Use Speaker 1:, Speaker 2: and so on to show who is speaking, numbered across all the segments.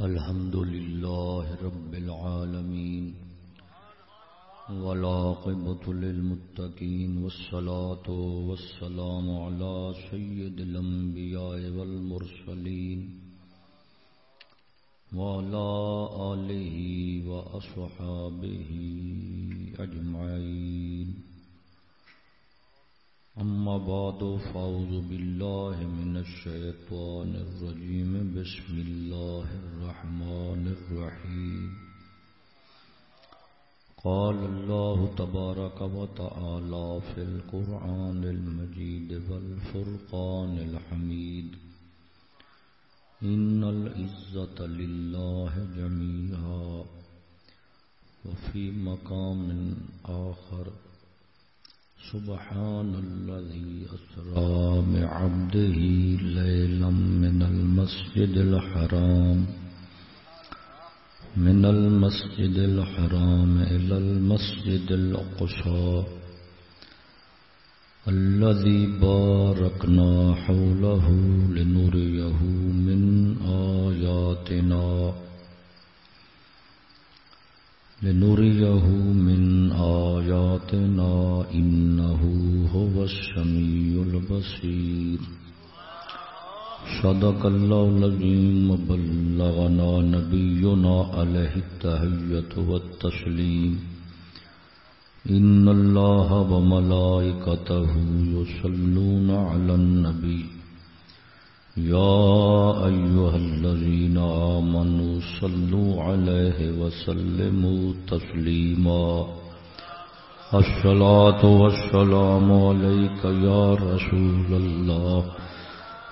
Speaker 1: الحمد لله رب العالمين والعاقبة للمتقين والصلاة والسلام على سيد الأنبياء والمرسلين وعلى آله وأصحابه أجمعين أما بعد، فأعوذ بالله من الشيطان الرجيم. بسم الله الرحمن الرحيم. قال الله تبارك وتعالى في القرآن المجيد والفرقان الحميد إن العزة لله جميعا. وفي مقام آخر سبحان الذي أسرى بعبده ليلا من المسجد الحرام من المسجد الحرام إلى المسجد الأقصى الذي باركنا حوله لنريه من آياتنا لنريه من آياتنا إنه هو السميع البصير. صدق الله العظيم وبلغنا نبينا عليه التحية والتسليم. إن الله وملائكته يصلون على النبي. يا أيها الذين آمنوا صلوا عليه وسلموا تسليما. الصلاة والسلام عليك يا رسول الله.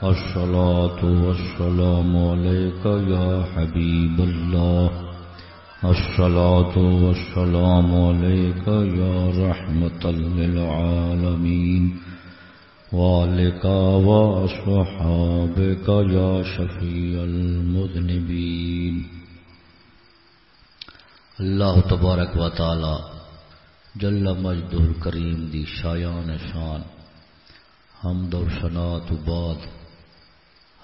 Speaker 1: الصلاة والسلام عليك يا حبيب الله. الصلاة والسلام عليك يا رحمة للعالمين. والك وأصحابك يا شفيع المذنبين اللہ تبارک و تعالی جل مجد الکریم دی شایان شان، حمد و ثنا تو بعد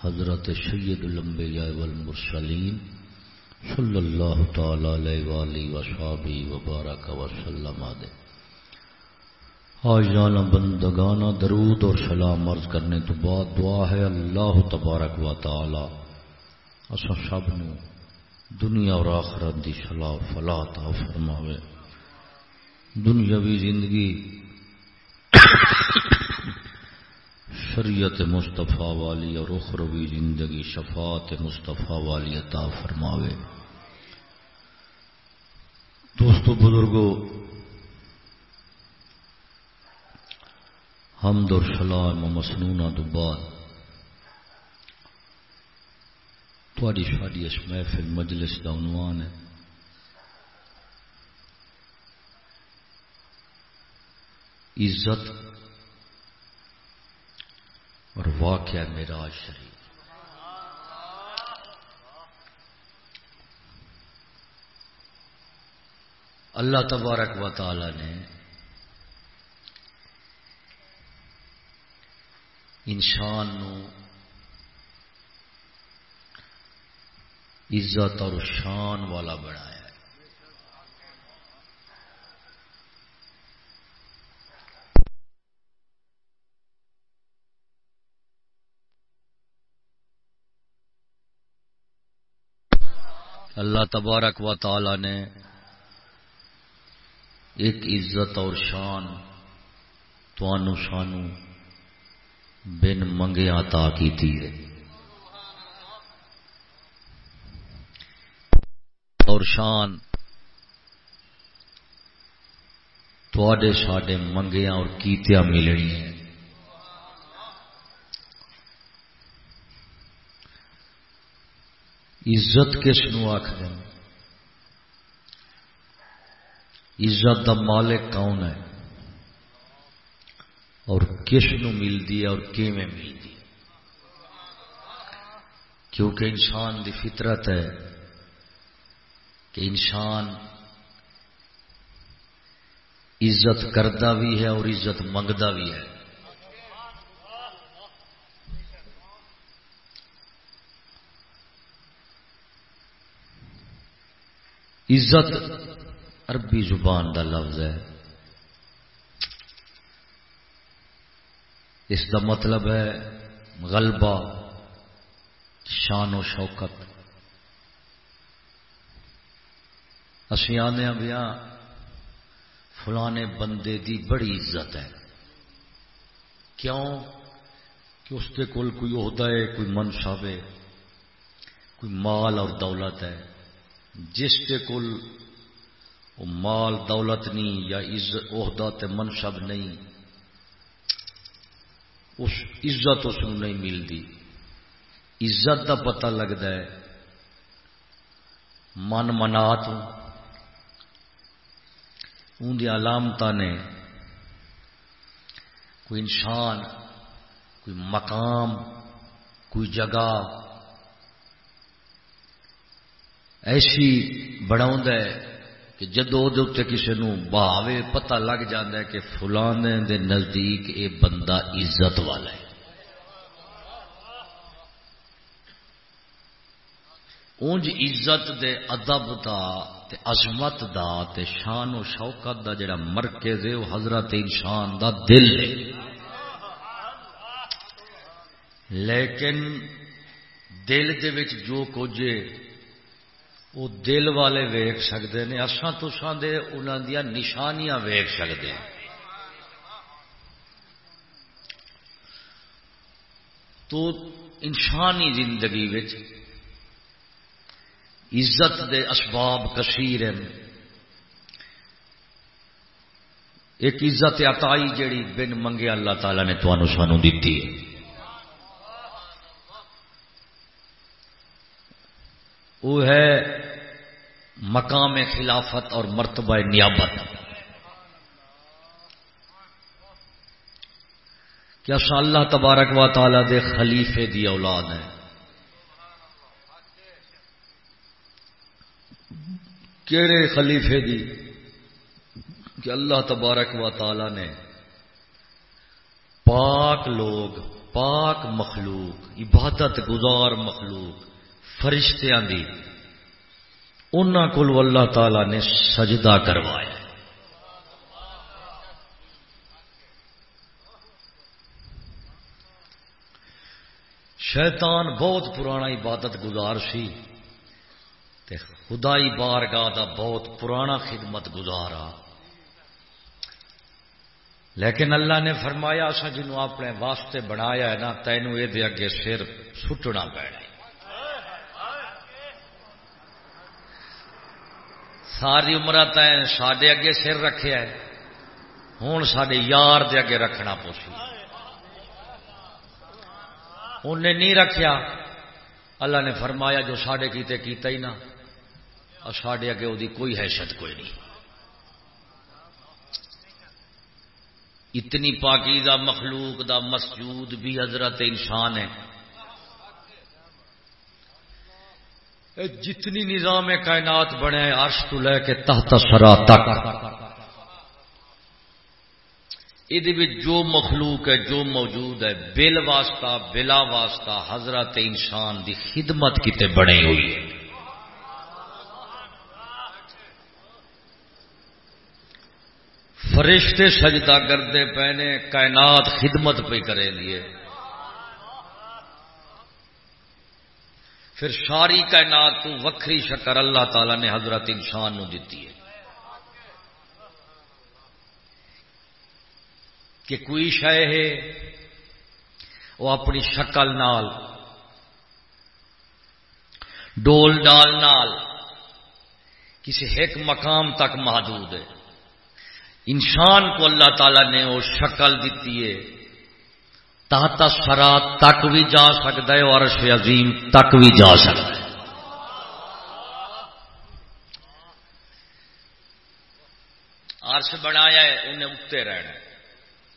Speaker 1: حضرت سید الانبیاء والمرسلین صلی اللہ تعالی علیہ وآلہ وصحابہ وبارک وسلم آدھے۔ آجانا بندگانا درود اور سلام عرض کرنے تو بعد دعا ہے اللہ تبارک و تعالی۔ اسا سب نو دنیا اور آخرت دی صلاح فلاح تا فرماوے۔ دنیاوی زندگی شریعت مصطفیٰ والی اور اخروی زندگی شفاعت مصطفیٰ والی عطا فرماوے۔ دوستو بزرگوں حمد اور سلام و مسنونا تو بعد تھوڑی شادی اس محفل مجلس کا عنوان ہے۔ عزت اور واقعہ میرا شریف۔ اللہ تبارک و تعالی نے انسان نو عزت اور شان والا بنایا ہے۔ اللہ تبارک و تعالی نے ایک عزت اور شان تو سانو بن منگیا تا کی ہے۔ اور شان تھوڑے ساڈے منگیا اور کیتیا ملنی ہے۔ عزت کس نو آخر عزت دا مالک کون ہے؟ اور کس نو ملتی ہے اور کیویں ملتی کیونکہ انسان دی فطرت ہے کہ انسان عزت کرتا بھی ہے اور عزت منگتا بھی ہے۔ عزت عربی زبان دا لفظ ہے۔ اس دا مطلب ہے غلبہ، شان و شوکت۔ اسی آنے بیا فلانے بندے دی بڑی عزت ہے۔ کیوں؟ کہ اس کے کول کوئی عہدہ ہے، کوئی منصب ہے، کوئی مال اور دولت ہے۔ جس کے کول وہ مال دولت نہیں یا عہدہ تے منصب نہیں اس عزت اس نہیں ملتی عزت کا پتہ لگتا ہے۔ من منا تو ان علامت نے کوئی انسان، کوئی مقام، کوئی جگہ ایسی بنا کہ جدو کسی بہاوے پتہ لگ جاتا کہ فلانے دے نزدیک یہ بندہ عزت والا ہے۔ اونج عزت دے ادب دا تے عظمت دا تے شان و شوکت دا جڑا مرکز ہے، وہ حضرت انسان دا دل ہے۔ لیکن دل دے وچ جو کچھ وہ دل والے ویخ سکتے ہیں، اساں تساں دے انہاں دیا نشانیاں ویخ سکتے ہیں۔ تو انسانی زندگی وچ عزت دے اسباب کثیر ہیں۔ ایک عزت عطائی جیڑی بن منگے اللہ تعالی نے تمہوں سانو دیتی ہے۔ وہ ہے مقام خلافت اور مرتبہ نیابت۔ کیا اللہ تبارک و تعالی دے خلیفے دی اولاد ہے کہڑے خلیفے دی کہ اللہ تبارک و تعالی نے پاک لوگ، پاک مخلوق، عبادت گزار مخلوق فرشتیاں دی انہوں کو اللہ تعالی نے سجدہ کروایا۔ شیطان بہت پرانا عبادت گزار سی، تے خدائی بارگاہ دا بہت پرانا خدمت گزارا۔ لیکن اللہ نے فرمایا اصا جنوں اپنے واسطے بنایا ہے نا، تینوں یہ اگے سر سٹنا پینا۔ ساری عمر تین سڈے اگے سر رکھے ہے ہوں سڈے یار دے اگے رکھنا پوسی انہیں نہیں رکھیا۔ اللہ نے فرمایا جو سڈے کیتے کیتا ہی نہ اور سڈے اگے وہ کوئی حیثیت کوئی نہیں۔ اتنی پاکی مخلوق دا مسجود بھی حضرت انسان ہے۔ جتنی نظام کائنات بنے، عرش تو لے کے تحت سرا تک۔ یہ جو مخلوق ہے، جو موجود ہے، بل واسطہ، بلا واسطہ، حضرت انسان دی خدمت کتے بنے ہوئی ہے۔ فرشتے سجدہ کرتے پے نے کائنات خدمت پہ کرے لیے۔ پھر ساری کائنات تو وکری شکر اللہ تعالی نے حضرت انسان نو دیتی ہے۔ کہ کوئی شہ ہے، وہ اپنی شکل نال، ڈول ڈال نال کسی ایک مقام تک محدود ہے۔ انسان کو اللہ تعالی نے وہ شکل دیتی ہے۔ تحت سرا تک بھی جا سکتا ہے اور عظیم تک بھی جا سکتا ہے عرش بنایا ہے انہیں اتنے رہنا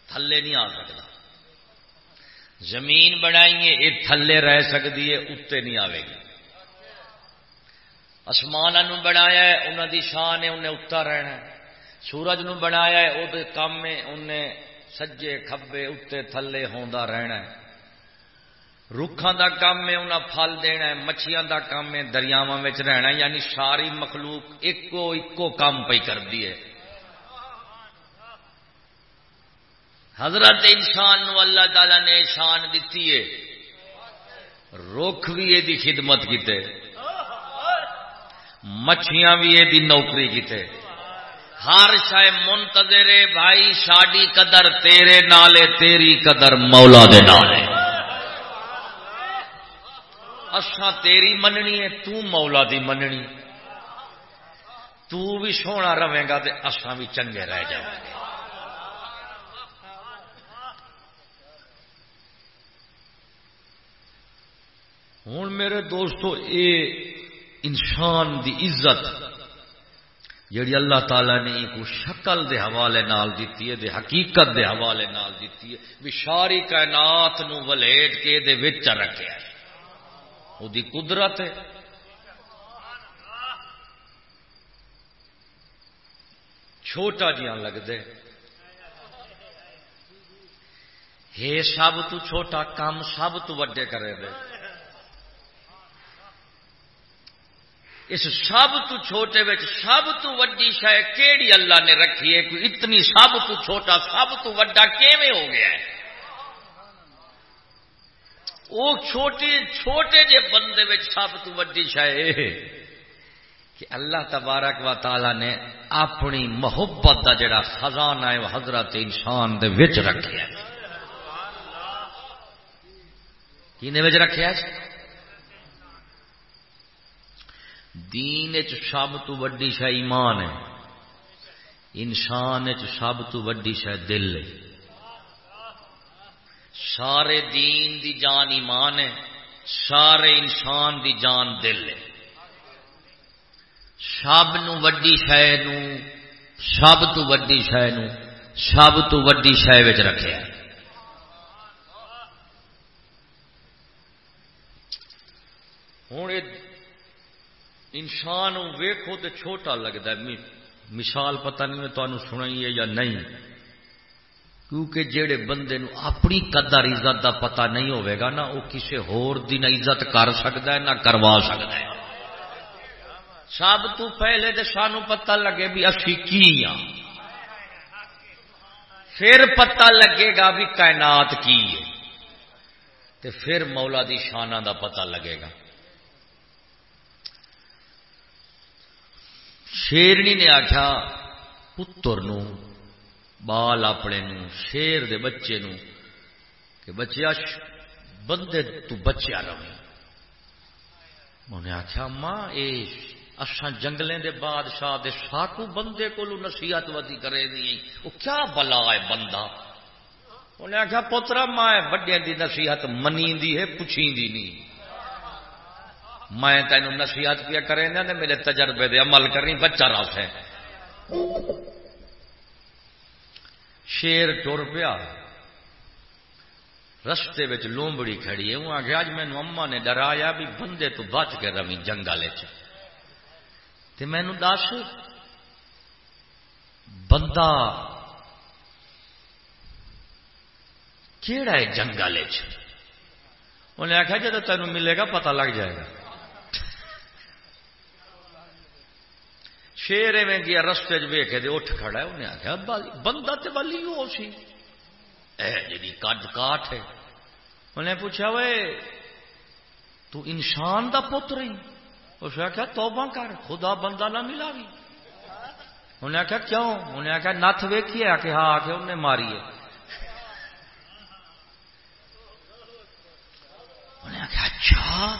Speaker 1: تھلے نہیں آ سکتا زمین بنائی ہے یہ تھلے رہ سکتی ہے اتنے نہیں آئے گی آسمان بنایا ہے انہوں دی شان ہے انہیں اتنا رہنا ہے سورج نو بنایا ہے وہ کام انہیں سجے کبے اتنے تھلے ہوندا رہنا ہے رکھان دا کام ہے انہیں پھل دینا ہے مچھیاں دا کام ہے دریاواں رہنا یعنی ساری مخلوق ایکو ایکو کام پہ کر دی ہے حضرت انسان نو اللہ تعالی نے شان دیتی ہے رخ بھی یہ خدمت کیتے مچھیاں بھی یہ نوکری کیتے ہر شاید منتظر بھائی شاڈی قدر تیرے نالے، تیری قدر مولا دے نالے۔ اساں تیری مننی ہے، تو مولا دی مننی۔ تو بھی سونا رہے گا تو اساں بھی چنگے رہ جائیں گے۔ ہوں میرے دوستو، اے انسان دی عزت جیڑی اللہ تعالی نے ایک شکل دے حوالے نال دیتی ہے، دے حقیقت دے حوالے نال دیتی ہے، بھی ساری کائنات نو ولیٹ کے دے وچ رکھیا ہے۔ وہ دی قدرت ہے۔ چھوٹا جہاں لگتے ہے سب تو چھوٹا کام سب تو وڈے کرے دے۔ اس سب تو چھوٹے بچ سب تو وڈی شاید کیڑی اللہ نے رکھی ہے؟ کوئی اتنی سب تو چھوٹا سب تو وڈا کیویں ہو گیا ہے؟ وہ چھوٹے چھوٹے جے بندے بچ سب تو وڈی شاید کہ اللہ تبارک و تعالی نے اپنی محبت کا جڑا خزانہ ہے حضرت انسان دے وچ رکھا ہے۔ کینے وچ رکھا ہے؟ دین سب تو وڈی شہ ایمان ہے۔ انسان سب تو وڈی شہ دل ہے۔ سارے دین دی جان ایمان ہے، سارے انسان دی جان دل ہے۔ سب نو وڈی شہ نو، سب تو وڈی شہ نو، سب تو وڈی شہ رکھا ہوں انسان ویکھو تو چھوٹا لگتا ہے۔ مثال پتہ نہیں میں تمہیں سنائی ہے یا نہیں۔ کیونکہ جہے بندے نو اپنی قدر عزت دا پتہ نہیں ہوئے گا نا وہ کسی ہور دی نہ عزت کر سکتا ہے، نہ کروا سکتا ہے۔ سب تو پہلے تو سانو پتہ لگے بھی اسی کی ہاں۔ پھر پتہ لگے گا بھی کائنات کی ہے۔ پھر مولا دی شانہ دا پتہ لگے گا۔ شیرنی نے آخیا پتر نو بال اپنے نو شیر دے بچے نو کہ بچیا بندے تو بچیا رہے انہیں آخیا ماں یہ اچھا جنگلیں دے بادشاہ دے ساکو بندے کو نصیحت ودی کرے دی وہ کیا بلا ہے بندہ انہیں آخیا پوترا ماں وڈیا دی نصیحت منی دی ہے پوچھی دی نہیں میں تینوں نصیحت پیا کریں نے میرے تجربے دے عمل کرنی بچہ رس ہے۔ شیر ٹر پیا۔ رستے لومبڑی کھڑی ہے۔ وہ آگے اج مینو اما نے ڈرایا بھی، بندے تو بچ کے روی جنگل مینو دس، بندہ کہڑا ہے جنگل انہیں آخیا جب تینوں ملے گا، پتہ لگ جائے گا۔ شیر ایویں گیا رستے دے اٹھ کھڑا ہے انہیں آخیا بندہ تو بلی ہو سی جی کد کاٹ ہے انہیں پوچھا وہ تو انسان دا پتر ہی اس آخیا توبہ کر خدا بندہ نہ ملا بھی انہیں آخیا کیوں انہیں آخیا نت ویکھی آ کے ہاں آ کے انہیں ماری ہے انہیں آخیا اچھا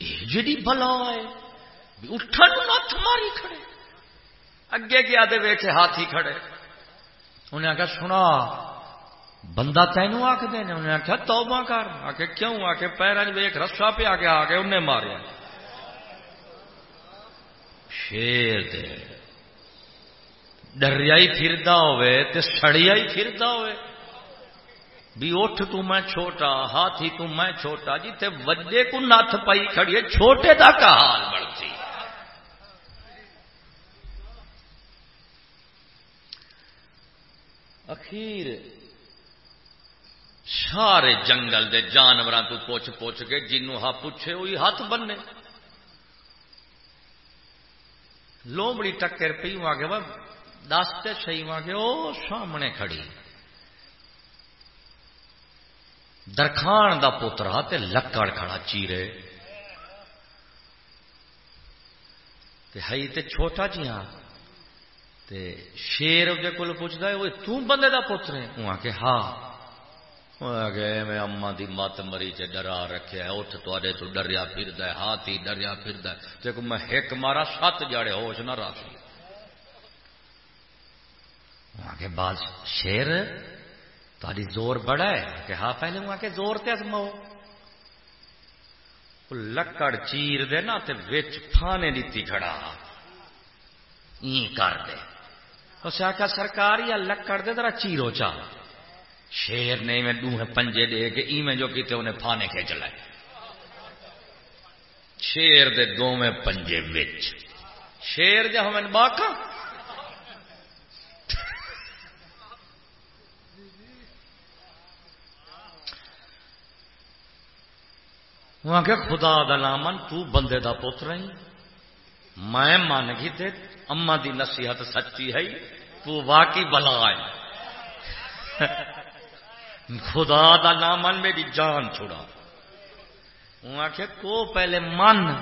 Speaker 1: یہ جی بلا ہے اٹھن مت ماری کھڑے۔ اگے گیا دے ویچے ہاتھی کھڑے۔ انہیں آخیا سنا، بندہ تینوں آخ دے انہیں آخیا توبہ کر۔ آ کے کیوں؟ آ کے پیروں ویخ رسا پہ آ کے آ کے انہیں ماریا۔ شیر دے۔ ڈریا ہی پھردا ہوئے تے سڑیا ہی پھردا ہوئے۔ بھی اٹھ تو میں چھوٹا، ہاتھی تو میں چھوٹا جی تے وجے کو نت پائی کھڑی ہے، چھوٹے دا کا حال بڑھتی۔ اخیر سارے جنگل دے جانور تو پوچھ پوچھ کے جنوں ہا پوچھے وہی ہاتھ بننے۔ لومڑی ٹکر پی وہاں کے دستے سی وہاں کے وہ سامنے کھڑی۔ درخان دا پوترا تے لکڑ کھڑا چیرے۔ تے ہئی تے چھوٹا جی ہاں تے شیر دے کول پوچھدا ہے وہ تو بندے دا پتر ہے وہاں کہ ہاں۔ گئے میں اما دی مت مری چ ڈرا رکھیا ہے، اٹھ تے تو ڈریا پھردا ہے، ہاتھی ڈریا پھردا ہے۔ تے کو میں ایک مارا، سات جڑے ہوش نہ رکھ وہاں کے بعد شیر تاری زور بڑا ہے۔ کہ ہاں پہلے وہاں کے زور تے ازماؤ لکڑ چیر دے نا تے وچ پھانے دیتی کھڑا۔ این کر دے۔ اس آخیا سرکار یا لکڑ دے، ذرا چیرو چا شیر نے میں دو پنجے دے کے ای میں جو کیتے انہیں پھانے کے چلائے شیر دے دو میں پنجے وچ۔ شیر جا ہمیں باقا وہاں کہ خدا دا نامن تو بندے دا پوتر ہی میں مان گی تے اما دی نصیحت سچی ہے، تو واقعی بلا ہے۔ خدا دا نامن میری جان چھوڑا وہاں کہ کو پہلے من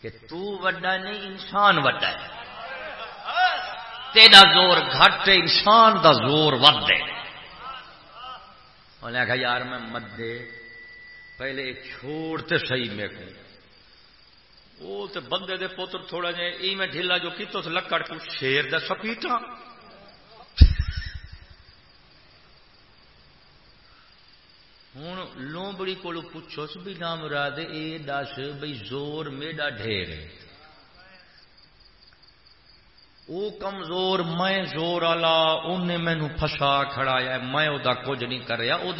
Speaker 1: کہ تو وڈا نہیں، انسان وڈا ہے۔ تیرا زور گھٹ انسان دا زور ود ہے۔ انہیں کہا یار میں مدے پہلے چھوڑتے صحیح میں کو۔ وہ تو بندے دے پوتر تھوڑا جہ ای میں ڈھیلا جو کی تو لکڑ کو شیر دا سپیٹا ہوں لومبڑی کو پوچھو بھی نام مراد اے دس بھائی زور میڈا ڈھیر ہے۔ وہ کمزور، میں زور والا انہیں مینو فسا کھڑایا میں وہ کچھ نہیں کریا وہ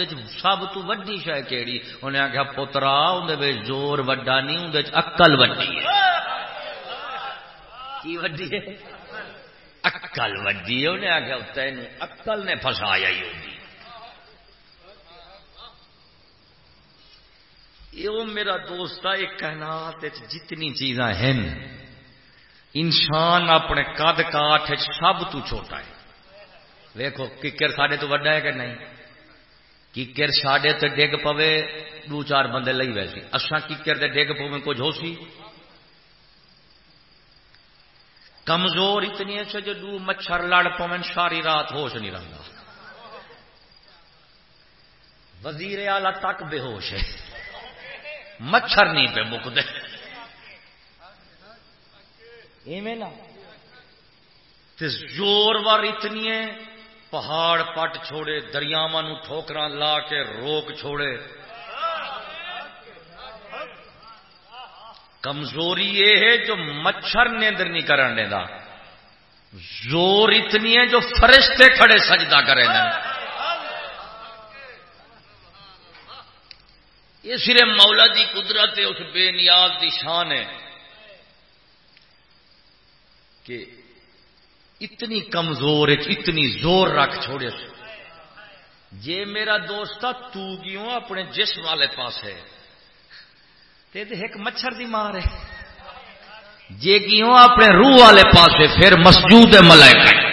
Speaker 1: سب تو وڈی شہ کہڑی انہیں آخیا پوترا اندر زور وڈا نہیں اندر اکل وڈی ہے۔ کی وڈی ہے؟ اکل وڈی ہے انہیں آخیا تین اکل نے فسایا ہی ہوگی۔ یہ میرا دوست ایک کہنا جتنی چیزاں ہیں انسان اپنے قد کاٹ سب تو چھوٹا ہے۔ ویکو ککر ساڈے تو وڈا ہے کہ نہیں؟ ککر ساڈے تو ڈگ پوے، دو چار بندے لئی ویسی اصا ککر دے ڈگ پوے کچھ ہو سی؟ کمزور اتنی ہے جو دو مچھر لڑ پوین ساری رات ہوش نہیں رہتا وزیر آلہ تک بے ہوش ہے۔ مچھر نہیں پہ مکتے زور وار اتنی ہے، پہاڑ پٹ چھوڑے دریاوا ٹھوکر لا کے روک چھوڑے۔ کمزوری یہ ہے جو مچھر نیندر نہیں کرن دا زور اتنی ہے جو فرشتے کھڑے سجدہ کریں یہ صرف مولا دی قدرت ہے، اس بے نیاز دی شان ہے۔ کہ اتنی کمزور اتنی زور رکھ چھوڑے جے میرا دوست تو گیوں اپنے جسم والے پاس ہے؟ تے ایک مچھر دی مار ہے۔ جے گیوں اپنے روح والے پاس ہے، پھر مسجود ملائکہ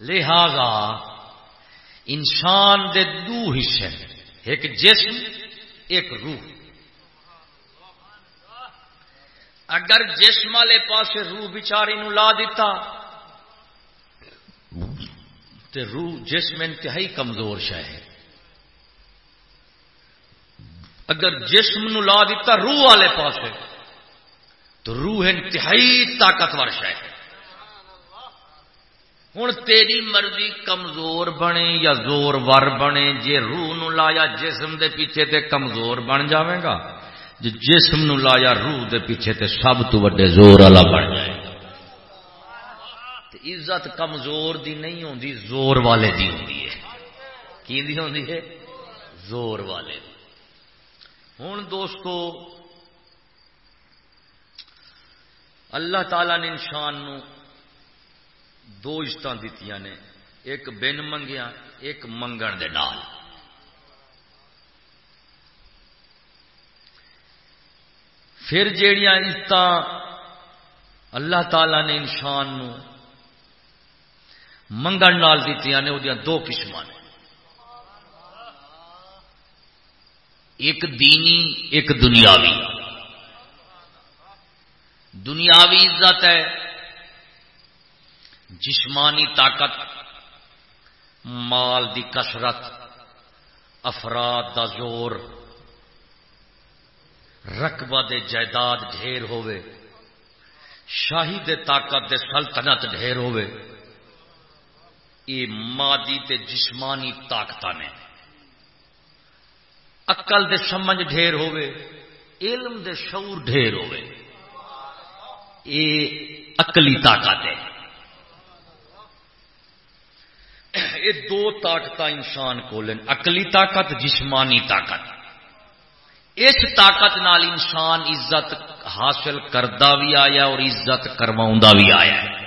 Speaker 1: لہذا انسان دے دو حصے ایک جسم، ایک روح۔ اگر جسم والے پاس روح بچاری نو لا دیتا تو روح جسم انتہائی کمزور شہ ہے۔ اگر جسم نو لا دیتا روح والے پاس تو روح انتہائی طاقتور شہ ہے۔ ہوں تیری مرضی کمزور بنے یا زور ور بنے، جے روح نو لایا جسم دے پیچھے تے کمزور بن جاوے گا، جے جسم نو لایا روح دے پیچھے تے سب تو وڈے زور والا بن جائے گا۔ عزت کمزور دی نہیں ہوندی، زور والے دی ہوندی ہے۔ کی دی ہوندی ہے؟ زور والے دی۔ ہوں دوستو، اللہ تعالی نے انسان نو دو عزت دیتی نے، ایک بن منگیا ایک منگن دے نال۔ پھر جیڑیاں عزت اللہ تعالی نے انسان نو منگن نال دیتی نے وہ دو قسم نے۔ ایک دینی، ایک دنیاوی۔ دنیاوی عزت ہے جسمانی طاقت، مال دی کسرت افراد دا زور، رقبہ دے جائیداد ڈھیر ہوئے شاہی دے طاقت دے سلطنت ڈھیر ہوئے یہ مادی تے جسمانی طاقت نے۔ اقل دے سمجھ ڈھیر ہوئے علم دے شعور ڈھیر ہوئے یہ اقلی طاقت ہے۔ یہ دو طاقت انسان کو لین اقلی طاقت، جسمانی طاقت۔ اس طاقت نال انسان عزت حاصل کرتا بھی آیا اور عزت کروا بھی آیا ہے۔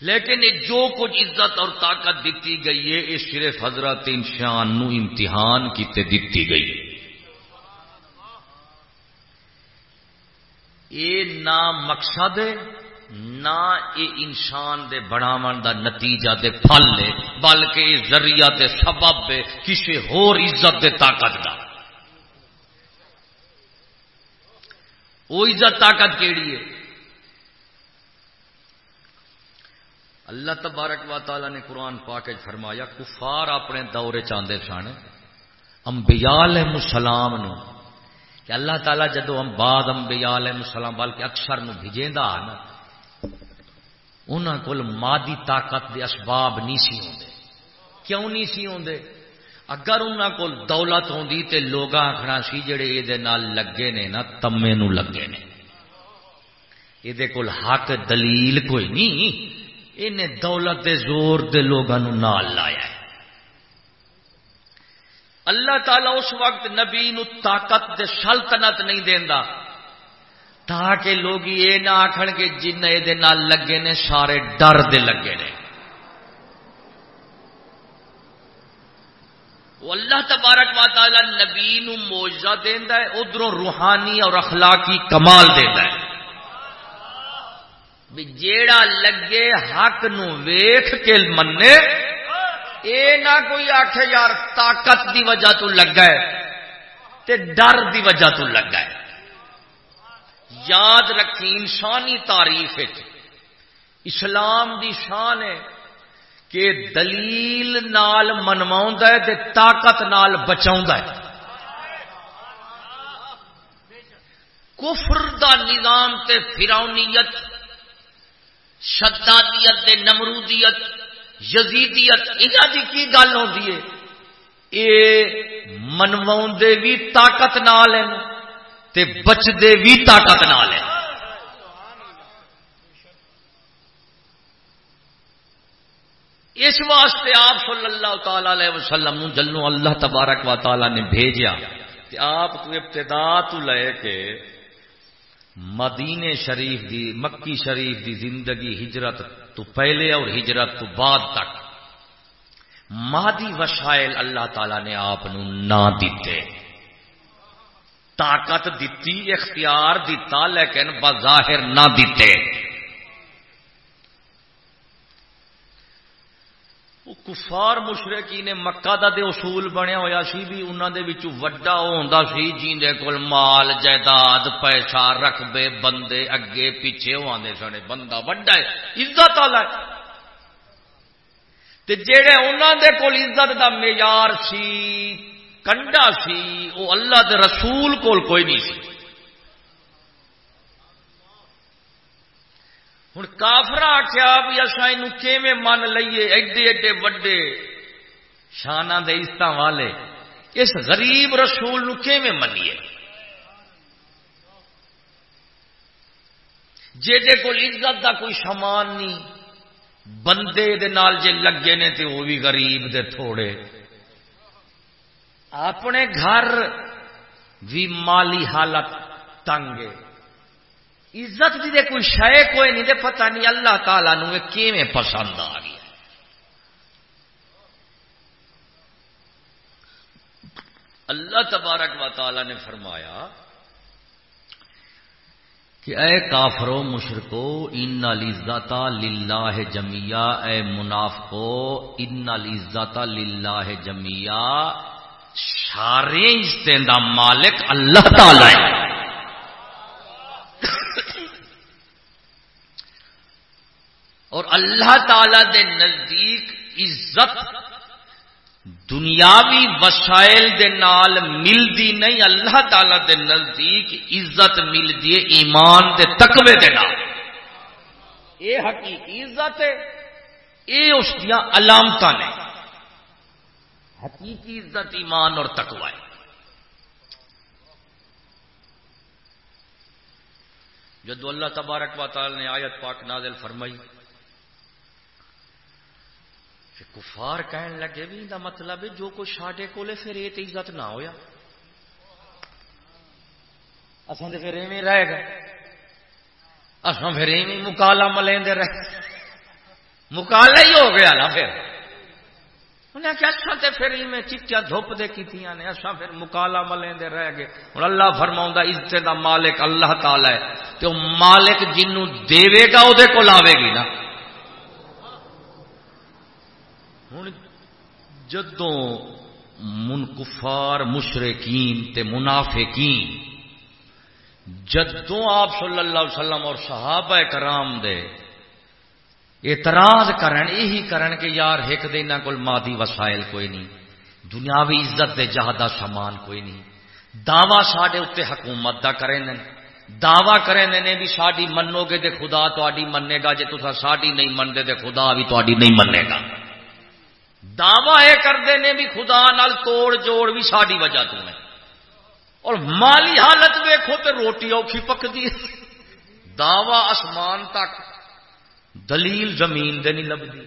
Speaker 1: لیکن جو کچھ عزت اور طاقت دیتی گئی ہے یہ صرف حضرت انسان نو امتحان کیتے دیتی گئی ہے۔ یہ نہ مقصد نہ یہ انسان دے بڑھاو دا نتیجہ دے پھل لے بلکہ یہ ذریعہ دے سبب کسی ہور عزت دے طاقت دا۔ وہ عزت طاقت کیڑی ہے؟ اللہ تبارک و تعالی نے قرآن پاک فرمایا، کفار اپنے دورے چاندے سن۔ انبیاء علیہ السلام نو۔ کہ اللہ تعالیٰ جدو ہم بعد امبیا علیہ السلام، بلکہ اکثر بھیجیں نا انہوں کو مادی طاقت دے اسباب نہیں سی ہوندے۔ کیوں نہیں سی ہوندے؟ اگر انہوں کو دولت ہوندی تے لوگ آخنا سی جڑے یہ لگے نے نا، تمے نو لگے نے۔ یہ کول حق دلیل کوئی نہیں۔ انہیں دولت دے زور دے لوگوں نال لایا ہے۔ اللہ تعالیٰ اس وقت نبی نو طاقت دے سلطنت نہیں دینا تاکہ لوگ یہ نہ آخر کہ جن یہ لگے نے سارے ڈر دے لگے نے۔ وہ اللہ تبارک و تعالی نبی نو موجہ دینا ہے ادھر روحانی اور اخلاقی کمال دینا ہے۔ جیڑا لگے حق نو ویخ کے منے اے نہ کوئی آخ یار طاقت دی وجہ تو لگا ہے، تے ڈر دی وجہ تو لگا ہے۔ یاد رکھی انسانی تعریف اسلام دی شان ہے کہ دلیل نال منوا تے طاقت نال بچا کفر دا نظام تے فرونیت شدادیت دے نمرودیت، یزیدیت انہوں کی کی گل ہوتی ہے؟ یہ منوا بھی طاقت نال تے بچتے بھی طاقت نال ہیں اس واسطے آپ صلی اللہ تعالی علیہ وسلم جلو اللہ تبارک و تعالی نے بھیجا کہ آپ کو ابتدا تو لے کے مدینے شریف دی، مکی شریف دی زندگی ہجرت تو پہلے اور ہجرت تو بعد تک مادی وسائل اللہ تعالی نے آپ نہ دیتے۔ طاقت دیتی اختیار دیتا لیکن بظاہر نہ دیتے کفار مشرقی نے مکہ دا دے اصول بنیا ہوا سی بھی انہوں دے وچ وڈا ہوندا سی، جیندے کول مال، جائیداد، پیسہ رقبے بندے اگے پیچھے ہوندے سنے بندہ وڈا ہے، عزت والا ہے۔ تے جڑے انہوں دے کول عزت دا معیار سی کنڈا سی، وہ اللہ دے رسول کول کوئی نہیں سی۔ ہوں کافر آخیا بھی اصا یہ من لئیے؟ ایڈے ایڈے وڈے شانہ دست والے۔ اس غریب رسول منیے؟ جے کو عزت دا کوئی سامان نہیں، بندے دے نال جے لگے نے تے وہ بھی غریب دے تھوڑے۔ اپنے گھر بھی مالی حالت تنگ عزت بھی دے کوئی شے کوئی نہیں دے، پتہ نہیں اللہ تعالی نو کیویں پسند آ گیا اللہ تبارک و تعالی نے فرمایا کہ اے کافرو مشرکو، ان العزت للہ جمیا اے منافقو، ان العزت للہ جمیا سارے عزتیں دا مالک اللہ تعالی ہے اور اللہ تعالی دے نزدیک عزت دنیاوی وسائل دے نال ملدی نہیں، اللہ تعالی دے نزدیک عزت ملدی ہے ایمان دے تقوی دے نال۔ اے حقیقی عزت ہے، اے اس دیا علامت نے۔ حقیقی عزت، ایمان اور تقوی۔ ہے جدو اللہ تبارک و تعالی نے آیت پاک نازل فرمائی کہ کفار کہن لگے بھی، دا مطلب ہے جو کچھ ساڈے کولے پھر یہ تو عزت نہ ہویا۔ اساں تے پھر ایویں رہ گئے۔ اساں پھر ایویں مکالا ملیندے رہ مکالا ہی ہو گیا نا پھر۔ انہیں کہ اچھا تے پھر میں چٹیاں دھوپ دے کیتیاں نے اساں پھر مکالا ملیندے رہ گئے۔ ہن اللہ فرماوندا عزت دا مالک اللہ تعالی ہے۔ تے مالک جنوں دے گا او دے کول آوے گی نا۔ ہوں جدوں منکفار مشرقین تے منافقین، جدوں آپ صلی اللہ علیہ وسلم اور صحابہ کرام دے اعتراض کرن یہی کرن کہ یار ایک دن کول مادی وسائل کوئی نہیں، دنیاوی عزت دے جہادا سامان کوئی نہیں۔ دعوی ساڈے اتنے حکومت دا کریں دعوی کریں نے بھی ساڈی منو گے تے خدا تاری منے گا، جے تسا ساڈی نہیں منتے تے خدا بھی تاری نہیں منے گا۔ دعوی یہ کرتے ہیں بھی خدا نال توڑ جوڑ بھی ساری وجہ تو ہے۔ اور مالی حالت ویکو تو روٹی اوکھی پکتی دعوی آسمان تک دلیل زمین دے نہیں لبھی۔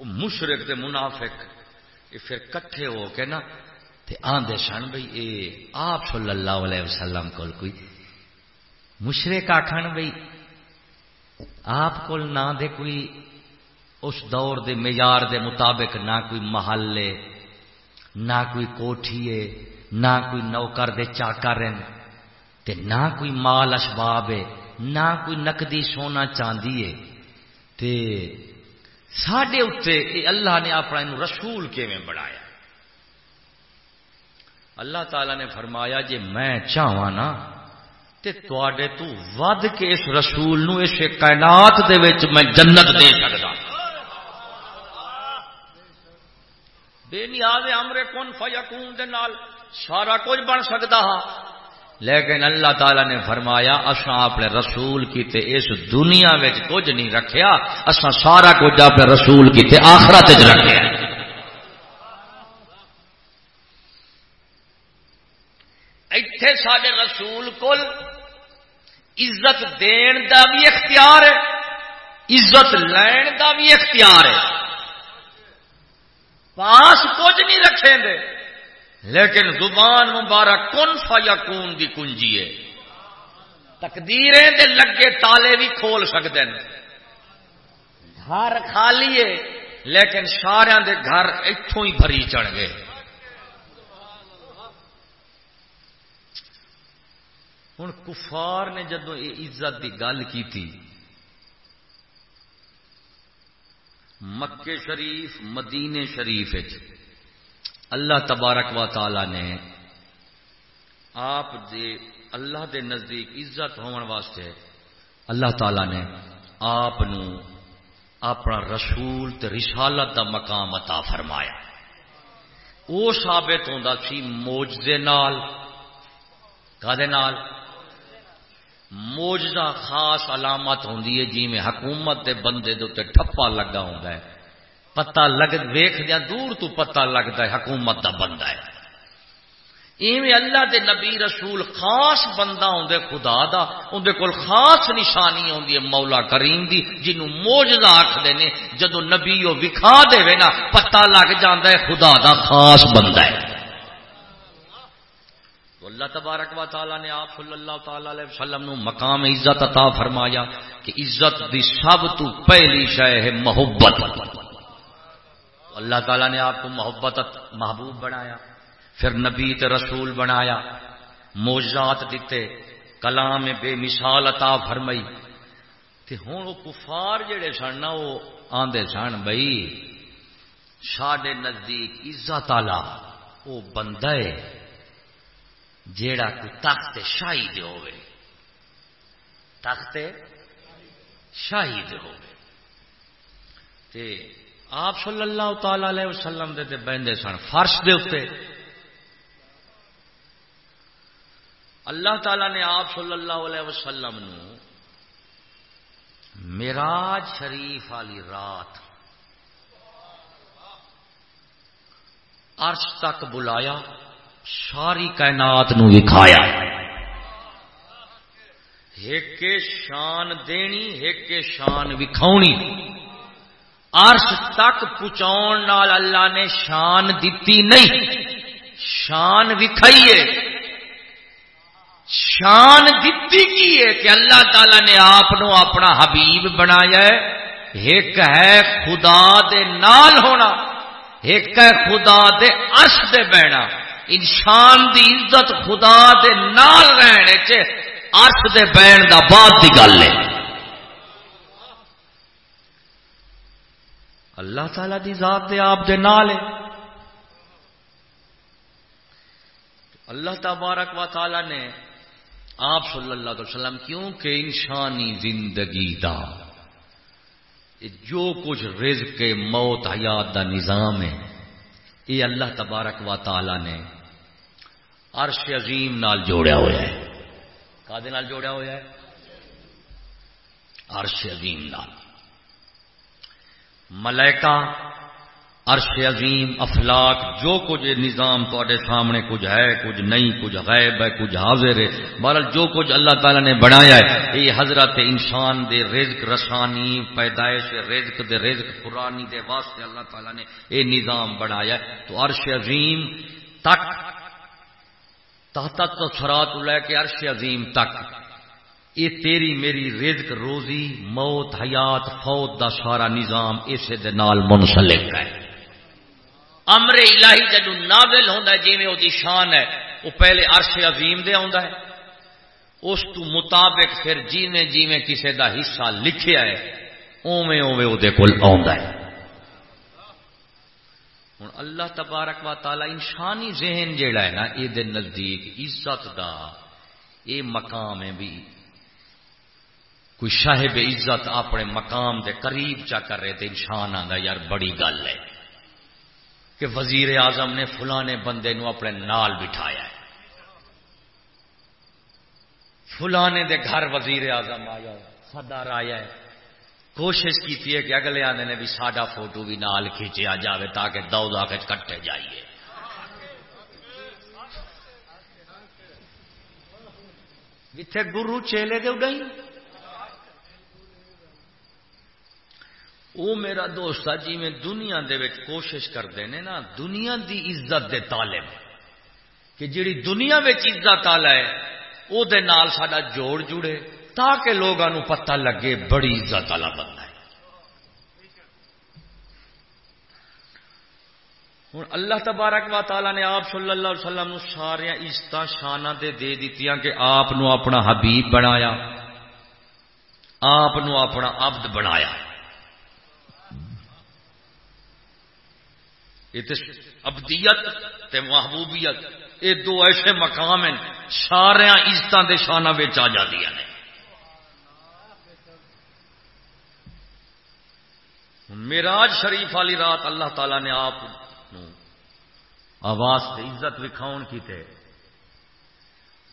Speaker 1: مشرق دے منافق۔ یہ پھر کٹھے ہو کے نا آدھے سن بھائی اے آپ صلی اللہ علیہ وسلم کو کوئی مشرق آخن بھائی آپ کو نہ دے کوئی اس دور دے معیار دے مطابق نہ کوئی محلے، نہ کوئی کوٹھیے، نہ کوئی نوکر دے چاکر تے نہ کوئی مال اسباب ہے۔ نہ کوئی نقدی سونا چاندی ہے۔ تے ساڈے اتنے اللہ نے اپنا رسول کیویں بڑھایا اللہ تعالی نے فرمایا جی میں چاہواں نا، تے تو ود کے اس رسول نو اس کائنات دے وچ میں جنت دے سکتا بے نیاز امرے کن فیقون دے نال سارا کچھ بن سکتا ہاں۔ لیکن اللہ تعالی نے فرمایا، اساں اپنے رسول کیتے اس دنیا وچ کچھ نہیں رکھیا، اساں سارا کچھ اپنے رسول کی تے آخرت وچ رکھیا۔ ایتھے سارے رسول کول عزت دین دا بھی اختیار ہے، عزت لین دا بھی اختیار ہے۔ پاس کچھ نہیں رکھیں دے۔ لیکن زبان مبارک کن فیا کون کی کنجی ہے؟ تقدیریں دے لگے تالے بھی کھول سکتے ہیں۔ گھر خالی ہے، لیکن سارا دے گھر اتوں ہی بھری چڑھ گئے۔ ہوں کفار نے جدو یہ عزت کی گل کی تھی مکے شریف مدینے شریف اللہ تبارک و تعالی نے آپ دے اللہ دے نزدیک عزت ہون واسطے اللہ تعالی نے آپ اپنا رسول تے رسالت دا مقام عطا فرمایا۔ وہ ثابت ہوتا سی موجے نال۔ نال؟ موجدہ خاص علامت ہوں جی میں حکومت دے بندے دے ٹھپا لگا ہوں پتا لگ ویخ دیا، دور تو پتا لگتا ہے، حکومت دا بندہ ہے۔ ایویں اللہ دے نبی رسول خاص بندہ ہوں خدا دا۔ اندر کول خاص نشانی ہوں مولا کریم دی جنوں موجدہ آخر نے۔ جدو نبی وہ وکھا دے نا پتا لگ جاتا ہے، خدا دا خاص بندہ ہے۔ اللہ تبارک و تعالی نے آپ صلی اللہ تعالی علیہ وسلم نو مقام عزت عطا فرمایا کہ عزت دی سب تو پہلی شے ہے محبت۔ اللہ تعالی نے آپ کو محبت محبوب بنایا، پھر نبی تے رسول بنایا موجات دیتے، کلام بے مثال عطا فرمائی۔ تے ہوں وہ کفار جڑے سن نا، وہ آندے سن بھائی ساڈے نزدیک عزت والا وہ بندہ ہے، جیڑا کوئی تخت شاہی دے ہوئے تخت شاہی دے ہوئے تے آپ صلی اللہ تعالی علیہ وسلم دے تے بہندے سن، فرش دے اتے اللہ تعالی نے آپ صلی اللہ علیہ وسلم نو میراج شریف والی رات عرش تک بلایا، ساری کائنات نو وکھایا۔ ایک شان دینی، ایک شان وکھاونی۔ عرش تک پہنچاؤ اللہ نے شان دیتی نہیں۔ شان وکھائیے۔ شان دیتی کی ہے کہ اللہ تعالی نے آپ اپنا حبیب بنایا ہے۔ ایک ہے خدا دے نال ہونا، ایک ہے خدا دے عرش دے بہنا انسان دی عزت خدا دے نال رہنے چے عرش دے بہن دا بعد دی گل ہے۔ اللہ تعالی دی ذات دے آپ دے نال ہے۔ اللہ تبارک و تعالی نے آپ صلی اللہ علیہ وسلم کیونکہ انسانی زندگی دا جو کچھ رزق کے موت حیات دا نظام ہے، یہ اللہ تبارک و تعالی نے عرش عظیم نال جوڑیا ہوا ہے۔ کا جوڑیا ہوا ہے؟ عرش عظیم نال۔ ملائکہ، عرش عظیم افلاق جو کچھ نظام تے سامنے کچھ ہے، کچھ نہیں، کچھ غیب ہے، کچھ حاضر ہے۔ بہرحال جو کچھ اللہ تعالی نے بنایا ہے، یہ حضرت انسان دے رزق رسانی، پیدائش رزق دے رزق پرانی دے واسطے اللہ تعالی نے یہ نظام بنایا ہے۔ تو عرش عظیم تک، تحت تو سرات لے کے عرش عظیم تک۔ یہ تیری میری رزق روزی، موت، حیات، فوت دا سارا نظام اسے دے نال منسلک ہے۔ امر الہی جدو نازل ہوتا جی میں وہ شان ہے وہ پہلے عرش عظیم دے آندا ہے۔ اس تو مطابق پھر جیویں جیویں کسے دا حصہ لکھیا ہے، اوویں اوویں وہ کول آندا ہے۔ ہوں اللہ تبارک و تعالی انسانی ذہن جیڑا ہے نا یہ نزدیک عزت دا یہ مقام ہے بھی۔ کوئی صاحب عزت اپنے مقام دے قریب چا کر رہے تھے انسان آتا یار بڑی گل ہے کہ وزیر اعظم نے فلانے بندے نو اپنے نال بٹھایا ہے۔ فلانے دے گھر وزیر اعظم آیا صدر آیا ہے۔ کوشش کی ہے کہ اگلے آنے نے بھی ساڈا فوٹو بھی نال کھینچیا جاوے تاکہ دو دا کے کٹے جائیے۔ جتھے گرو چیلے دے اڈائی وہ میرا دوست جی میں دنیا دے وچ کوشش کرتے ہیں نا، دنیا دی عزت دے طالب۔ کہ جیڑی دنیا وچ عزت آلا ہے، او دے نال ساڈا جوڑ جڑے، تاکہ لوگوں پتہ لگے بڑی عزت والا بندہ ہے۔ ہوں اللہ تبارک و تعالی نے آپ صلی اللہ علیہ وسلم سارے عزت شانہ دے دے دیتیاں کہ آپ اپنا حبیب بنایا، آپ اپنا عبد بنایا۔ ابدیت تے محبوبیت، یہ دو ایسے مقام ہیں سارا عزت کے شانہ آ جاتی ہیں میراج شریف والی رات اللہ تعالی نے آپ آواز سے عزت وکھاؤ کی تے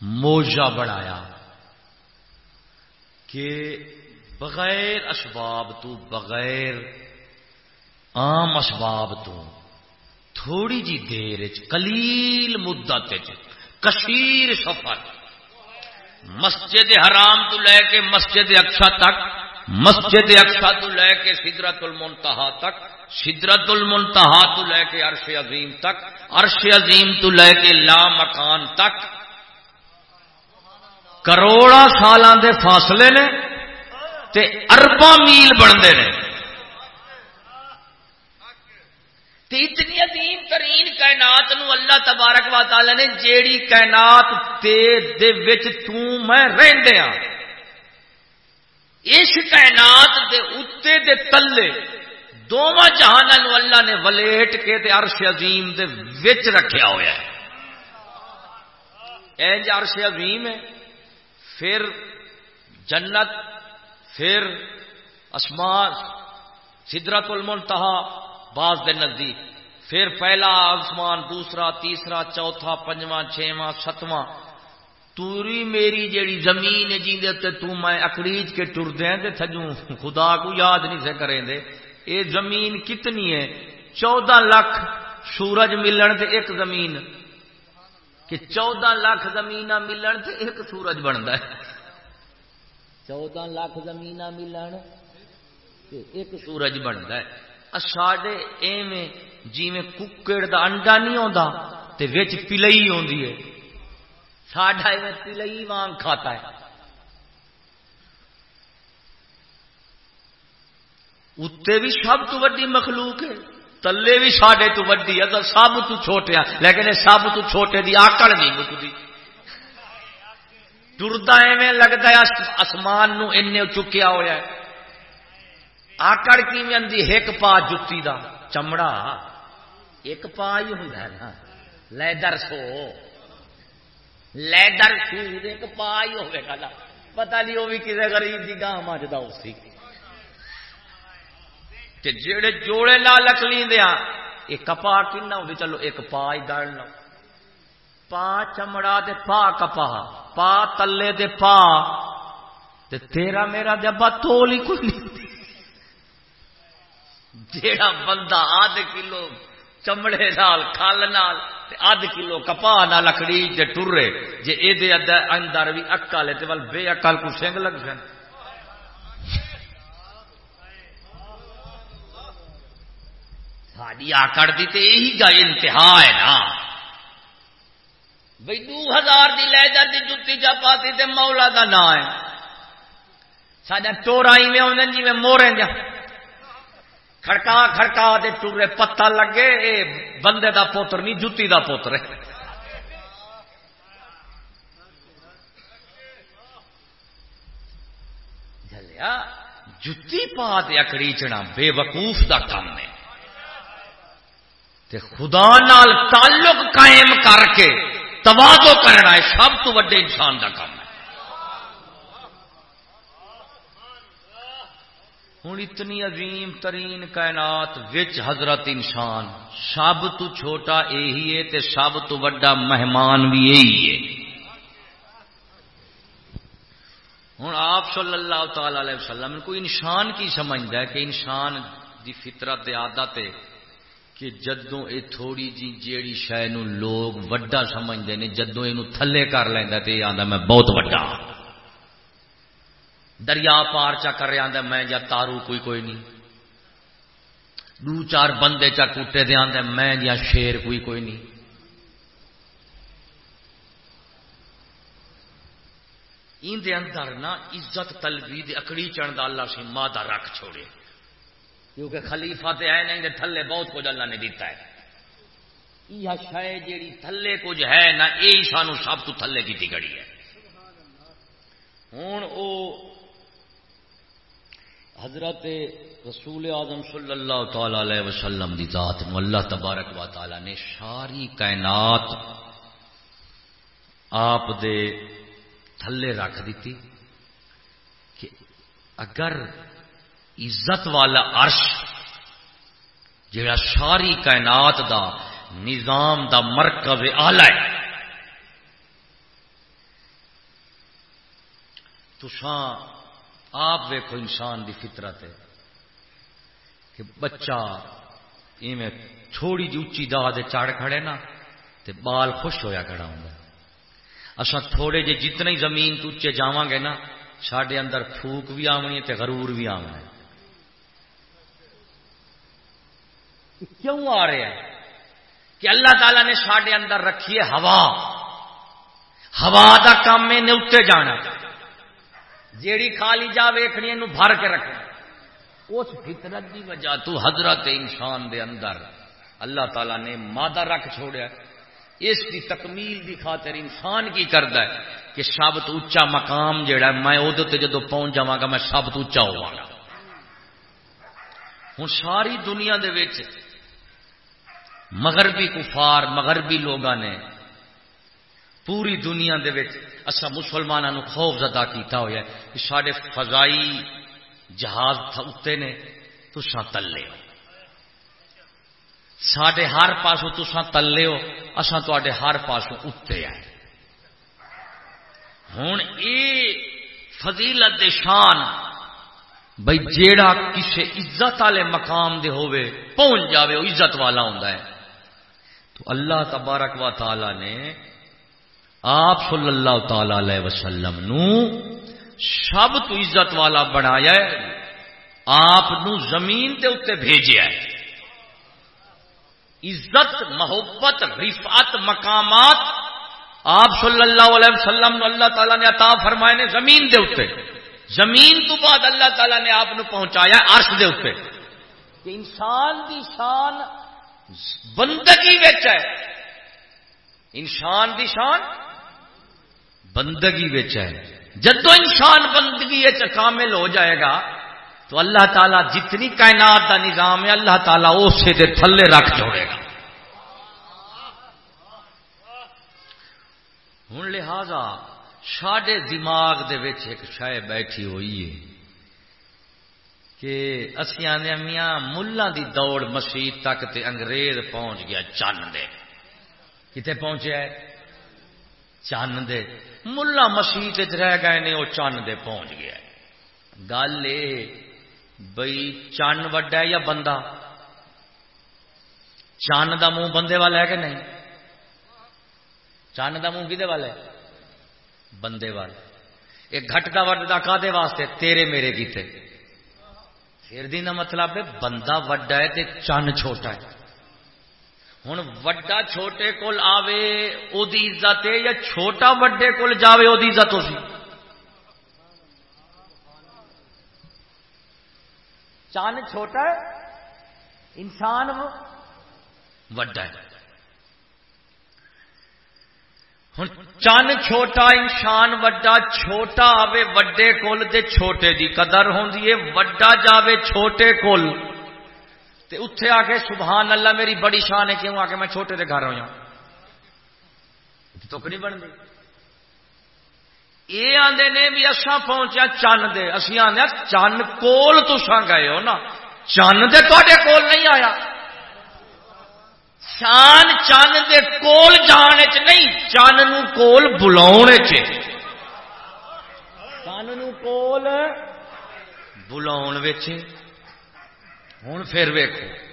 Speaker 1: موجہ بڑھایا کہ بغیر اسباب تو بغیر عام اسباب تو تھوڑی جی دیر کلیل مدت کشیر سفر مسجد حرام تو لے کے مسجد اکشا تک، مسجد اکشا تو لے کے سدرت المنتہا تک، سدرت المنتہا تو لے کے عرش عظیم تک، عرش عظیم تو لے کے لا مکان تک۔ کروڑا سالوں دے فاصلے نے تے اربا میل بنتے ہیں اتنی عظیم ترین کائنات نو اللہ تبارک و تعالی نے جیڑی کائنات تے دے وچ تو میں رہندے ہاں۔ اس کائنات دے اتے دے تلے دونوں جہان اللہ نے ولیٹ کے تے عرش عظیم دے وچ رکھیا ہوا ہے۔ اینج عرش عظیم ہے، پھر جنت، پھر اسمان سدرت المنتہا بعض دے نزدیک۔ پھر پہلا آسمان، دوسرا، تیسرا، چوتھا، پنجواں، چھواں، ستواں۔ توری میری جیڑی زمین ہے جی تو میں اکڑیج کے ٹر دیں دے تھجوں خدا کو یاد نہیں سے کریں دے۔ اے زمین کتنی ہے؟ چودہ لاکھ سورج ملن تے ایک زمین۔ کہ چودہ لاکھ زمین ملن تے ایک سورج بنتا ہے۔ چودہ لاکھ زمین ملن تے ایک سورج بنتا ہے۔ ساڈے ایویں جی ککڑ دا انڈا نہیں آتا تے وچ پلئی آتی ہے ساڈا ایویں پلئی وانگ کھاتا ہے اتنے بھی سب تو وڈی مخلوق ہے تلے بھی ساڈے تو وڈی ہے سب تو چھوٹے لیکن سب تو چھوٹے دی آکڑ نہیں مکتی ٹرتا ایویں لگتا ہے آسمان نو این چکیا ہوا ہے آکڑ کی آدھی ایک پا جتی دا چمڑا ایک پا ہی ہوں نا لیدر سو لیدر سو ایک پا ہی ہوگا پتا نہیں وہ بھی کسی غریب کی گاہ مجھتا اسی جڑے جوڑے لا لکلی دیا یہ کپا کنا ہوگی چلو ایک پا ہی گڑ لو پا چمڑا دے پا کپا پا تلے دے پا تے تیرا میرا جبا تول ہی کوئی نہیں جیڑا بندہ آدھ کلو چمڑے نال کھل نال ادھ کلو کپا نہ لکڑی جے ٹرے جے اے دے اندر بھی اکل ہے ول بے اکل کو سنگ لگ سن ساری آکڑ دی تے یہی گا انتہا ہے نا۔ بھئی دو ہزار دی لے جاتی جتی جا پاتی تے مولا دا نا ہے۔ ساڈا چورائی میں آدھے جی میں مورے جا کھڑکا کھڑکا دے ٹورے پتا لگے اے بندے دا پوتر نہیں جتی دا پوتر ہے جلیا جتی پا دے اکڑیچنا بے وقوف دا کام ہے تے خدا نال تعلق قائم کر کے توازو کرنا ہے سب تو وڈے انسان دا کام ہے ہوں اتنی عظیم ترین کائنات وچ حضرت انسان سب تو چھوٹا یہی ہے تے سب تو وڈا مہمان بھی یہی ہے۔ ہوں آپ صلی اللہ تعالی علیہ وسلم، کوئی انسان کی سمجھتا ہے کہ انسان دی فطرت عادت ہے کہ جدوں اے تھوڑی جی جیڑی شہ لوگ وڈا سمجھتے ہیں، جدوں یہ تھلے کر لینا تو یہ آتا میں بہت وڈا۔ دریا پار چا کر رہا میں جا تارو کوئی کوئی نہیں۔ دو چار بندے چا کوٹے دے آدھا میں جا شیر کوئی کوئی نہیں۔ دے اندر نا عزت تلوی دے اکڑی چڑھ دا اللہ سے مادہ رکھ چھوڑے۔ کیونکہ خلیفہ تے آئے نہیں، تھلے بہت کچھ اللہ نے دیتا ہے۔ یہ شے جیڑی تھلے کچھ ہے نہ یہ سانو سب تو تھلے کی گڑی ہے۔ ہوں او حضرت رسول اعظم صلی اللہ تعالی علیہ وسلم دی ذات نو اللہ تبارک و تعالی نے ساری کائنات آپ دے تھلے رکھ دیتی کہ اگر عزت والا عرش جڑا ساری کائنات دا نظام دا مرکز آلہ ہے تو آپ ویکو انسان دی فطرت ہے کہ بچہ ایویں تھوڑی جی اچھی دہ چڑھ کھڑے نا تے بال خوش ہویا کھڑا ہوں اصا تھوڑے جے جتنے زمین تو اچے جا گے نا سڈے اندر پھوک بھی آنی تے غرور بھی آنا ہے۔ کیوں آ رہا ہے کہ اللہ تعالی نے سڈے اندر رکھی ہے ہوا۔ ہوا کا کام نے اتنے جانا۔ جیڑی خالی جا ویخنی بھر کے رکھنا۔ اس فطرت کی وجہ تو حضرت انسان دے اندر اللہ تعالی نے مادہ رکھ چھوڑیا۔ اس کی تکمیل دی خاطر انسان کی کرد ہے کہ سب تو اچا مقام جہا میں ادو جدو پہنچ جا گا، میں سب تو اچا ہوا گا۔ ہوں ساری دنیا دے وچ مغربی کفار، مغربی لوگوں نے پوری دنیا دے وچ اسا خوف زدہ کیتا ہوا کہ سارے فضائی جہاز اتنے نے تسا تلے ہو۔ سڈے ہر پاسوں تسا تلے ہو اصا تے ہر پاسوں اتنے آئے۔ ہوں یہ فضیلت شان بھائی جیڑا کسی عزت والے مقام دے ہوئے پہنچ جاوے وہ عزت والا ہوتا ہے۔ تو اللہ تبارک و تعالی نے آپ صلی اللہ تعالی علیہ وسلم نو سب تو عزت والا بنایا آپ زمین کے اتنے بھیجا ہے۔ عزت، محبت، رفعت، مقامات آپ صلی اللہ علیہ وسلم اللہ تعالیٰ نے عطا فرمائے نے زمین دے اتنے زمین تو بعد اللہ تعالیٰ نے آپ پہنچایا عرش دے اتنے کہ انسان دی شان بندگی ہے۔ انسان دی شان بندگی وچ ہے۔ جدو انسان بندگی کامل ہو جائے گا، تو اللہ تعالیٰ جتنی کائنات کا نظام ہے، اللہ تعالیٰ اسے دے تھلے رکھ چھوڑے گا۔ ہوں لہذا ساڈے دماغ دے ایک شہ بیٹھی ہوئی ہے کہ اسی آنے میاں ملا دی دوڑ مسیح تک تے انگریز پہنچ گیا چن دے کتنے پہنچیا ہے؟ چن دے ملا مسیح رہ گئے نے وہ چن دے پہنچ گیا۔ گل یہ بئی چن وڈا یا بندہ؟ چن دا منہ بندے والا ہے کہ نہیں؟ چن دا منہ کھے والا ہے؟ بندے والا یہ گھٹ کا وڈا واسطے؟ تیرے میرے کیتے۔ پھر دی مطلب ہے بندہ وڈا ہے تے چن چھوٹا ہے۔ ہوں وڈا چھوٹے کول آوے او دی عزت ہے یا چھوٹا وڈے کول جاوے او دی عزت ہو سی؟ چاند چھوٹا ہے، انسان وڈا ہے۔ ہوں چن چھوٹا، انسان وڈا، چھوٹا آوے وڈے کول تے چھوٹے دی قدر ہوندی ہے، وڈا جاوے چھوٹے کول۔ تے اتے آ کے سبحان اللہ میری بڑی شان ہے کیوں؟ آ کے میں چھوٹے دے گھر ہو جاؤں۔ تک نہیں بنتی۔ یہ آدھے نے بھی اصا پہنچیا چن دے۔ اسی آدھے چن کول تسا گئے ہو نا۔ چن دے تے کول نہیں آیا۔ شان چن دے کول جان چ نہیں چن نو کول بلا چن نو کول بلا ہوں پھر ویکو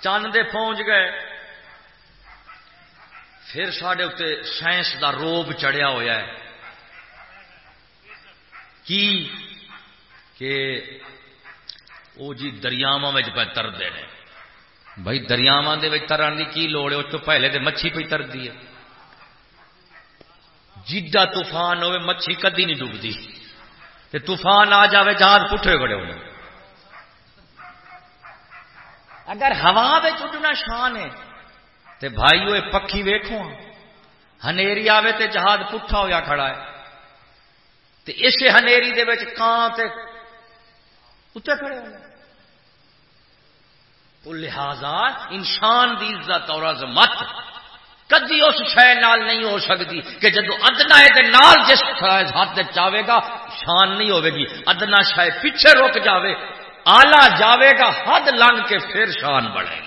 Speaker 1: چند دے پہنچ گئے۔ پھر سڈے اتنے سائنس دا روب چڑھیا ہوا ہے۔ کی؟ کہ وہ جی دریاوا پہ ترتے ہیں بھائی دریاوا ترن کی کی لوڑ ہے؟ اس تو پہلے تو مچھی پہ ترتی ہے۔ جڈا طوفان ہوئے، مچھی کدی نہیں ڈبتی تے طوفان آ جاوے، جہاز پٹھے کھڑے ہونے۔ اگر ہوا میں چڈنا شان ہے، تے بھائی وہ پکھی ویکھو ہاں۔ ہنیری آوے تے جہاز پٹھا ہوا کھڑا ہے۔ تے اسے ہنیری دے وچ کان تے اتنے کھڑے ہونے لہذا انسان دی عزت اور عظمت کدی اس شہ نال نہیں ہو سکتی کہ جدو ادنا ہے نال جس ہاتھ چاہے گا، شان نہیں ہوے گی۔ ادنا شاید پیچھے رک جاوے، آلہ جاوے گا، حد لنگ کے پھر شان بڑھے گی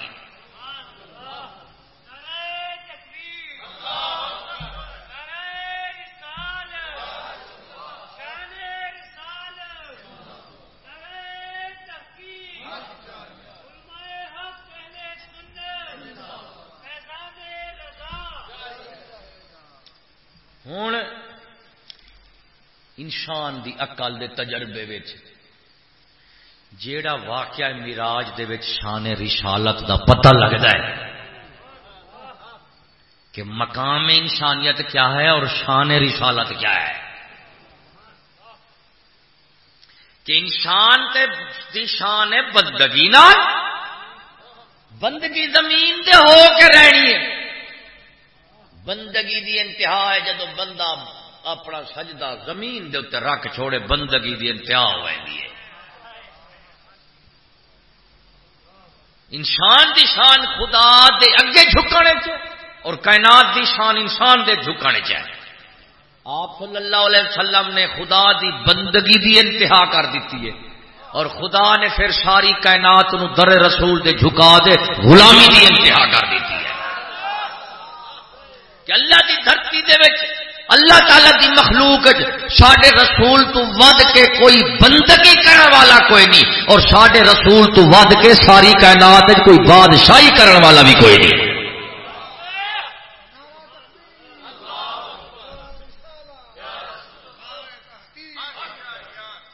Speaker 1: انسان دی اقل دے تجربے وچ، جیڑا واقعہ میراج دے وچ شان رسالت دا پتہ لگتا ہے کہ مقام انسانیت کیا ہے اور شان رسالت کیا ہے۔ کہ انسان تے شان ہے بندگی نہ بندگی زمین دے ہو کے رہنی ہے۔ بندگی دی انتہا ہے، جدو بندہ اپنا سجدہ زمین دے اتنے رکھ چھوڑے، بندگی دی انتہا ہو ہے۔ انسان دی شان خدا دے اگے جھکنے چ اور کائنات دی شان انسان دے جھکنے چ آپ صلی اللہ علیہ وسلم نے خدا دی بندگی دی انتہا کر دیتی ہے اور خدا نے پھر ساری کائنات نو در رسول دے جھکا دے، غلامی دی انتہا کر دیتی ہے۔ کہ اللہ دی دھرتی دے وچ اللہ تعالی دی مخلوق سڈے رسول تو ود کے کوئی بندگی کرنے والا کوئی نہیں اور سڈے رسول تو ود کے ساری کائنات کوئی بادشاہی کرنے والا بھی کوئی نہیں۔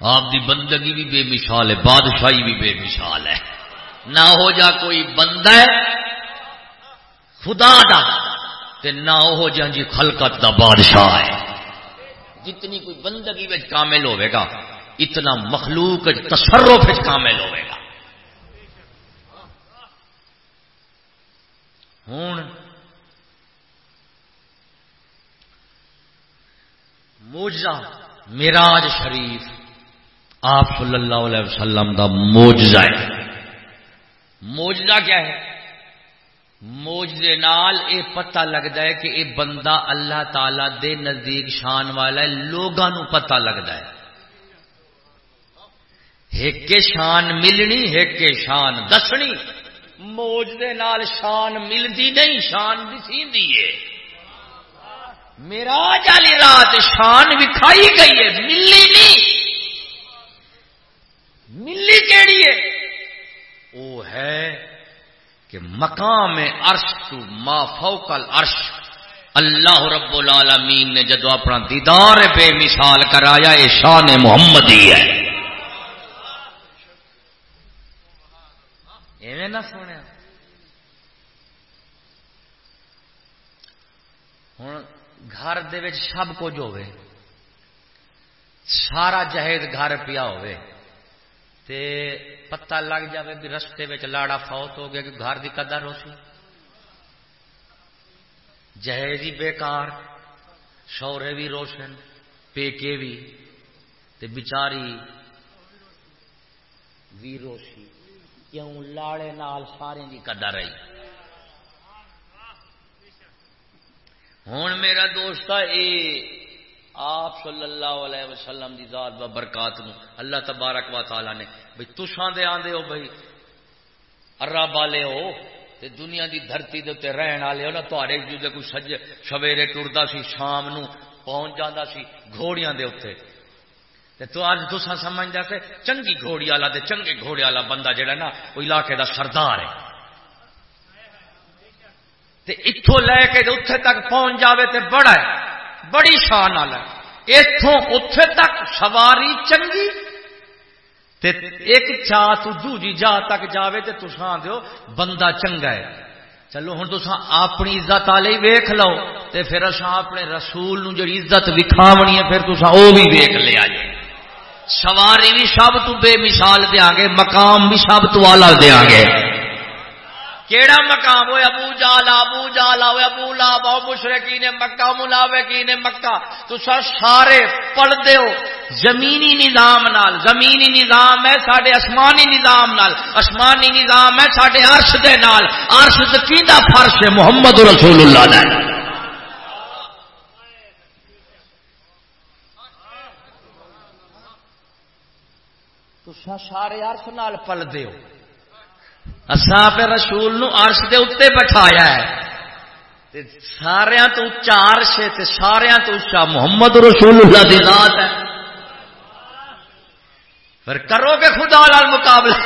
Speaker 1: آپ دی بندگی بھی بے مثال ہے، بادشاہی بھی بے مثال ہے۔ نہ ہو جا کوئی بندہ ہے، خدا دا۔ تے نہ ہو جا جی خلقت دا بادشاہ ہے۔ جتنی کوئی بندگی بچ کامل ہوئے گا اتنا مخلوق تصرف کامل ہوئے گا ہوں موجا میراج شریف آپ صلی اللہ علیہ وسلم دا موجزہ ہے۔ موجزہ کیا ہے؟ موجزے نال اے پتہ لگتا ہے کہ اے بندہ اللہ تعالی دے نزدیک شان والا ہے لوگوں پتہ لگتا ہے۔ ایک شان ملنی، ایک شان دسنی۔ موجدے نال شان ملتی نہیں، شان دسی ہے۔ میرا جالی رات شان وکھائی گئی ہے، ملی نہیں۔ ملی کیڑی ہے؟ وہ ہے کہ مقام عرش تو ما فوق العرش اللہ رب العالمین نے جدو اپنا دیدار بے مثال کرایا، یہ شان محمد ہی ہے۔ ایویں نہ سونے ہوں گھر دے سب کچھ ہوئے سارا جہیز گھر پیا ہوئے تے پتہ لگ جاوے بھی رستے لاڑا فوت ہو گیا کہ گھر کی قدر ہو سی۔ جہیزی بیکار، شورے بھی روشن، پیکے بھی تے بچاری بھی روشی۔ کیوں لاڑے نال سارے کی قدر رہی؟ ہوں میرا دوست اے آپ صلی اللہ علیہ وسلم دی ذات و برکات نو اللہ تبارک و تعالی نے، بھئی تساں دے آندے ہو، بھئی عرب والے ہو، تے دنیا دی دھرتی دے تے رہن والے ہو نا تہاڈے جو کوئی سج، سویرے ٹردا سی، شام نو پہنچ جاندا سی گھوڑیاں دے اوتے۔ تے تو اج تساں سمجھدا سے چنگی گھوڑی والا تے چنگے گھوڑے والا بندہ جڑا نا او علاقے دا سردار ہے۔ تے ایتھوں لے کے اوتھے تک پہنچ جاوے تے بڑا ہے۔ بڑی شان والا اتوں اتے تک سواری چنگی، تے ایک چاہ تو دوجی جا تک جاوے تے تساں دیو بندہ چنگا ہے۔ چلو ہوں تو اپنی عزت والے ویخ لو، تے پھر اصا اپنے رسول نو جڑی عزت وکھاونی ہے، پھر تسا وہ بھی ویخ لیا جی سواری بھی سب تو بے مثال دیا گے مقام بھی سب تو آلہ دیا گے کیڑا مقام ہوئے ابو جالا ابو جالا ہوئے، ابو لاب او مشرقی نے مکہ ملاوے نے مکہ۔ تو سر سارے پڑھ دے ہو، زمینی نظام نال، زمینی نظام ہے ساڈے آسمانی نظام نال، آسمانی نظام ہے ساڈے عرش دے نال۔ عرش کیندا فرش ہے محمد رسول اللہ دا تو سارے عرش نال پل دے ہو۔ اصا رسول نو عرش دے اتنے بٹھایا ہے۔ سارا تو اچا عرش ہے سارا تو اچا محمد رسول اللہ دی ذات ہے۔ پھر کرو گے خدا لال مقابلہ۔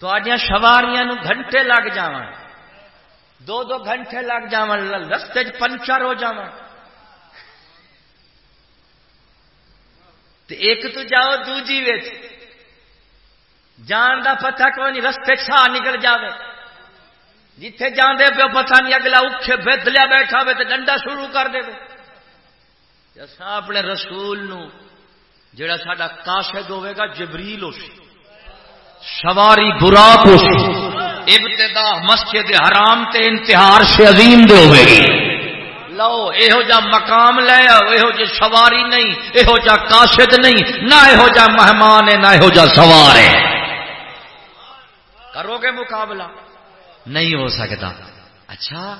Speaker 1: تو سواریاں نو گھنٹے لگ جا دو دو گھنٹے لگ جا رستے پنچر ہو جا ایک تو جاؤ دوجی ویچ جان دا پتہ کوئی نہیں؟ رستے چھا نکل جاوے۔ جتھے جانے پہ پتہ نہیں، اگلا اکھے بد لیا بیٹھا ہوئے تو ڈنڈا شروع کر دے اصا اپنے رسول نو جڑا ساڈا کاشد ہوے گا، جبریل ہو سی سواری براق ہو سی ابتدا مسجد حرام تے انتہار سے عظیم دے ہوئے گی لو یہو جا مقام لے یہو جی سواری نہیں یہو جا کاشد نہیں، نہ یہو جا مہمان ہے، نہ یہو جا سوار ہے۔ کرو گے مقابلہ؟ نہیں ہو سکتا۔ اچھا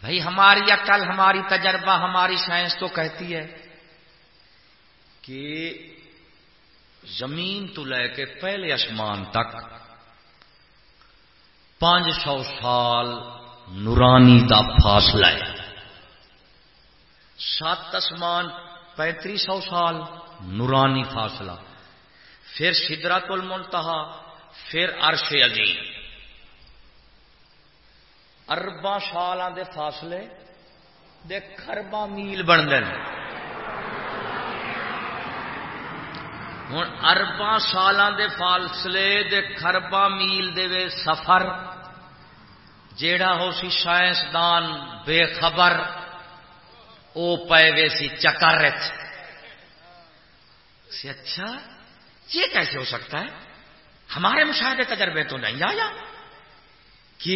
Speaker 1: بھائی ہماری عقل، ہماری تجربہ، ہماری سائنس تو کہتی ہے کہ زمین تو لے کے پہلے آسمان تک پانچ سو سال نورانی دا فاصلہ ہے۔ سات آسمان پینتری سو سال، نورانی فاصلہ۔ پھر سدرت المنتہا، پھر عرش عظیم۔ ارباں سال دے فاصلے دے خرباں میل بنتے ہیں۔ ہوں ارباں سال دے فاصلے دے خرباں میل دے سفر، جیڑا ہو سی سائنسدان بے خبر او پے وے سی چکر اچھا یہ کیسے ہو سکتا ہے؟ ہمارے مشاہدے تجربے تو نہیں آیا۔ کہ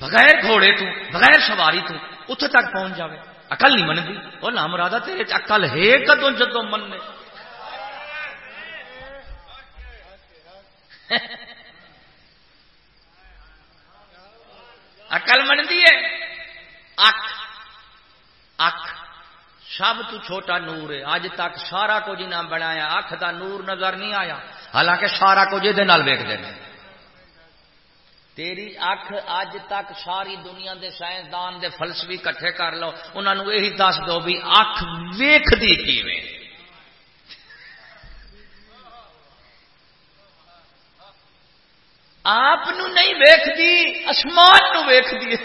Speaker 1: بغیر گھوڑے تو، بغیر سواری تو اتنے تک پہنچ جائے اکل نہیں منتی وہ نام رادا تیرے اکل ہے کدو جدو من اکل منتی ہے۔ اک۔ اک سب تو چھوٹا نور ہے۔ اج تک سارا کچھ نہ بنایا۔ اکھ دا نور نظر نہیں آیا۔ حالانکہ سارا کچھ یہ ویکتے ہیں تیری اکھ اج تک ساری دنیا دے سائنسدان دے فلسفی کٹھے کر لو۔ انہوں یہی دس دو بھی اکھ ویخ دی کیویں۔ آپ نہیں ویخ اسمان نو ویخ دی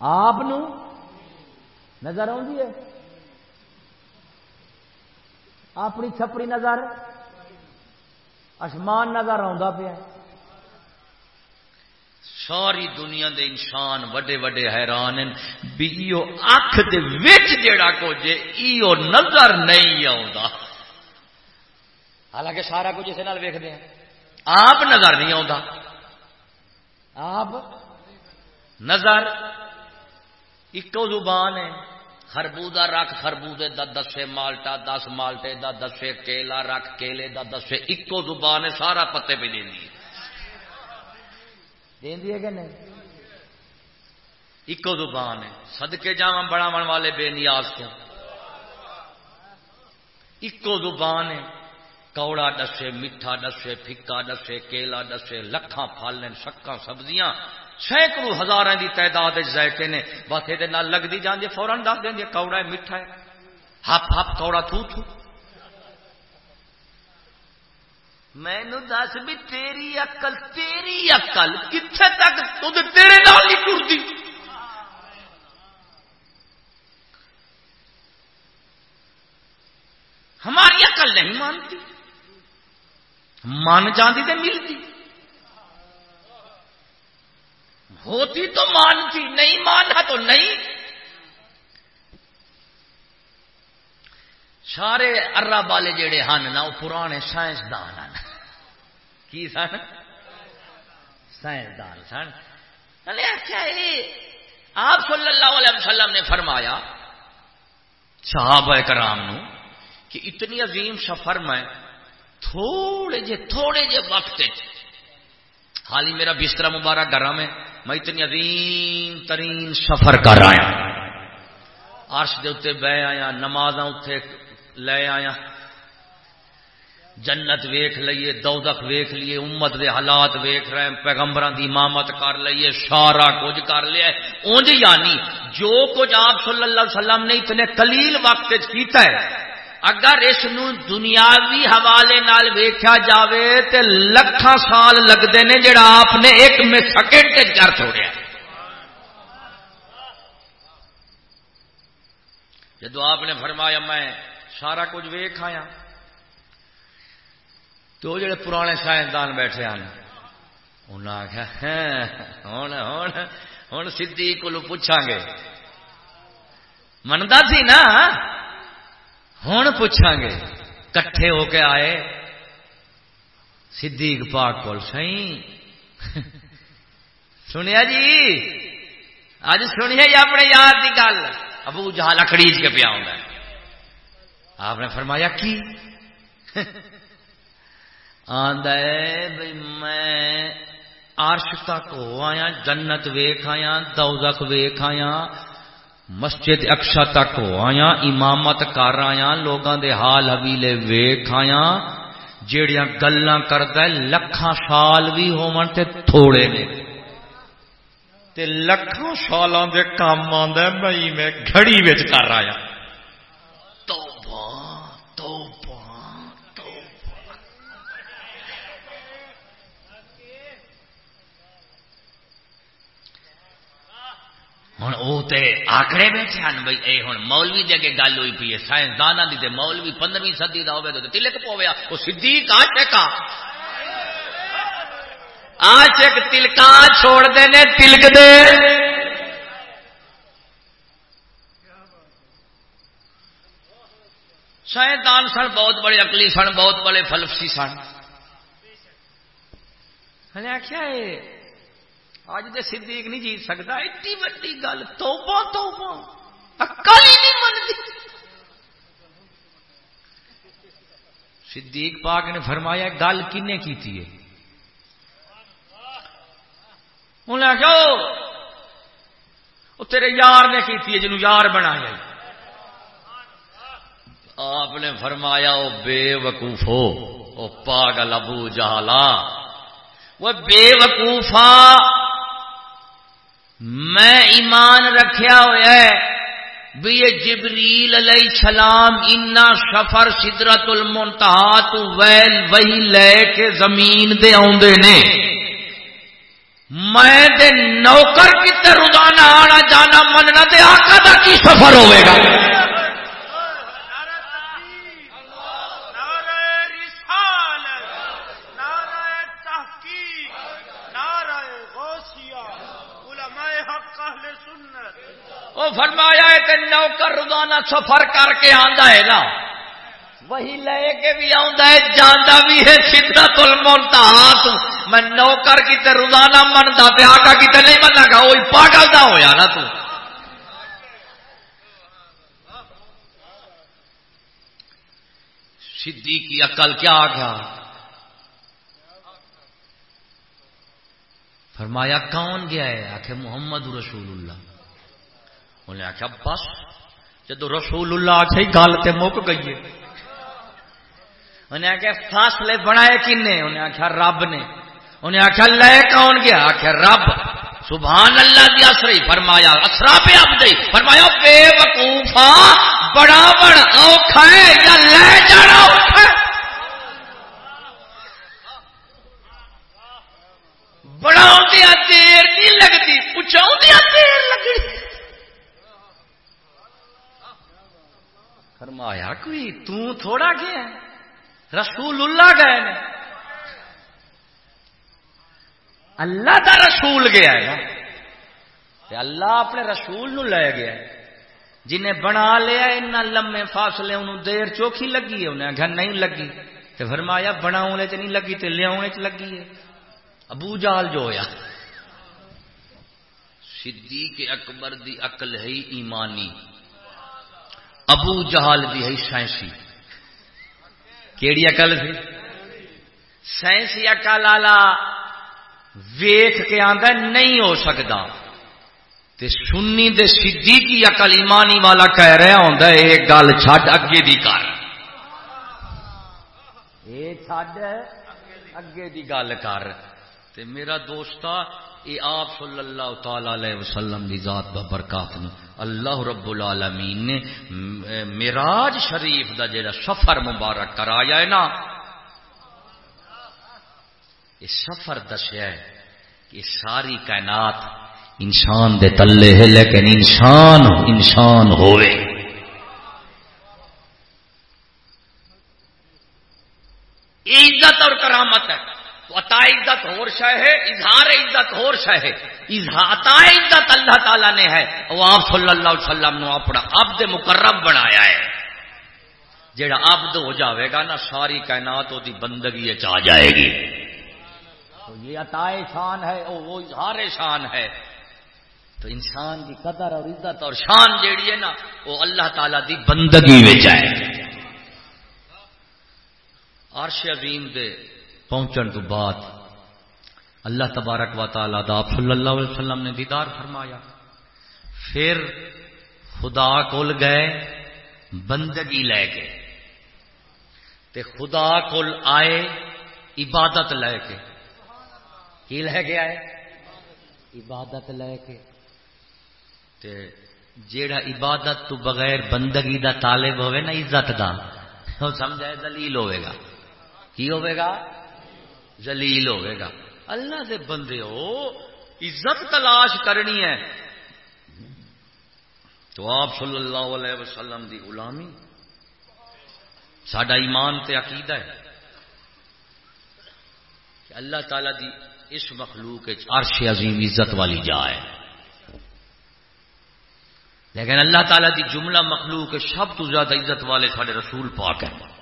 Speaker 1: آپ نظر آ اپنی چھپڑی نظر؟ آسمان نظر آ پیا ساری دنیا دے انسان وڈے وڈے حیران بھی اکھ دے وچ جڑا کچھ ایو نظر نہیں آ حالانکہ سارا کچھ اسے نال ویکھدے ہیں۔ آپ نظر نہیں آتا آپ نظر ایک زبان ہے۔ خربوزہ رکھ خربوزے دا دسے مالٹا دس مالٹے دا دسے کیلا رکھ کیلے دا دسے اکو زبان ہے سارا پتے پہ دین ہے۔ کہ نہیں؟ اکو زبان ہے۔ سدکے جا بڑا من والے بے نیاز کو اکو زبان ہے۔ کوڑا دسے میٹھا دسے پھکا دسے کیلا دسے لکھاں پھل شکاں سبزیاں۔ سینکڑوں ہزار کی تعداد ذائقے نے، بس یہ لگتی جانے فورن دس دیں کوڑا ہے، میٹھا ہے۔ ہپ ہپ کوڑا تھو تھو۔ مینو دس بھی تیری اکل تیری اکل کتنے تک تیرے نال نہیں ٹرتی ہماری اکل نہیں مانتی۔ مان جاتی تو ملتی ہوتی تو مانتی، نہیں مانا تو نہیں۔ سارے ارب والے جڑے ہیں نا، وہ پرانے سائنسدان ہیں کی سن؟ سائنسدان سن۔ اچھا آپ صلی اللہ علیہ وسلم نے فرمایا، صحابہ کرام نو، کہ اتنی عظیم سفر میں تھوڑے جے تھوڑے جے وقت حال ہی میرا بستر مبارک گرم ہے۔ میں اتنی عظیم ترین سفر کر آیا۔ عرش دے اتنے بہ آیا نماز اتے لے آیا۔ جنت ویخ لیے دودک ویخ لیے امت دے حالات ویخ رہے پیغمبر دی امامت کر لیے سارا کچھ کر لیا۔ اونج یعنی جو کچھ آپ صلی اللہ علیہ وسلم نے اتنے کلیل وقت کیتا ہے اگر اس دنیاوی حوالے نال ویکیا جاوے تے لکھا سال لگتے ہیں جڑا آپ نے ایک میں سیکنڈ کر چھوڑیا۔ جدو آپ نے فرمایا میں سارا کچھ ویخ آیا تو جڑے پرانے سائنسدان بیٹھے ہیں انہیں آخیا ہوں ہوں ہوں سی کو پوچھا گے۔ منتا سی نا؟ ہوں پوچھا گے، کٹھے ہو کے آئے، صدیق پاک کو سی سنیا جی اج سنیا جی اپنے یار کی گل۔ ابو جہاں لکڑیج کے پیا ہوں آپ نے فرمایا، کی؟ بھائی میں آرش تک ہو آیا، جنت ویخ آیا، دوزخ ویخ آیا مسجد اکشا تک ہو آیا امامت کر آیا لوگوں دے حال حویلے ویخ آیا جیڑیاں گلا کرتا لکھاں سال بھی ہون تے تھوڑے نے۔ تے لکھاں سالاں دے کام آندا بھائی میں گھڑی وچ کر ہوں ہوں وہ آکڑے بیٹھے ہیں بھائی اے ہوں مولوی دے کے گل ہوئی پی ہے سائنسدان کی مولوی پندرہویں سدی کا ہوگا تو تلک پویا وہ صدیق آشک آشک تلکا چھوڑ دے نے تلک دے سائنسدان سن بہت بڑے اکلی سن بہت بڑے فلفسی سن۔ آخیا اج دے صدیق نہیں جیت سکتا، ایڈی وڈی گل، توبہ توبہ۔ اکل ہی نہیں منتی۔ صدیق پاک نے فرمایا، گل کنے کی تھی انہیں آخو تیرے یار نے کی جنوں یار بنایا آپ نے فرمایا وہ بے وقوف ہو وہ پاگل ابو جہالا وہ بے وقوفا میں ایمان رکھیا ہوا ہے۔ بھی یہ جبریل علیہ السلام انا سفر سدرت المنتہا تو ویل وہی لے کے زمین دے آدھے نے۔ میں دے نوکر کتے روزانہ آنا جانا مننا دے، آقا دا کی سفر ہوئے گا؟ فرمایا ہے کہ نوکر روزانہ سفر کر کے آندا ہے نا۔ وہی لے کے بھی آندا ہے جانا بھی ہے، سدرت المنتہا میں نوکر کی تے روزانہ منتا تے آقا کی تے نہیں مننا گا وہی پاگل دا ہویا نا تو۔ سدھی کی عقل کیا آ گیا؟ فرمایا کون گیا ہے؟ آخر محمد رسول اللہ۔ انہیں آخیا بس جدو رسول اللہ آخ گل تو مک گئی انہیں آخیا فاصلے بنائے کن انہیں آخیا رب نے۔ انہیں آخیا لے کون گیا؟ آخیا رب۔ سبحان اللہ دی اثری فرمایا اثرا پہ اب دئی فرمایا، بے وقوفا بڑا بڑا اوکھا ہے یا لے جانا اوکھا ہے؟ بڑا دیر نہیں لگتی پوچھا دیر لگتی۔ فرمایا، کوئی تو تھوڑا گیا رسول اللہ گئے نے۔ اللہ دا رسول گیا ہے اللہ اپنے رسول نو لے گیا جنہیں بنا لیا ان لمے فاصلے، انہوں دیر چوکھی لگی ہے انہیں گھر نہیں لگی۔ تو فرمایا بناؤ چ نہیں لگی تو لیا چ لگی ہے۔ ابو جال جو ہوا صدیق اکبر دی عقل ہے ایمانی۔ ابو جہال دی ہے سائنسی۔ کیڑی اکل تھی سائنسی اکل آلہ ویخ کے آدھا نہیں ہو سکتا تے سنی دے سدھی کی اکل ایمانی والا کہہ رہا ہوں یہ گل چھڈ اگے دی کر۔ یہ چھڈ اگے دی گل کر۔ تے میرا دوستا یہ آپ صلی اللہ تعالی علیہ وسلم دی ذات برکات نے اللہ رب العالمین نے میراج شریف دا جڑا سفر مبارک کرایا ہے نا، یہ سفر دسیا ہے کہ ساری کائنات انسان دے تلے ہے، لیکن انسان انسان ہوئے۔ عزت اور کرامت ہے۔ عطا عزت ہور شہ ہے، اظہار عزت ہور شہ ہے۔ عطا عزت اللہ تعالی نے ہے۔ وہ آپ صلی اللہ علیہ وسلم نے اپنا عبد مقرب بنایا ہے۔ جڑا عبد ہو جاوے گا نا، ساری کائنات وہ بندگی آ جائے گی۔ تو یہ عطا شان ہے وہ اظہار شان ہے۔ تو انسان کی قدر اور عزت اور شان جیڑی ہے نا، وہ اللہ تعالی دی بندگی میں جائے عرش عظیم دے پہنچن تو بعد اللہ تبارک و تعالی دا آپ صلی اللہ علیہ وسلم نے دیدار فرمایا۔ پھر خدا کول گئے، بندگی لے کے تے خدا کول آئے، عبادت لے کے۔ کی لے کے آئے؟ عبادت لے کے۔ تے جیڑا عبادت تو بغیر بندگی دا طالب ہوئے نا، عزت دا، وہ سمجھائے دلیل ہوئے گا۔ کی ہوئے گا؟ جلیل ہوئے گا۔ اللہ دے بندے ہو، عزت تلاش کرنی ہے۔ تو آپ صلی اللہ علیہ وسلم دی غلامی سڈا ایمان تے عقیدہ ہے کہ اللہ تعالی دی اس مخلوق عرش عظیم عزت والی جا ہے۔ لیکن اللہ تعالیٰ دی جملہ مخلوق سب تو زیادہ عزت والے سارے رسول پاک ہیں۔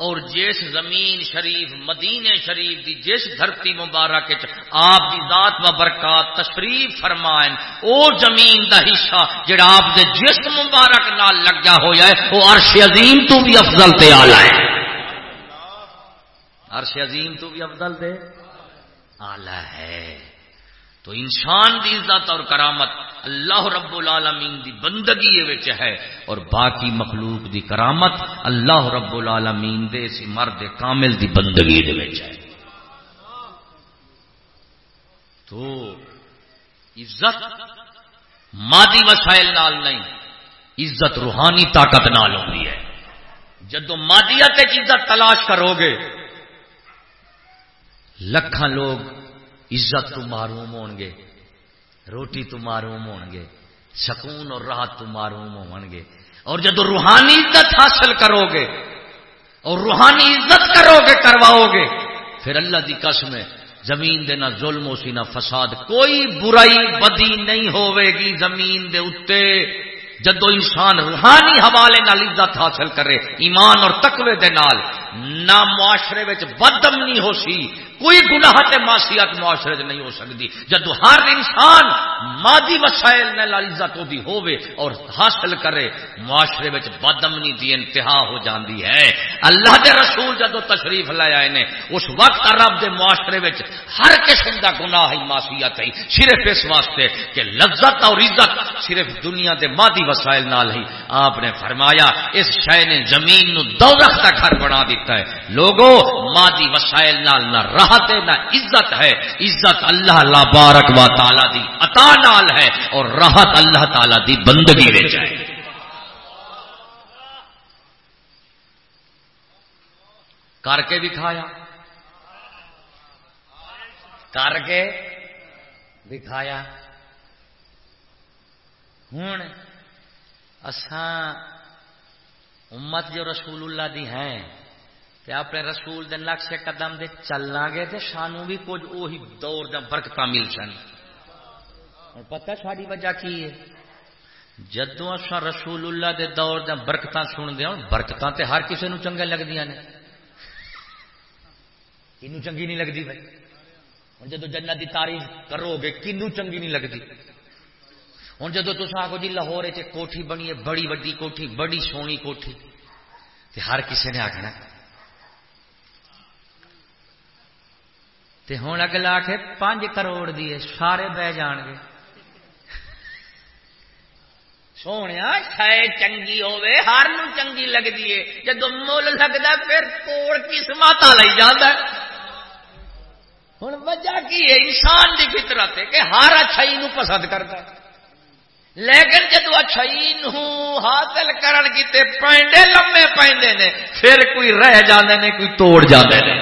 Speaker 1: اور جس زمین شریف مدینے شریف دی جس دھرتی مبارک آپ دی ذات و برکات تشریف فرمائن، او زمین دا حصہ جڑا آپ دے جسم مبارک نال لگا ہویا ہے وہ عرش عظیم تو بھی افضل تے آلہ ہے۔ عرش عظیم تو بھی افضل تے آلہ ہے۔ تو انسان دی عزت اور کرامت اللہ رب العالمین دی بندگی وچ ہے اور باقی مخلوق دی کرامت اللہ رب العالمین دے سی مرد کامل دی بندگی دے وچ ہے۔ تو عزت مادی وسائل نال نہیں، عزت روحانی طاقت نال ہوتی ہے۔ جدو مادیت عزت تلاش کرو گے لکھان لوگ عزت تو معروم ہون گے، روٹی تو معروم ہون گے، سکون اور راحت تو معروم ہون گے۔ اور جب روحانی عزت حاصل کرو گے اور روحانی عزت کرو گے، کرواؤ گے، پھر اللہ دی قسم ہے، زمین دے نہ ظلم ہو سی نہ فساد، کوئی برائی بدی نہیں ہوے گی زمین دے اتے۔ جدو انسان روحانی حوالے نال عزت حاصل کرے، ایمان اور تقوی دے نال، نہ معاشرے بدم نہیں ہو سی کوئی گناہ تے معاشیت معاشرے چ نہیں ہو سکتی۔ جدو ہر انسان مادی وسائل نے عزت دی ہووے اور حاصل کرے، معاشرے میں بدمنی دی انتہا ہو جاندی ہے۔ اللہ دے رسول جدو تشریف لے آئے نے، اس وقت عرب دے معاشرے میں ہر قسم دا گناہ ہی۔ معاشیت ہے صرف اس واسطے کہ لذت اور عزت صرف دنیا دے مادی وسائل نال ہی۔ آپ نے فرمایا، اس شے نے زمین نو دوزخ کا گھر بنا دیتا ہے۔ لوگوں مادی وسائل نال نہ رہ راحت نہ عزت ہے۔ عزت اللہ لا بارک و تعالی دی عطا نال ہے اور راحت اللہ تعالی دی بندگی رہ جائے کر کے دکھایا۔ کر کے دکھایا۔ ہوں اساں امت جو رسول اللہ دی ہیں۔ تے اپنے رسول دے نقش قدم دے چلنا گے تے سانو بھی کچھ وہی دور دا برکت مل سن اور پتہ ساری وجہ کی ہے؟ جدو اصا رسول اللہ دے دور دا برکت سن دیا ہاں، برکت تے ہر کسی نو چنگے لگدیاں نے۔ کنو چنگی نہیں لگتی بھائی؟ ہوں جدو جنت کی تعریف کرو گے کنو چنگی نہیں لگتی ہوں جدو تصا آگو جی لاہور کوٹھی بنی ہے، بڑی وڈی کوٹھی، بڑی سونی کوٹھی۔ ہر کسی نے آخنا تے ہوں اگلا آخ پانچ کروڑ دیے سارے بہ جان گے سونے، شاید چنگی ہوے ہر نو چنگی لگتی ہے۔ جدو مل لگتا پھر توڑ قسمت لے جانا ہوں وجہ کی ہے؟ انسان کی فطرت ہے کہ ہر اچھائی نو پسند کرتا لیکن جدو اچھائی نو حاصل کرن کیتے پینڈے لمے پیندے نے، پھر کوئی رہ جاندے نے کوئی توڑ جاندے نے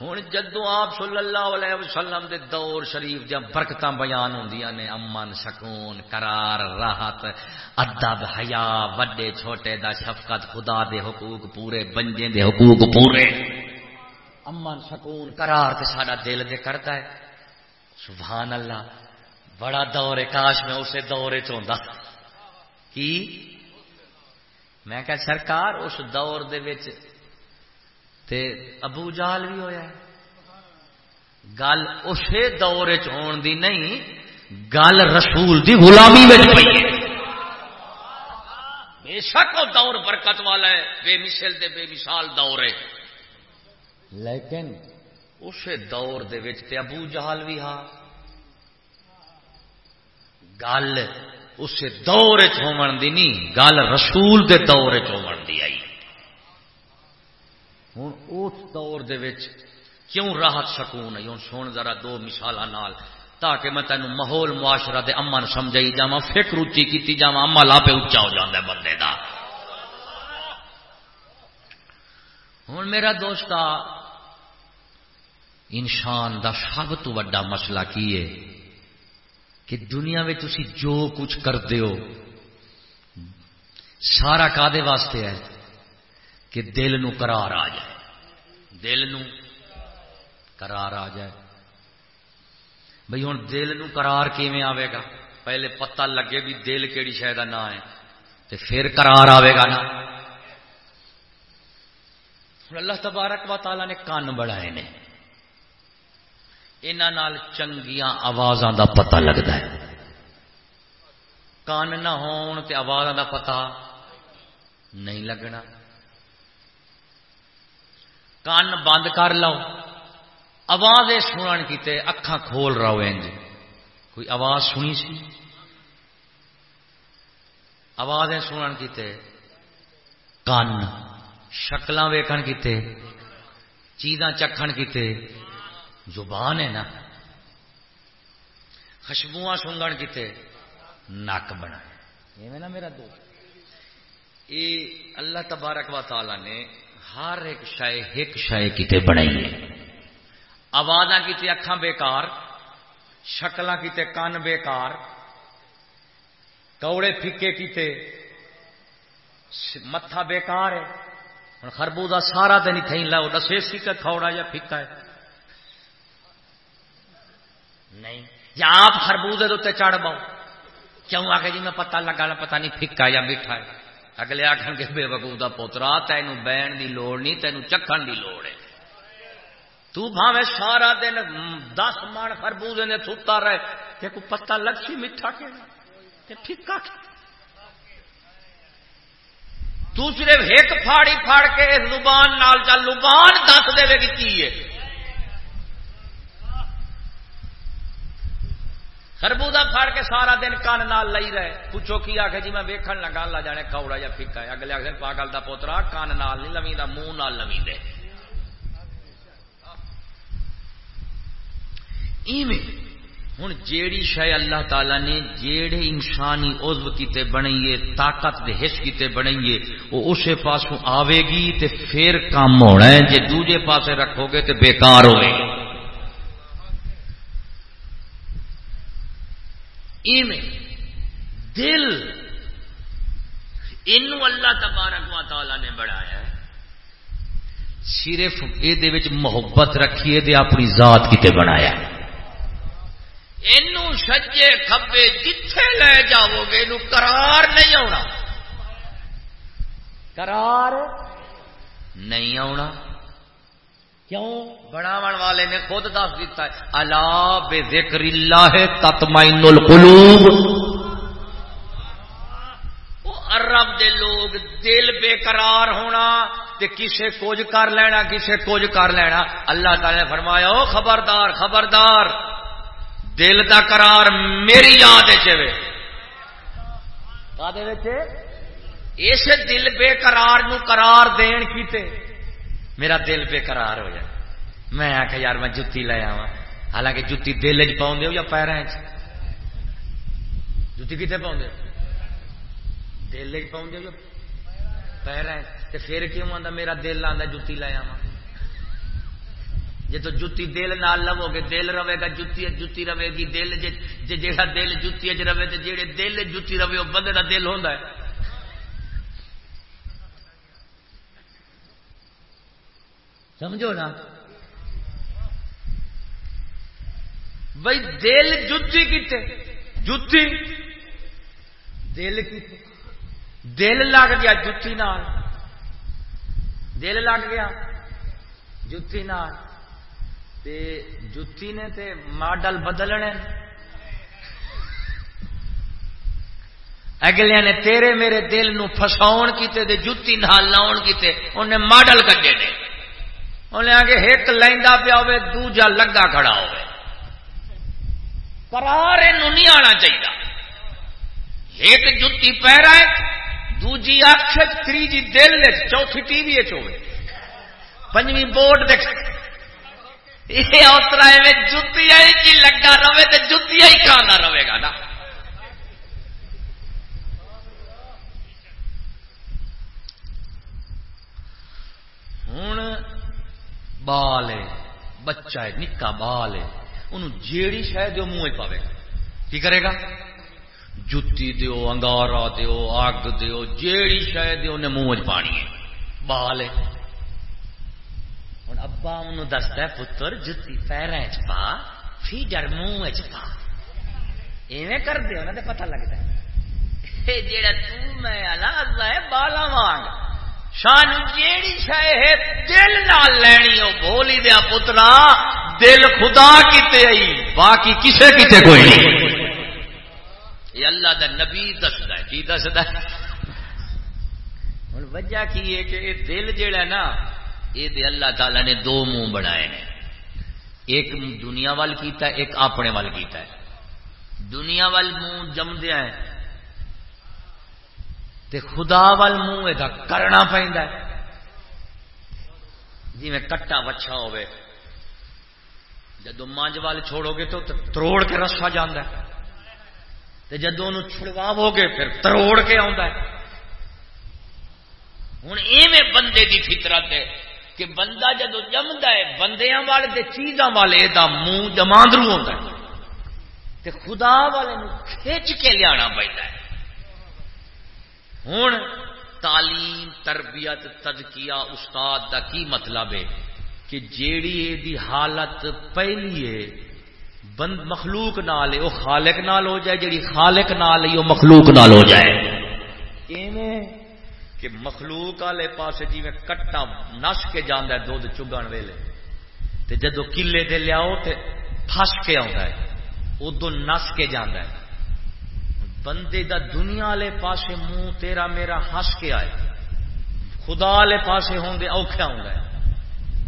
Speaker 1: ہوں جدو آپ صلی اللہ علیہ وسلم دے دور شریف جب برکت بیان ہوں نے، امن، سکون، قرار، راحت، ادب، حیا، وڈے، چھوٹے دا شفقت، خدا دے حقوق پورے، بنجے دے حقوق پورے۔ امن، سکون، قرار تے سارا دل دے کرتا ہے۔ سبحان اللہ، بڑا دور کاش میں اسے دور چاہتا کی؟ میں کہ سرکار، اس دور دے وچ تے ابو جال بھی ہویا ہے۔ گل اسے دور چون دی نہیں، گل رسول دی غلامی میں پئی ہے۔ بے شک وہ دور برکت والا ہے، بے مثل دے بے مثال دور ہے۔ لیکن اسے دور دے وچ تے ابو جہل بھی ہاں۔ گل اسے دور چون دی نہیں، گل رسول دے دور چون دی آئی۔ ہوں اس دور دے وچ کیوں راحت سکون ہے؟ ہوں سن ذرا دو مثال نال، تاکہ میں تینوں ماحول معاشرہ دے امن سمجھائی جا فکر اچھی کی جا عمل آپ اچا ہو جاتا ہے بندے دا۔ ہوں میرا دوست انسان دا سب تو وڈا مسئلہ کی ہے؟ کہ دنیا میں تھی جو کچھ کرتے ہو، سارا کادے واسطے ہے؟ کہ دل نو قرار آ جائے۔ دل نو قرار آ جائے۔ بھئی ہوں دل نو قرار کیویں آئے گا؟ پہلے پتہ لگے بھی دل کہڑی شاید نہ ہے تو پھر قرار آئے گا نا۔ اللہ تبارک و تعالی نے کان بڑھائے نے۔ انہوں چنگیاں آوازاں دا پتہ لگتا ہے۔ کان نہ ہون تے آوازاں دا پتہ نہیں لگنا۔ کان بند کر لو آواز سنن کیتے اکھاں کھول رہو انج کوئی آواز سنی سی آواز سنن کیتے کان شکل ویکھن کیتے چیزاں چکھن کیتے زبان ہے نا خشبو سونگن کیتے نک بنا نا میرا دوست یہ اللہ تبارک و تعالی نے ہر ایک شے ایک شے کتے بنائی ہے۔ آواز کیتے اکھان بےکار شکل کیتے کن بےکار کوڑے پھکے کیتے متھا بےکار ہے۔ ہوں خربوزہ سارا دن ہی لاؤ، دسے سی کہ کھوڑا یا پھکا ہے۔ نہیں، یا آپ خربوزے دے چڑھ باؤ۔ کیوں؟ آ کے جی میں پتہ لگا پتا نہیں پھکا یا میٹھا ہے۔ اگلے آخر کے بے وقوف کا پوترا تین بہن دی لوڑ نہیں تینوں چکھن دی لوڑ ہے تو بھاوے سارا دن دس من خربوزے نے ستا رہے کہ کوئی پتا لگ سی میٹھا کہ پھکا تو صرف ایک پھاڑی پھاڑ کے زبان نال چل لبان دس دے گی کی ہے خربوزہ پھاڑ کے سارا دن کان نال لئی رہے۔ پوچھو کی آ جی میں ویکھن لگا، اللہ جانے کوڑا یا پھکا ہے۔ اگلے آخر پاگل دا پوترا کان نال نہیں لمی دا منہ نال لمی دے ہوں جیڑی شے اللہ تعالی نے جیڑے انسانی عزو کیتے بنائیے، طاقت دے حص کیتے بنائیے، وہ اسے پاسوں آوے گی تے پھر کام ہونا ہے۔ جے دوجے پاسے رکھو گے تے بیکار ہوئے گی دل۔ اینو اللہ تبارک و تعالی نے بڑھایا ہے۔ صرف یہ محبت رکھیے دے اپنی ذات کتے بنایا۔ اینو سجے کھبے جتھے لے جاؤ گے اینو قرار نہیں آنا قرار نہیں آنا کیوں؟ بناو والے نے خود دس دیتا ہے اللہ بے ذکر اللہ تطمئن القلوب. عرب دے لوگ دل بے قرار ہونا تے کسے کچھ کر لینا کسے کچھ کر لینا۔ اللہ تعالی نے فرمایا او خبردار خبردار دل دا قرار میری یاد چوے اس دل بے قرار نو قرار دین کیتے۔ میرا دل بے قرار ہو جائے۔ میں آ یار میں جتی لے آوا حالانکہ جتی دل چ پاؤں یا پیروں جتی کتنے پاؤں دل چ پاؤں یا پیر پھر کیوں آتا میرا دل آتا جتی لے آوا جی تو جتی دل نال لو گے، دل رہے گا جتی جتی رہے گی۔ دل جی جہاں دل جتی چ رہے تو جہے دل جتی رہے وہ بندے کا دل ہوتا ہے۔ سمجھو نا؟ بھائی دل جتی کتنے جتی؟ دل دل لگ گیا جتی نال۔ دل لگ گیا جتی نال۔ تے جتی نے تے ماڈل بدلنے۔ اگلے نے تیرے میرے دل نو فساؤ کیتے تے جتی نال لاؤ کیتے، انہیں ماڈل کڈے نے انہیں آگے ایک لینا پیا ہوے دوجا لگا کھڑا ہوے قرار نہیں آنا چاہیے ایک جتی پیرا ہے، دوجی اکھ تیجی دل چوتھی ٹی وی چوے پنجویں بورڈ دیکھ۔ یہ اوترا میں جتی کی لگا رہے تو جتی ہی کھانا رہے گا نا ہوں بال ہے بچہ ہے، نکا بال ہے۔ انہوں جیڑی شاید منہ پاوے۔ گا کی کرے گا؟ جتی دیو انگارا دیو اگ دیو جیڑی شاید انہیں منہ پانی ہے۔ بال ہے۔ ہوں ابا ان دستا ہے، پتر، جتی پیروں چ پا، فیڈر منہ چ پا۔ ایویں کر دے انہوں نے پتہ لگتا ہے۔ جیڑا تو میں، اللہ ہے بالا وانگ۔ شان جیڑی شے ہے، دل نال لینی ہو بولی دیا پترا، دل خدا کیتے آئی، باقی کسے کیتے کوئی نہیں۔ یہ اللہ دا نبی دستا ہے، کی دستا ہے؟ ہوں وجہ کی ہے کہ دل جیڑا نا، یہ اللہ تعالی نے دو منہ بنائے نے۔ ایک دنیا وال کیتا ہے، ایک اپنے وال کیتا ہے۔ دنیا وال منہ جمدیا ہے تے خدا وال منہ یہ کرنا پہنتا ہے۔ جی میں کٹا وچھا ہوئے جدو مانج وال چھوڑو گے تو تروڑ کے رسا جانا ہے۔ تے جدو چھڑواو گے پھر تروڑ کے آتا ہے۔ ہوں ایویں بندے دی فطرت ہے کہ بندہ جدو جمتا ہے، بندیاں والے چیزاں والے دا منہ جماندرو ہوتا ہے۔ تے خدا والے کھچ کے لیا پڑتا ہے۔ ہوں تعلیم، تربیت تزکیہ استاد دا کی مطلب ہے؟ کہ جیڑی دی حالت پہلی ہے، بند مخلوق نال ہے وہ خالق نال ہو جائے، جیڑی خالق نال ہے وہ مخلوق نال ہو جائے۔ ایویں کہ مخلوق والے پاس جی میں کٹا نس کے جانا ہے دھد چگن ویلے۔ تے جدو کلے دے لیاؤ، تے پھس کے آتا ہے ادو نس کے جانا ہے۔ بندے دا دنیا والے پاسے منہ تیرا میرا ہس کے آئے۔ خدا والے پاسے ہوں گے اوکھا ہوں گے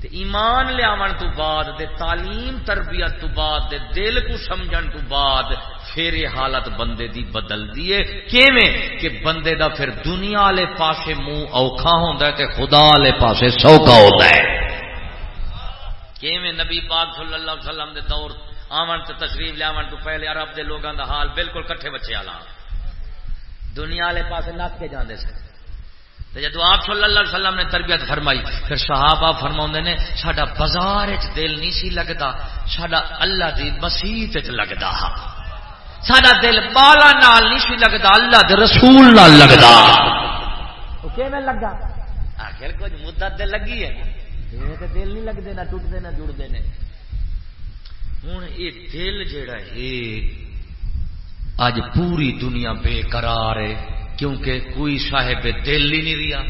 Speaker 1: تے ایمان لیا تو بعد دے تعلیم تربیت تو بعد دے دل کو سمجھن تو بعد پھر یہ حالت بندے دی بدل دیے کیویں؟ کہ بندے دا پھر دنیا والے پاسے منہ اوکھا ہوندا ہے تے خدا والے پاسے سوکھا ہوتا ہے کیویں؟ نبی پاک صلی اللہ علیہ وسلم دے دور آمن تے تشریف لیا تو پہلے عرب دے لوگاں دا حال بالکل کٹھے بچے والا۔ دنیا والے پاسے نس کے جاندے سن۔ جدو آپ صلی اللہ علیہ وسلم نے تربیت فرمائی پھر صحابہ فرما نے سڈا بازار دل نہیں سی لگتا سڈا اللہ دی مسیح لگتا سڈا دل بالا نال نہیں سی لگتا اللہ دے رسول نال لگتا لگا آخر کچھ مدت لگی ہے۔ دل نہیں لگتے نہ ٹوٹتے نہ جڑتے ہیں ہوں یہ دل جڑا ہے اج پوری دنیا بے قرار ہے، کیونکہ کوئی صاحب دل ہی نہیں رہا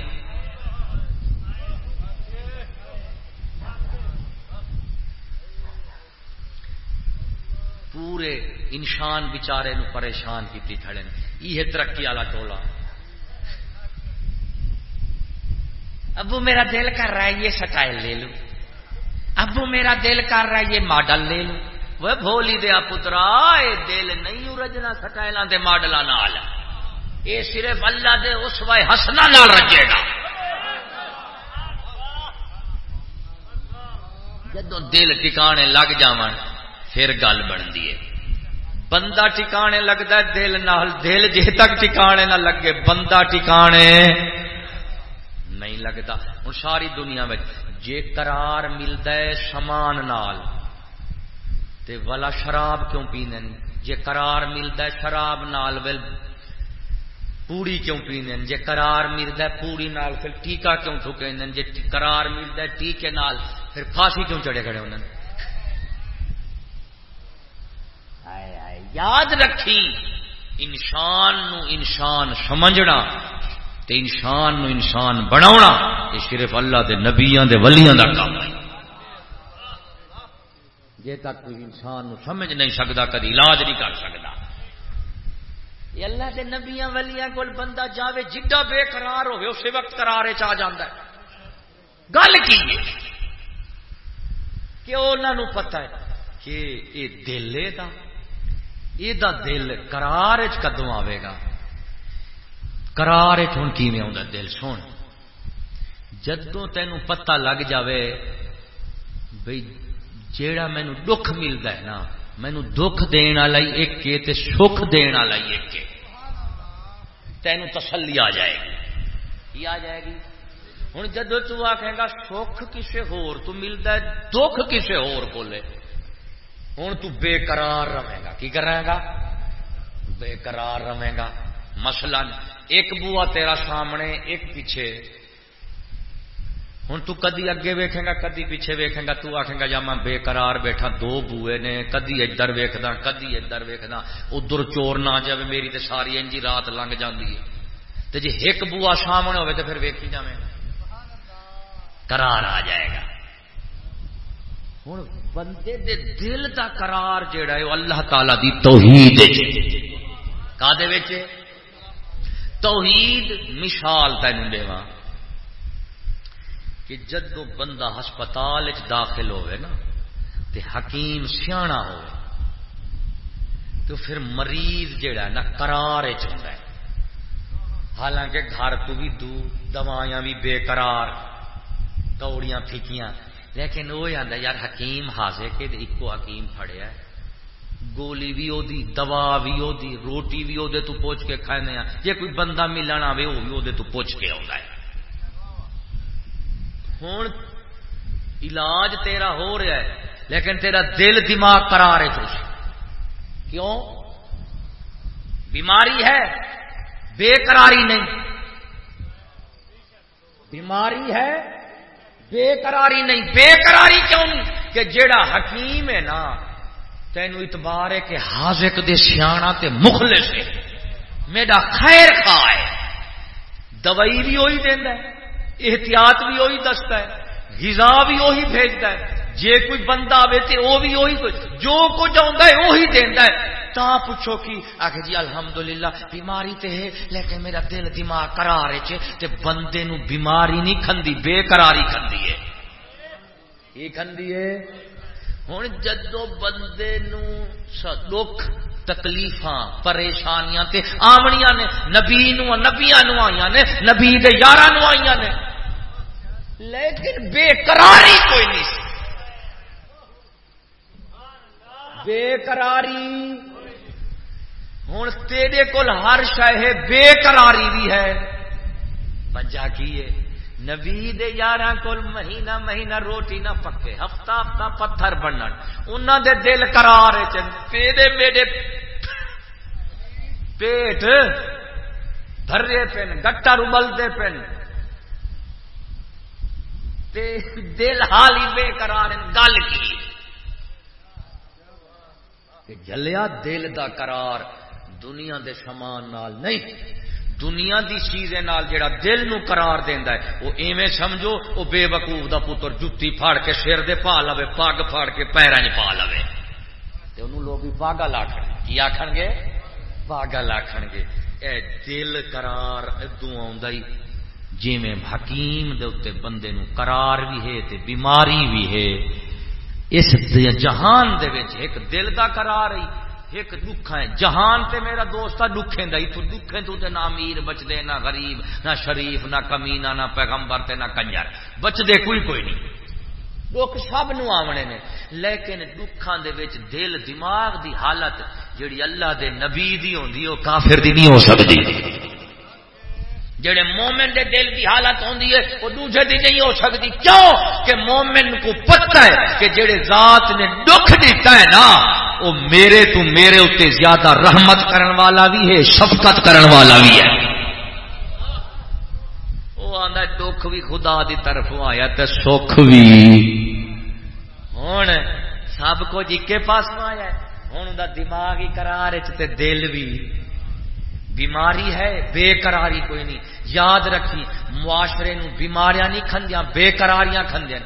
Speaker 1: پورے انسان بچارے نو پریشان کی کھڑے یہ ترقی والا ٹولا۔ ابو میرا دل کر رہا ہے، یہ سٹائل لے لو۔ ابو میرا دل کر رہا ہے، یہ ماڈل لے لو۔ وہ بولی دیا پترا دل نہیں ارجنا سٹائل ماڈل یہ صرف اللہ دے اس وائے ہسنا نہ رجے گا۔ جدو دل ٹکانے لگ جا پھر گل بنتی ہے۔ بندہ ٹکانے لگتا ہے، دل نال، دل جی تک ٹکانے نہ لگے، بندہ ٹکانے نہیں لگتا۔ ہوں ساری دنیا میں جے قرار ملتا ہے سمان نال، تے والا شراب کیوں پینے جے قرار ملتا ہے شراب نال ول پوڑی کیوں پینے جے قرار ملتا ہے پوڑی نال، پھر ٹیکا کیوں ٹھکے جے قرار ملتا ہے ٹیکے نال، پھر پھانسی کیوں چڑھے کھڑے انہوں یاد رکھی، انسان نو انسان سمجھنا تے انسان نو انسان بناونا یہ صرف اللہ دے نبیاں دے ولیاں دا کام ہے۔ جے تک کوئی انسان نو سمجھ نہیں سکتا کدی علاج نہیں کر سکتا یہ اللہ دے نبیاں ولیاں کول بندہ جاوے، جڈا بے قرار ہوئے اسی وقت قرارے چاہ جاندا ہے۔ گل کی کہ انہوں پتہ ہے کہ یہ دل دا یہ دل کرار کدو آئے گا؟ کرار ہوں کی دل سن۔ جدوں تینوں پتہ لگ جاوے بھئی جیڑا مینو دکھ ملتا ہے نا مینو دکھ دن والا ایک تے سکھ دن والا ایک تینوں تسلی آ جائے گی۔ آ جائے گی؟ ہوں جدو تکھے گا، سکھ کسے ہور تو ملتا ہے، دکھ کسے ہور بولے ہوں تو بے قرار رہے گا۔ کی کرے گا؟ بے قرار رہے گا۔ مسئلہ ایک بوا تیرا سامنے، ایک پیچھے۔ ہوں تو کدی اگے ویکھے گا، کدی پیچھے ویکھے گا، تو آخے گا جا میں بے قرار بیٹھا، دو بوئے نے، کدی ادھر ویکھدا، کدی ادھر ویکھدا۔ ادھر چور نہ جائے میری تے ساری انجی رات لنگ جاندی ہے۔ تے جی ایک بوا سامنے ہوئے تو پھر ویکھی جائے قرار آ جائے گا۔ ہوں بندے دے دل دا قرار جیڑا ہے اللہ تعالی دی توحید کا توحید مثال تین دیوا کہ جدو بندہ ہسپتال داخل ہوئے نا، تے حکیم سیاح ہو تو پھر مریض جیڑا ہے نا کرار چاہتا ہے۔ حالانکہ گھر تو بھی دور دوائیاں بھی بے قرار، کوڑیاں پھیکیاں۔ لیکن وہ آتا یار حکیم ہاسے کہ ایک حکیم فڑیا گولی بھی وہ دوا بھی وہ روٹی بھی وہ پوچھ کے کھانے جی کوئی بندہ ملنا آئے وہ بھی وہ پوچھ کے آتا ہے۔ ہوں علاج تیرا ہو رہا ہے، لیکن تیرا دل دماغ کرا رہے تو کیوں؟ بیماری ہے بے قراری نہیں۔ بیماری ہے بے قراری نہیں۔ بے قراری کیوں نہیں؟ کہ جیڑا حکیم ہے نا تین اتبار ہے کہ حاضق دے سیاح تے مخلص ہے۔ میرا خیر خواہ ہے۔ دوائی بھی وہی دینا ہے، احتیاط بھی وہی دستا ہے، غذا بھی وہی بھیجتا ہے۔ جے کوئی بندہ آئے تو وہ بھی وہی جو کچھ آتا ہے وہی دینا ہے۔ تا پوچھو کی؟ آخر جی الحمدللہ، بیماری تے ہے، لیکن میرا دل دماغ کرارے چے تے بندے نو بیماری نہیں کھندی، بے قراری کھندی ہے۔ یہ کھندی ہے؟ ہن جدو بندے دکھ، تکلیفاں، پریشانیاں تے آمنیاں نے، نبی نو، نبیاں نو آئیاں نے، نبی دے یاراں نو نے۔ لیکن بے قراری کوئی نہیں بے قراری ہوں تیرے کول ہر شہ بے قراری بھی ہے۔ وجہ کی ہے؟ نبی دے یار کول مہینہ مہینہ روٹی نہ پکے، ہفتہ ہفتہ پتھر بنن۔ انہوں دے دل کرار تیرے میرے پیٹ بھرے پن گٹا ربلتے پن۔ دل حال ہی بے قرار گل کی؟ جلیا دل دا قرار دنیا دے سامان نال نہیں۔ دنیا دی چیزیں نال جڑا دل نو قرار دیندا ہے، وہ ایویں سمجھو، وہ بے وقوف دا پتر جُتی پھاڑ کے سر دے پا لوے، پگ پھاڑ کے پیراں پا لوے۔ تے انہوں لوگ بھی پاگل آکھن کی آکھن گے؟ پاگل آکھن گے۔ اے دل قرار ادوں آوندا ہی جویں حکیم دے اوتے بندے نو قرار بھی ہے تے بیماری بھی ہے۔ اس جہان دے وچ ایک دل دا قرار ہی۔ ایک دکھ ہے۔ جہان تے میرا دوست دکھیں دا تو دکھیں تو تے نہ امیر بچ دے نہ غریب، نہ شریف، نہ کمینہ، نہ پیغمبر تے نہ کنجر۔ بچ دے کوئی کوئی نہیں۔ دکھ سب نو آونے نے۔ لیکن دکھان دے وچ دل، دماغ دی حالت جڑی اللہ دے نبی دی ہوندی، او کافر دی نہیں ہو سکدی۔ جڑے مومن دے دل کی حالت ہوندی ہے، وہ دوسرے دی نہیں ہو سکتی۔ کیوں؟ کہ مومن کو پتہ ہے کہ جڑے ذات نے دکھ دیتا ہے نا، وہ میرے تو میرے اتنے زیادہ رحمت کرن والا بھی ہے، شفقت کرن والا بھی ہے۔ وہ آندا دکھ بھی خدا دی طرف آیا تے سکھ بھی۔ ہن سب کچھ ایک پاس آیا ہے۔ ہن دا دماغ ہی قرار تے دل بھی۔ بیماری ہے بے قراری کوئی نہیں۔ یاد رکھی معاشرے نو بیماریاں نہیں کھندیاں بے قراریاں کھندیاں۔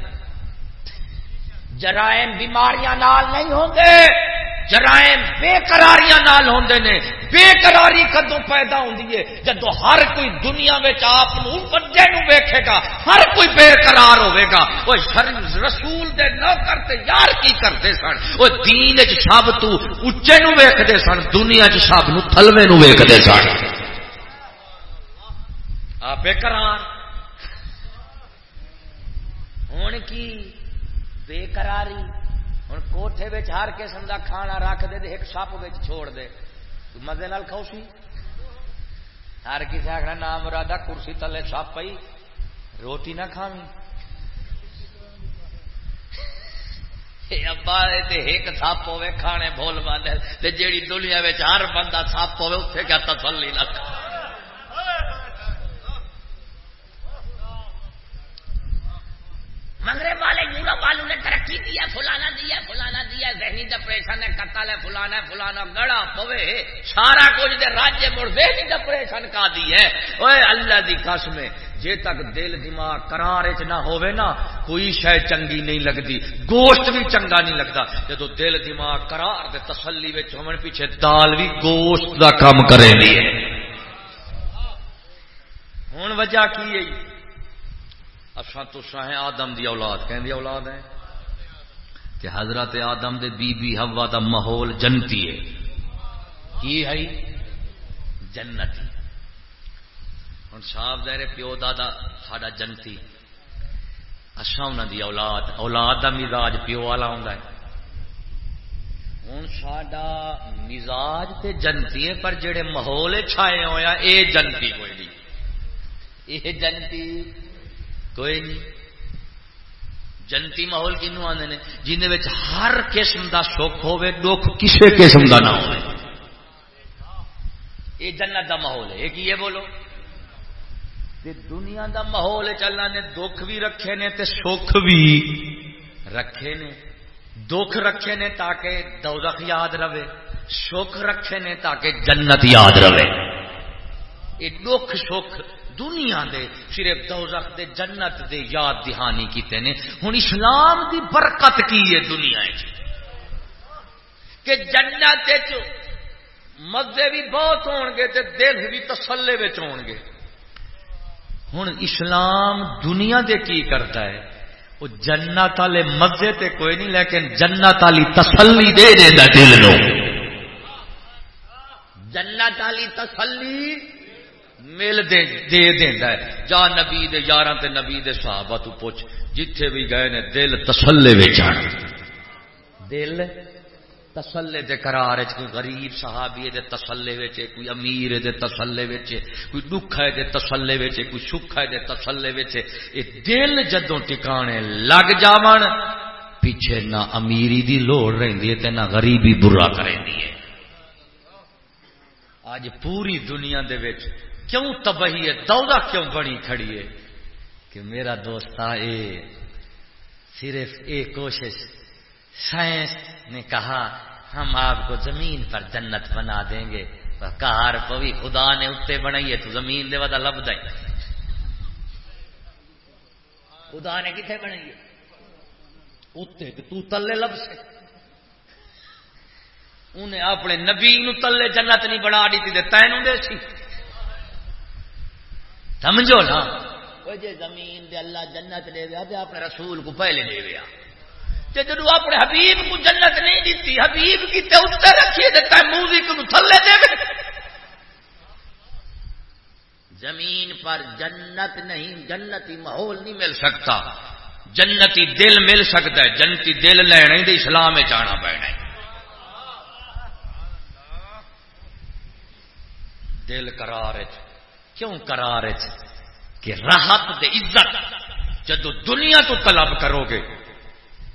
Speaker 1: جرائم بیماریاں نال نہیں ہوں گے۔ جرائم بے قراریاں نال ہوندے نے بے قراری کدو پیدا ہوندی ہے؟ جدو ہر کوئی دنیا آپ بڑے نو ویکھے گا، ہر کوئی بے قرار ہوے گا وہ رسول دے نہ کرتے یار کی کرتے سن؟ وہ دین وچ سب تو اچے نو ویکھدے سن، دنیا چ سب نو تھلوے نو ویکھدے سن۔ آپ بے قرار ہن کی؟ بے قراری ہوں کوٹھے ہر قسم کا کھانا رکھ دے ایک سپ چھوڑ دے۔ مزے نال کھاؤ سی۔ ہر کسی آخر نام مرادہ، کرسی تلے سپ پی روٹی نہ کھاوی ابا ایک سپ ہوے کھانے بول بند جیڑی دنیا ہر بندہ سپ ہوے اتنے کیا تسلی نہ مغرب والے یورپ والوں نے ترقی دیا فلانا دیا فلانا دیا ذہنی ڈپریشن ہے، قتل ہے، فلانا فلانا گڑا پوے، سارا کچھ دے راجے مڑ ذہنی ڈپریشن کا دی ہے۔ اوے اللہ دی قسم جے تک دل دماغ قرار چ نہ ہوے نا، کوئی شے چنگی نہیں لگتی، گوشت بھی چنگا نہیں لگتا۔ جدو دل دماغ قرار دے تسلی وچ ہون پیچھے دال بھی گوشت دا کام کرے دی ہن وجہ کی ہے؟ اصا تو شاہ آدم دی اولاد کہ اولاد ہے؟ کہ حضرت آدم دے بی بی ہوا دا ماحول جنتی ہے۔ کی ہے؟ جنتی۔ ہوں صاحب دے پیو دادا ساڈا جنتی۔ اچھا انہوں دی اولاد اولاد دا مزاج پیو والا ہوں ہوں ساڈا مزاج تے جنتی ہے، پر جڑے ماحول چھائے ہویا اے جنتی کوئی نہیں۔ یہ جنتی کوئی نہیں۔ جنتی ماحول کنو آدھے نے، جن ہر قسم کا سکھ ہوے دکھ کسی قسم کا نہ ہو یہ جنت دا ماحول ہے۔ یہ یہ بولو؟ دنیا دا ماحول چلنا نے دکھ بھی رکھے نے تے سکھ بھی رکھے نے۔ دکھ رکھے نے تاکہ دوزخ یاد رہے سکھ رکھے نے تاکہ جنت یاد رہے۔ یہ دکھ سکھ دنیا دے صرف دوزخ دے، جنت دے یاد دہانی کیتے نے۔ ہوں اسلام دی برکت کی ہے دنیا کہ جنت مزے بھی بہت ہون گے تے دل بھی تسلے ہون گے۔ ہوں اسلام دنیا دے کی کرتا ہے؟ وہ جنت والے مزے تے کوئی نہیں، لیکن جنت والی تسلی دے دے دل لو جنت والی تسلی مل دے دے دیندا ہے۔ جا نبی دے یاراں تے نبی دے صحابہ تو پوچھ، جتھے بھی گئے نے دل تسلے وچ دل تسلے دے قرار وچ کوئی غریب صحابی دے تسلے وچ، کوئی امیر دے تسلے وچ، کوئی دکھ ہے دے تسلے وچ، کوئی سکھ ہے دے تسلے وچ، اے دل جدوں ٹکانے لگ جاون، پیچھے نہ امیری دی لوڑ رہندی ہے تے نہ غریبی برا کریندی ہے۔ اج پوری دنیا دے وچ کیوں تباہی ہے؟ دودا کیوں بڑی کھڑی ہے؟ کہ میرا دوست اے، صرف ایک کوشش، سائنس نے کہا، ہم آپ کو زمین پر جنت بنا دیں گے۔ کہار پوی خدا نے اتنے بنائی ہے، تو زمین دے ودا لب دیں خدا نے کتنے بنائی ہے؟ اتنے تو تلے لب سے۔ انہیں اپنے نبی نو تلے جنت نہیں بنا دی تھی تینوں دے سی۔ سمجھو نا؟ وہ جی زمین دے اللہ جنت دے دیا تو اپنے رسول کو پہلے دے دیا جدو اپنے حبیب کو جنت نہیں دیتی حبیب کی تے اتنے رکھیے دیتا ہے موزی کو تھلے دے زمین پر جنت نہیں، جنتی ماحول نہیں مل سکتا۔ جنتی دل مل سکتا ہے، جنتی دل لینا ہی اسلام آنا پینا دل کرار کیوں کرار جی؟ کہ راحت دے عزت جدو دنیا تو طلب کرو گے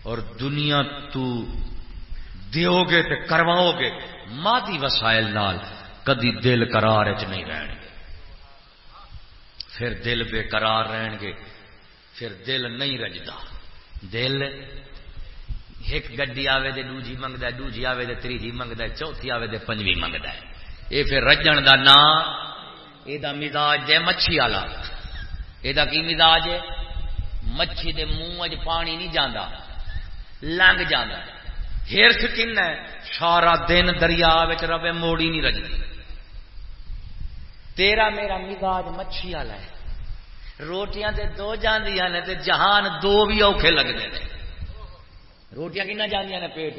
Speaker 1: اور دنیا تو دیو گے تے کرواؤ گے، مادی وسائل نال کدی دل کرار چ جی نہیں رہن گے۔ پھر دل بے قرار رہن گے، پھر دل نہیں رجدا۔ دل ایک گڈی آوے دے، دوجی منگتا ہے، دوجی آوے دے، تریجی منگتا ہے، چوتھی آوے دے، پنجویں منگتا ہے۔ یہ پھر رجن دا نا یہ مزاج دے مچھی والا۔ یہ کی مزاج ہے؟ مچھی دے منہ پانی نہیں جانا لنگ جانا ہرس کن ہے؟ سارا دن دریا ربے موڑی نہیں رجتی تیرا میرا مزاج مچھی والا ہے۔ روٹیاں تے دو جاندیاں نے تے جہان دو بھی اوکھے لگتے ہیں روٹیاں کن جاندیاں نے پیٹ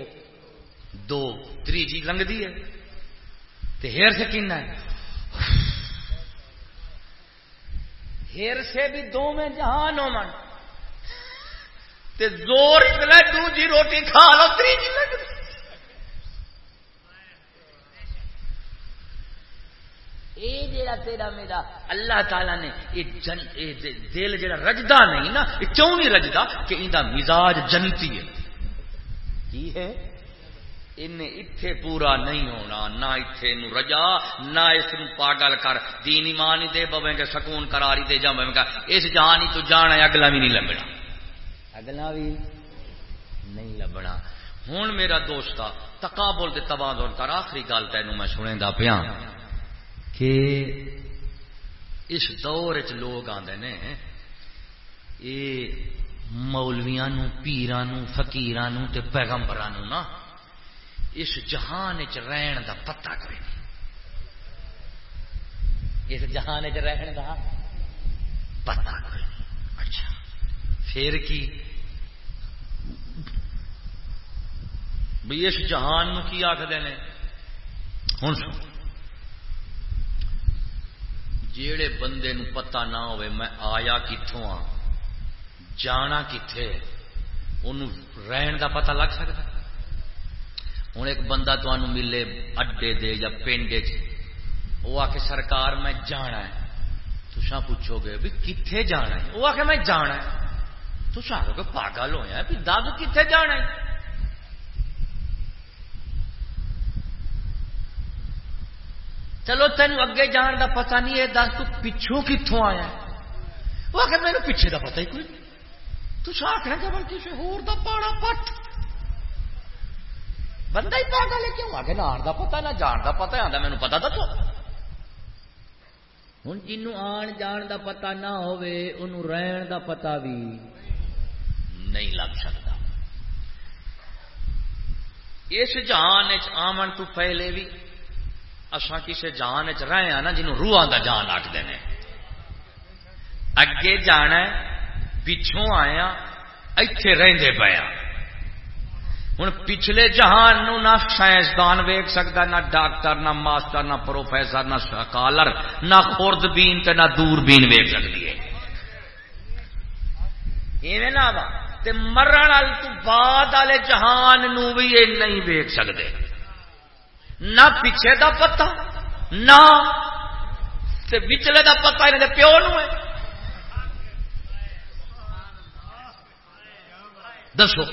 Speaker 1: دو۔ تریجی لنگتی ہے۔ تے ہیر کن ہے؟ ہیر سے بھی دو میں جہان ہو من۔ تے زور اتنا دو جی روٹی کھا لو تریجی لگتی جیڑا تیرا میرا اللہ تعالی نے یہ دل جڑا رجدا نہیں نا یہ کیوں نہیں رجدا کہ اندا مزاج جنتی ہے؟ کی ہے؟ ان اتے پورا نہیں ہونا نہ اتے رجا نہ اس پاگل کر۔ دین ایمان دے بویں کے سکون قراری دے جا بویں اس جہانی تو جانا اگلا بھی نہیں لبنا۔ اگلا بھی نہیں لبنا۔ ہوں میرا دوست تقابل دے تبادل کر۔ آخری گل تینوں میں سنے دا پیا۔ کہ اس دور چ لوگ آتے ہیں یہ مولویا پیران فکیران پیغمبر نا اس جہان چ رہن دا پتا کوئی نہیں اس جہان چ رہن دا پتا کوئی نہیں اچھا۔ پھر کی؟ بھائی اس جہان کی آخر ہوں جیڑے بندے نو پتہ نہ ہوئے، میں آیا کتوں آ جانا کتنے رہن دا پتہ لگ سکتا ہوں ایک بندہ تمہیں ملے اڈے دے یا پنڈ وہ آ کے سرکار میں جانا ہے۔ تسا پوچھو گے بھی کتنے جانا ہے؟ وہ آ کے میں جانا ہے۔ تو آخو گے پاگل ہوا بھی دب کتنے جانا ہے؟ چلو تین اگے جان دا پتہ نہیں ہے دس تو پچھوں کتوں آیا وہ آخر میرے پیچھے دا پتہ ہی کوئی تو آخنا جب کسی ہور دا پاڑا پٹ۔ بندہ ہی پاگل ہے کیوں آگے نہ آن دا پتہ نہ جان دا پتہ آتا مینو پتا دسو ہوں جنوں آن جان دا پتہ نہ ہوئے رہن دا پتہ بھی نہیں لگ سکتا اس جہان آمن تو پہلے بھی اصا کسی جان رہے ہیں نا جنوب روح کا جان آخر ہیں اگے جانا پچھوں آیا اتے رہتے پیا ہوں پچھلے جہان نو نہ سائنسدان ویک سکتا نہ ڈاکٹر، نہ ماسٹر، نہ پروفیسر، نہ سکالر، نہ خورد بین تے نہ دور بین ویک سکتی ہے۔ ایویں نہ تے مرن والے تو بعد والے جہان نو بھی یہ نہیں ویک سکتے نہ پیچھے دا پتا نہ تے پچھلے دا پتا انہیں پیو نو ہے۔ دسو۔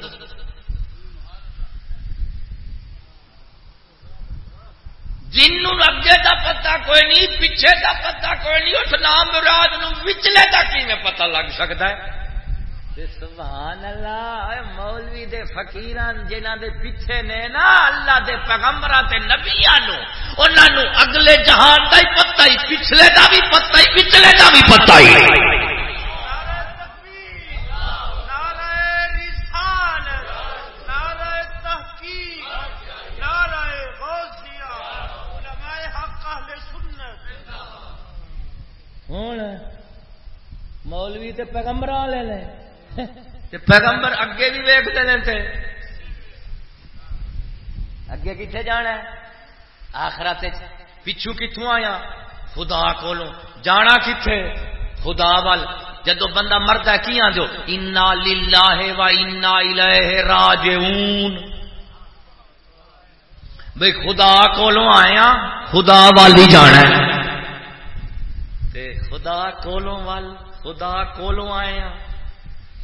Speaker 1: جنوں اگے دا پتا کوئی نہیں، پیچھے دا پتا کوئی نہیں اس نام مراد نو وچلے دا کی میں پتا لگ سکتا ہے؟ سبحان اللہ مولوی دے فقیران جنہ دے پیچھے نے نا، اللہ دے پیغمبر تے نبیا نو انہاں نو اگلے جہان دا ہی پتہ ہی، پچھلے دا بھی پتہ ہی پچھلے دا بھی پتہ ہی۔ پیغمبر والے نے پیغمبر اگے بھی ویکتے ہیں اگے کتنے جانا ہے؟ آخرت پچھو کتوں آیا؟ خدا کو جانا کتنے خدا وال جدو بندہ مرد ہے کی آدھو انا للہ و انا الیہ راجعون۔ بھئی خدا کو آیا خدا والی جانا ہے۔ تے خدا کولوں ول۔ خدا کولوں آئے ہیں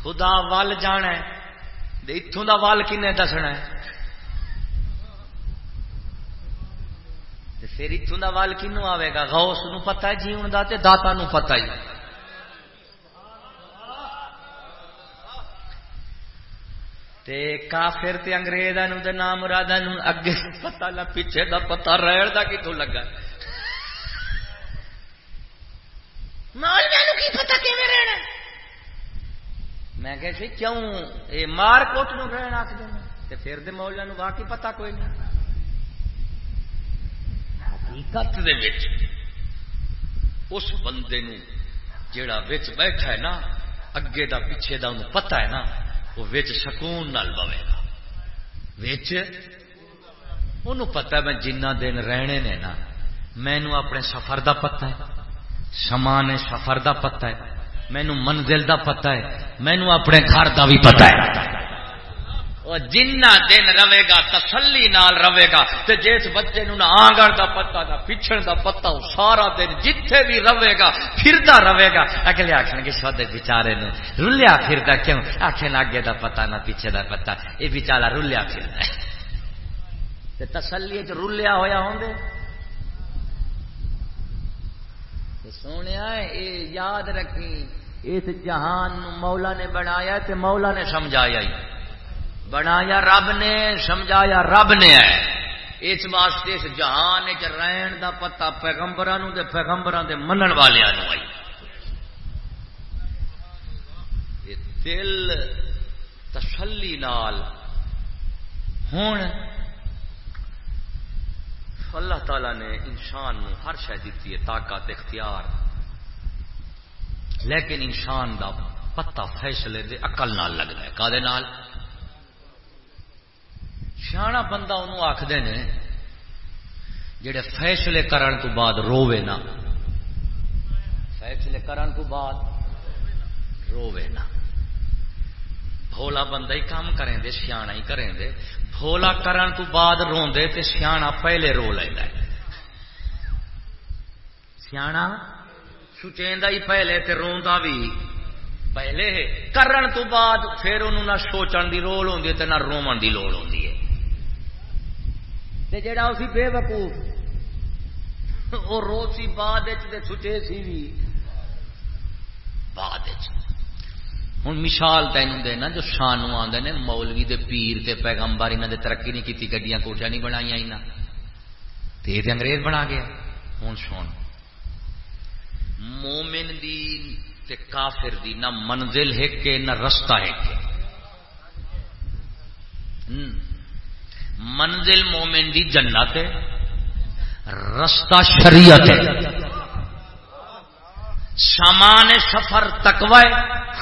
Speaker 1: خدا ول جانا اتوں کا ول کن دسنا پھر اتوں کا ول کنو آئے گا؟ غوث نو پتا ہے، جیون کا داتا نو پتا ہی۔ تے کافر تے انگریزاں نو تے نام مراداں نو اگے پتہ نہ، پیچھے دا پتہ رہن دا کتوں لگا؟ ہے مولویاں نو کی پتہ کیویں رہنا میں کہ سی، کیوں؟ اے مار کوٹ نو رہن آکھ دے۔ تے پھر دے مولا نو واقعی پتہ کوئی نہیں حقیقت دے وچ اس بندے نو جیڑا وچ بیٹھا ہے نا، اگے دا پیچھے دا انہوں پتہ ہے نا، وہ وچ سکون نال بوے گا۔ وچ انہوں پتہ ہے میں جنہ دن رہنے نے نا مینو اپنے سفر دا پتہ ہے۔ سمان سفر دا پتہ ہے مینو منزل دا پتہ ہے مینو اپنے گھر دا بھی پتہ ہے۔ جنہ دن رہے گا، تسلی نال رہے گا۔ تے جس بچے نو نہ آنگڑ دا پتہ، نہ پچھڑ دا پتہ سارا دن جتھے بھی رہے گا، پھردا رہے گا۔ اگلے آخر گے سودے بچارے نے رلیا پھردا کیوں؟ آخر اگے دا پتہ، نہ پیچھے دا پتہ۔ یہ بچارا رلیا پھردا تے تسلی چ رلیا ہویا ہوندے سونے اے یاد رکھی اس جہان مولا نے بنایا تے مولا نے سمجھایا ہی۔ بنایا رب نے، سمجھایا رب نے۔ ہے اس واسطے اس جہان چ رہن دا پتا پیغمبر پیغمبر منن والوں آئی۔ دل تسلی نال اللہ تعالی نے انسان نو ہر شہ دیتی ہے، طاقت، اختیار۔ لیکن انسان دا پتا فیصلے دے عقل نال لگتا ہے۔ کا سیاح بندہ انہوں آخر نے، جڑے فیصلے کرن تو بعد رووے نا فیصلے کرن تو بعد رووے نا بھولا بندہ ہی کام کریں دے سیاح ہی کریں دے۔ بھولا کرن تو بعد روندے تے سیاح پہلے رو لینا سیاح سچیندا ہی پہلے تے روندا بھی پہلے کرن تو بعد پھر انہوں نہ سوچن دی لوڑ ہوندی ہے تے نہ رومن دی لوڑ ہوندی ہے۔ تے جڑا اسی بے وقوف وہ رو سی بعد چھٹے سی بھی بعد ہوں مثال تینوں دینا جو شانو آدھے نے، مولوی دے پیر تے پیغمبر انہوں نے ترقی نہیں کی گڈیاں کوٹیاں نہیں بنائی یہاں تو یہ انگریز بنا گیا۔ ہوں سن۔ مومن دی تے کافر دی نہ منزل ہے کہ نہ رستہ ہے کہ منزل مومن دی جنت ہے، رستہ شریعت ہے۔ سامان سفر تکوا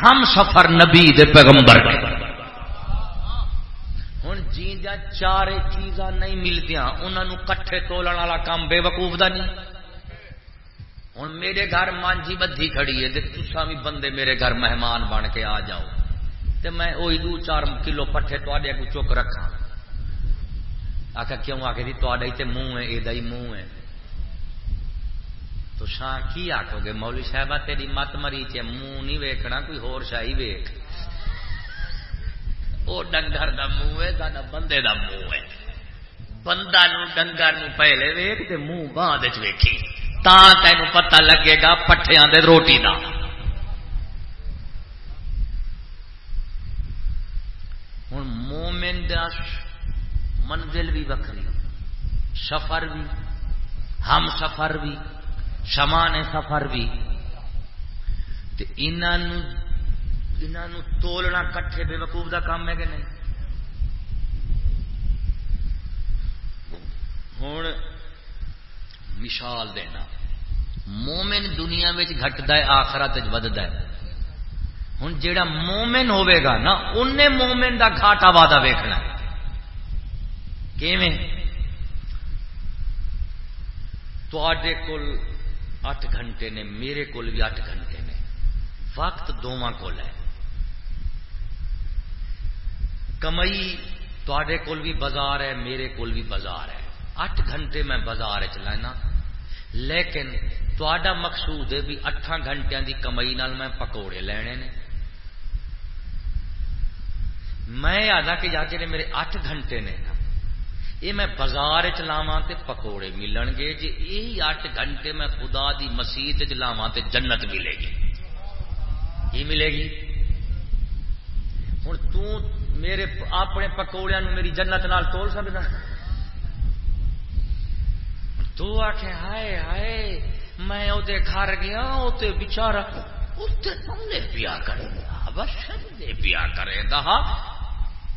Speaker 1: ہم سفر نبی دے پیغمبر ہوں جی چار چیزاں نہیں ملدیا انہوں کٹھے تولن والا کام بے وقوف دا نہیں۔ ہوں میرے گھر مانجی بدھی کھڑی ہے تسا بھی بندے میرے گھر مہمان بن کے آ جاؤ۔ تو میں وہی دو چار کلو پٹھے تے کو چک رکھا آخر کیوں؟ آ کے جی تے منہ ہے یہ منہ ہے۔ تو شاہ کی آخو گے؟ مولی صاحبہ، تیری مت مری چ منہ نہیں ویکنا کوئی ہور شاہی ویک وہ ڈنگر دا منہ ہے سا بندے دا منہ ہے۔ بندہ نو، ڈنگر نو پہلے ویک تے منہ بعد ویکھی۔ تا تینوں پتہ لگے گا پٹھیاں دے روٹی دا۔ ہوں مومن دس منزل بھی وکری سفر بھی ہم سفر بھی سمان سفر بھی۔ تولنا کٹھے بے وقوف دا کام ہے کہ نہیں؟ ہوں مثال دینا۔ مومن دنیا میں گٹتا ہے، آخرت ودتا ہے۔ ہوں جا مومن ہوے گا نا انہیں مومن دا گھاٹا وادا ویکنا کول اٹھ گھنٹے نے، میرے کول بھی اٹھ گھنٹے نے۔ وقت دونوں کول ہے۔ کمائی کول بھی بازار ہے، میرے کول بھی بازار ہے۔ اٹھ گھنٹے میں بازار چ لیکن تا مقصود ہے بھی اٹھان گھنٹے کی کمائی نال میں پکوڑے لینے نے۔ میں آدھا کہ جا کے میرے اٹھ گھنٹے نے یہ میں بازار چلاوا تے پکوڑے ملن گے جی یہی اٹھ گھنٹے میں خدا دی مسیح چلاوا تے جنت ملے گی۔ یہ ملے گی؟ ہوں تیرے اپنے پکوڑیا میری جنت نال تول سکتا تو آخ ہائے ہائے، میں وہ گھر گیا وہ بچارا پیا کرے گا، بس پیا کرے دا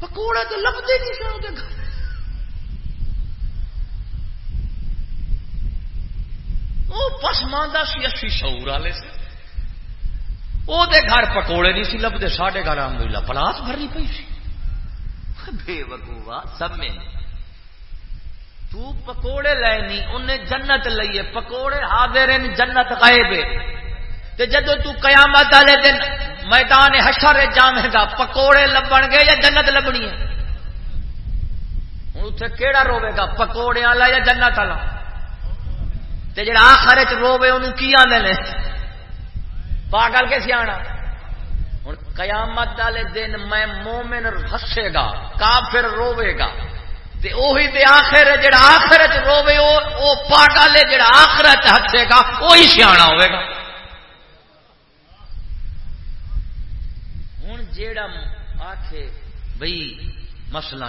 Speaker 1: پکوڑا تو لبتے نہیں سن گھر۔ وہ پسماندہ سی اسی شعور والے سے وہ گھر پکوڑے نہیں سی لبتے ساڈے گھر آمد پلاس بھرنی پی سی۔ بے وقوع سب میں تو پکوڑے لینی انہیں جنت لئیے۔ پکوڑے حاضر ہیں جنت غائب تے جدو تو قیامت والے دن میدان حشر جامے گا پکوڑے لبن گے یا جنت لبنی ہے؟ ہوں اتنے کہڑا روے گا؟ پکوڑے والا یا جنت والا؟ تے جڑا آخر چ روے انہوں کی آدھے پاگل کے سیاح ہوں قیامت والے دن میں مومن ہسے گا، کافر روے گا۔ تے اوہی تے آخر جڑا آخر چ روے او پاگل ہے جڑا آخر چ ہسے گا وہی سیاح ہوے گا۔ ہوں جیڑا آخے بھائی مثلا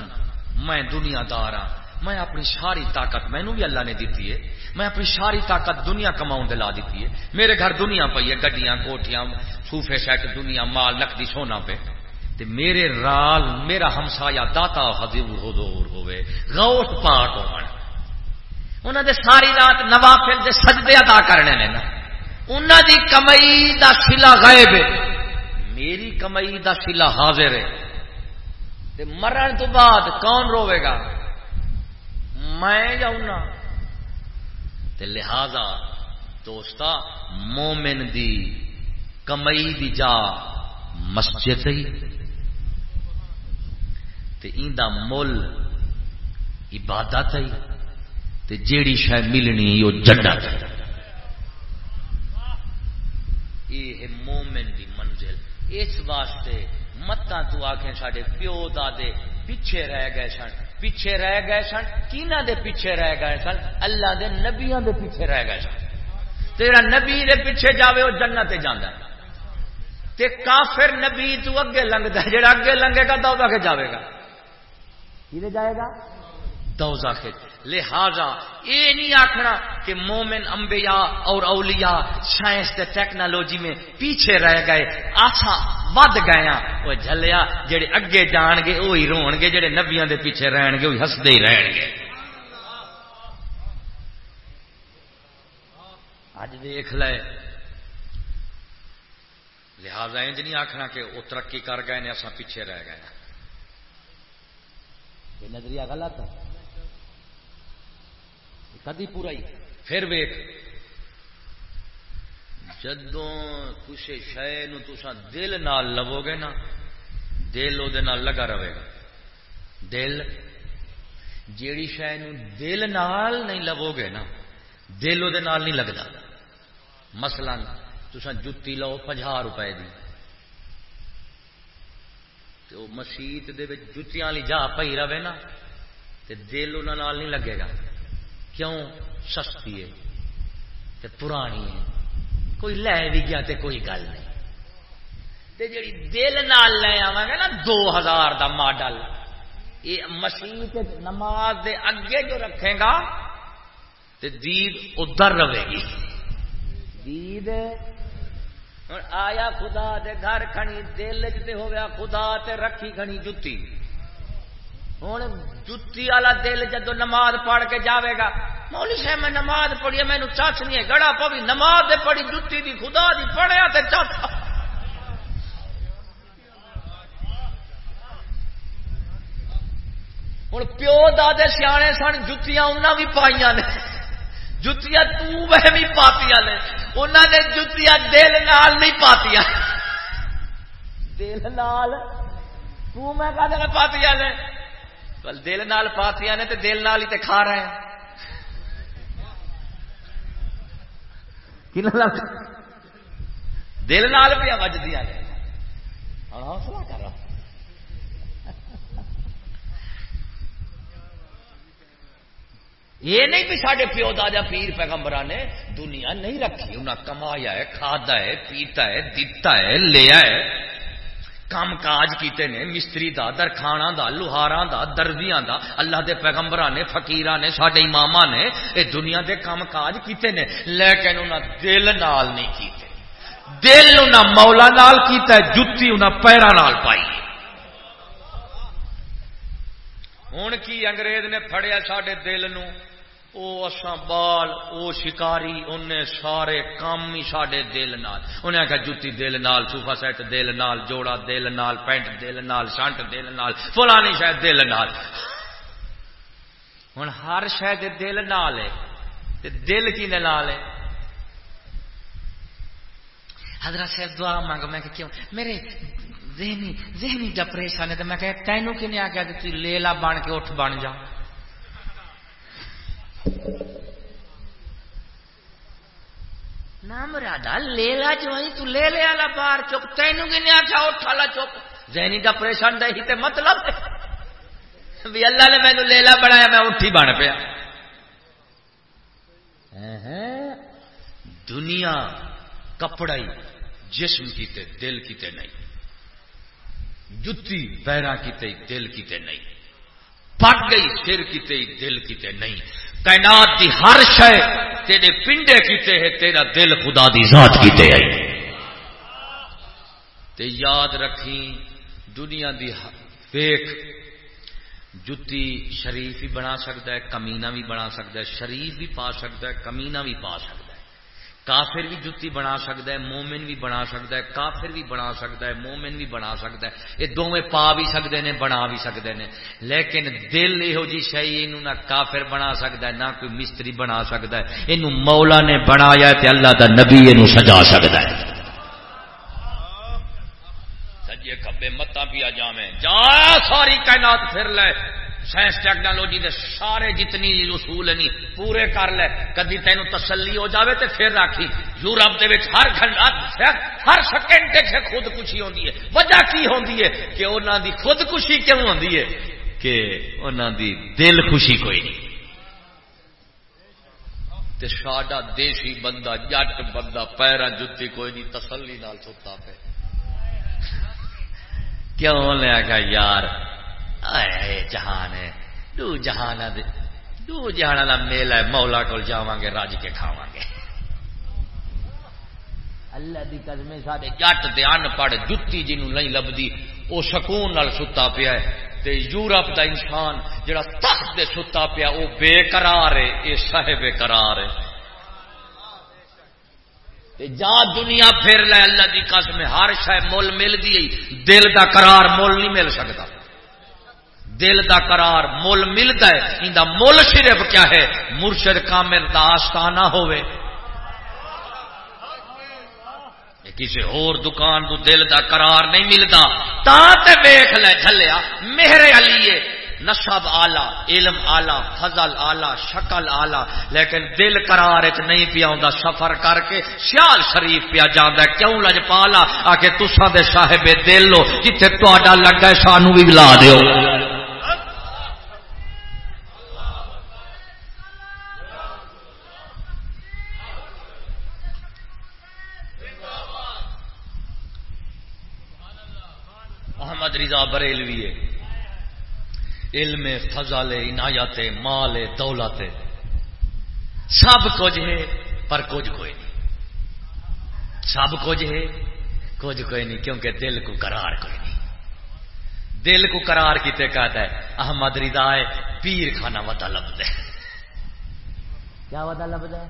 Speaker 1: میں دنیا دار ہاں میں اپنی ساری طاقت مینو بھی اللہ نے دیتی ہے۔ میں اپنی ساری طاقت دنیا کماؤں لا دیتی ہے۔ میرے گھر دنیا پی ہے، گڈیاں، کوٹیاں سوفے سیٹ، دنیا، مال، نقدی، سونا پہ۔ تے میرے رال، میرا ہمسایا داتا حضور حضور ہوئے غوث پاک ہو انہوں نے ساری رات نوافل دے سجدے ادا کرنے نے نا۔ انہوں دی کمائی دا سلا غائب ہے۔ میری کمائی دا سلا حاضر ہے۔ تے مرن تو بعد کون روے گا؟ میں جاؤں تے لہذا دوستا، مومن دی کمائی دی جا مسجد ہی۔ تے این دا مل عبادت ہی۔ تے جیڑی شاید ملنی وہ جنت یہ ہے مومن دی منزل۔ اس واسطے متاں تو آخیں ساڈے پیو دادے پیچھے رہ گئے سن۔ پیچھے رہ گئے سن کینا دے پیچھے رہ گئے سن؟ اللہ دے نبیاں دے پیچھے رہ گئے سن۔ تیرا نبی دے پیچھے جاوے وہ جنت جانا تے کافر نبی تو اگے لنگتا ہے جڑا اگے لنگے گا دوزہ کے جاوے گا۔ کینے جائے گا؟ دوزہ کے لہذا یہ نہیں آخنا کہ مومن انبیاء اور اولیاء سائنس تے ٹیکنالوجی میں پیچھے رہ گئے آسا ود گیا ہاں۔ وہ جلیا جڑے اگے جان گے وہی رو گے، جڑے نبیاں دے پیچھے رہن گے وہی ہستے ہی رہن گے۔ اج دیکھ لے۔ لہذا انج نہیں آخنا کہ وہ ترقی کر گئے نے اصا پیچھے رہ گئے ہاں۔ یہ نظریہ غلط ہے۔ کدی پورا ہی۔ پھر ویخ جدو کسی شہ تسا دل نال لو گے نا دل وہ لگا رہے گا۔ دل جیڑی شہ دل نال نہیں لو گے نا دل وہ نہیں لگتا مسئلہ تسا جتی لو پناہ روپئے کی تو مسیت جتیاں والی جا پی رہے نا تو دل انہوں نہیں لگے گا۔ کیوں سستی ہے تے پرانی ہے؟ کوئی لے بھی گیا تے کوئی گل نہیں۔ تے جڑی دل نال لے آواں گا نا، دو ہزار دا ماڈل۔ یہ مسیح نماز دے اگے جو رکھے گا، تے دید ادھر رہے گی۔ دید آیا خدا دے گھر کھنی دل چ ہو گیا خدا تے رکھی کھنی جتی۔ ہوں جتی والا دل جدو نماز پڑھ کے جاوے گا مولی صاحب، میں نماز پڑھی مینو چچ نہیں ہے گڑا پوی، نماز پڑھی، جتی دی خدا دی پڑھیا تے چچ۔ ہوں پیو دے سیانے سن، جتیاں انہوں بھی پائیا نے۔ جتیاں تہمی پاتی نے۔ انہوں نے جتیاں دل نال نہیں پاتی دل نال؟ میں کہ پاتی نے؟ دل نال پاتیاں نے تے دل نال ہی تے کھا رہے ہیں۔ دل نال پیا وجدیا نے حوصلہ کر یہ نہیں بھی سارے پیو دادا پیر پیغمبر نے دنیا نہیں رکھی انہیں کمایا ہے کھادا ہے پیتا ہے دتا ہے لیا ہے۔ کام کاج کیتے نے، مستری دا درخانا دا لوہارا دا، دردیاں دا، اللہ دے پیغمبر نے فقیر نے سڈے امام نے یہ دنیا دے کام کاج کیتے نے، لیکن انہیں دل نال نہیں کیتے۔ دل انہیں مولا نال کیتا ہے، جتی انہیں پیرا نال پائی ہوں کی انگریز نے فڑیا سڈے دل نو او اساں بال، او شکاری انہیں سارے کام ہی ساڈے دل نال۔ انہیں آخیا جتی دل نال صوفا سیٹ دل نال، جوڑا دل نال، پینٹ دل نال شنٹ دل نال، فلانی شاید دل نال۔ ہوں ہر شاید دل نال ہے دل کی نال ہے؟ حضرت صاحب دعا مانگ میں کہ کیوں؟ میرے ذہنی ذہنی ڈپریشن ہے تو میں کہ تینوں کی نہیں آ گیا لیلا بن کے اٹھ بن جا نام رادا لے لا جو تو لے لے والا بار چک تینوں کی نہیں آخیا اٹھ والا چک ذہنی کا پریشان دہی تے مطلب بھی اللہ نے مینو لیلا بنایا میں اٹھی بن پیا دنیا کپڑا جسم کیتے دل کیتے نہیں جتی پیرا کیتے دل کیتے نہیں پٹ گئی سر کیتے دل کیتے نہیں کائنات دی ہر شے تیرے پنڈے کیتے ہے تیرا دل خدا دی ذات کیتے ہے تے یاد رکھی دنیا دی ویخ جتی شریف بھی بنا سکتا ہے، کمینہ بھی بنا سکتا ہے، شریف بھی پا سکتا ہے، کمینہ بھی پا سکتا ہے۔ کافر بھی جتی بنا سکتا ہے، مومن بھی بنا سکتا ہے، کافر بھی بنا سکتا ہے، مومن بھی بنا سکتا ہے۔ یہ دونوں پا بھی سکتے ہیں، بنا بھی سکتے ہیں۔ لیکن دل یہو جی شہی یہ نہ کافر بنا سکتا ہے، نہ کوئی مستری بنا سکتا ہے۔ یہ مولا نے بنایا تے اللہ دا نبی یہ سجا سکتا ہے۔ سجے کبے متا پیا جا جا ساری کائنات پھر لے۔ سائنس ٹیکنالوجی دے سارے جتنی رسول نہیں پورے کر لے۔ کدی تین تسلی ہو جاوے تے پھر راکھی۔ یورپ دے وچ ہر گھنٹہ، ہر سیکنڈ سے خودکشی ہوتی ہے۔ وجہ کی ہوتی ہے؟ کہ انہوں دی خودکشی کیوں ہوتی ہے؟ کہ انہوں دی دل خوشی کوئی نہیں۔ تے ساڈا دیسی بندہ، جٹ بندہ پیرا جتی کوئی نہیں، تسلی نال ستا پہ کیوں لے آ یار اے جہان ہے دو جہان دو جہان والا میلا ہے مولا کو جا گے رج کے کھاوا گے اللہ دی قدم سارے جٹ دے ان پڑھ جتی جنوں نہیں لبدی وہ سکون نال ستا پیا ہے تے یورپ دا انسان جڑا تخت دے ستا پیا وہ بے قرار ہے اے صاحب قرار ہے تے جا دنیا پھر لے اللہ دی قسم ہر شے مول مل دی دل دا قرار مول نہیں مل سکتا دل دا قرار، مل ملتا ہے۔ ان مل صرف کیا ہے؟ مرشد کامل دا آستانہ ہوئے کسی اور دکان تو دل دا قرار نہیں ملتا۔ تا تے ویخ لے جھلیا میرے علیے نصب آلہ علم آلہ فضل آلہ شکل آلہ لیکن دل قرار چ نہیں پیا ہوں سفر کر کے سیال شریف پیا جانا کیوں لج پالا؟ آ کے تسا دے صاحب دل لو جتنے تا لگا سانو بھی لا دیو۔ محمد رضا بریلوی ہے۔ علم فضل عنایت مال دولت۔ سب کچھ ہے پر کچھ کوئی نہیں۔ سب کچھ ہے کچھ کوئی نہیں کیونکہ دل کو قرار کوئی نہیں۔ دل کو قرار کیتے کہتا ہے احمد رضا ہے پیر کھانا ودا لبد ہے۔ کیا ودا لبد ہے؟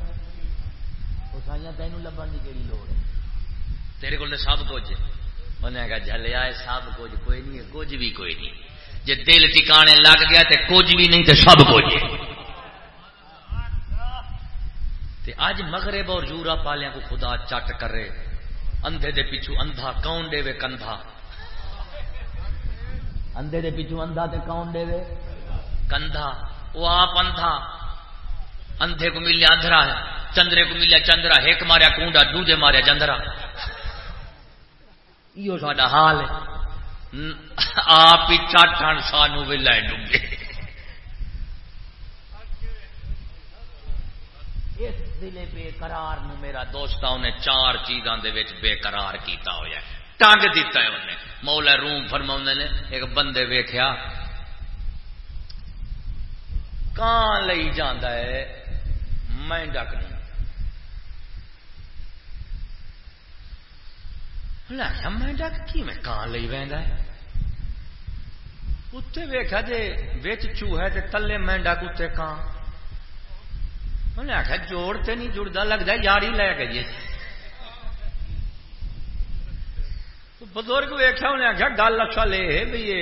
Speaker 1: تینوں لبن کی کہڑی لوڑ ہے؟ تیرے کو سب کچھ ہے۔ انہیں کہا جلیا ہے، سب کچھ کوئی نہیں کچھ بھی کوئی نہیں۔ جی دل ٹکانے لگ گیا تو کچھ بھی نہیں تو سب کچھ۔ اج مغرب اور یورپ والوں کو خدا چٹ کرے۔ اندھے دے پیچھو اندھا، کون دے وے کندھا؟ اندھے دے پیچھو اندھا تے کون دے وے؟ کندھا۔ وہ آپ اندھا۔ اندھے کو ملیا اندھرا ہے، چندرے کو ملیا چندرا۔ ایک ماریا کونڈا دوجے ماریا چندرا یہ سا حال ہے۔ آپ ہی چاٹن سانو بھی لے ڈوبے اس دل بے قرار نو میرا دوست انہیں چار چیزاں دے وچ بے قرار کیتا ہویا ہے۔ ٹانگ دیتا ہے انہیں۔ مولا روم فرما نے، ایک بندے ویخیا کان لئی جانا ہے؟ میں ڈک نہیں کی میں کان لئی وہدا اتنے ویخا جی بچ چوہا تو تلے میں ڈک کان۔ انہیں آخیا جوڑ تے نہیں جڑتا لگتا یاری لے گئی جی۔ بزرگ ویخیا انہیں آخیا گل اچھا اصل یہ بھی یہ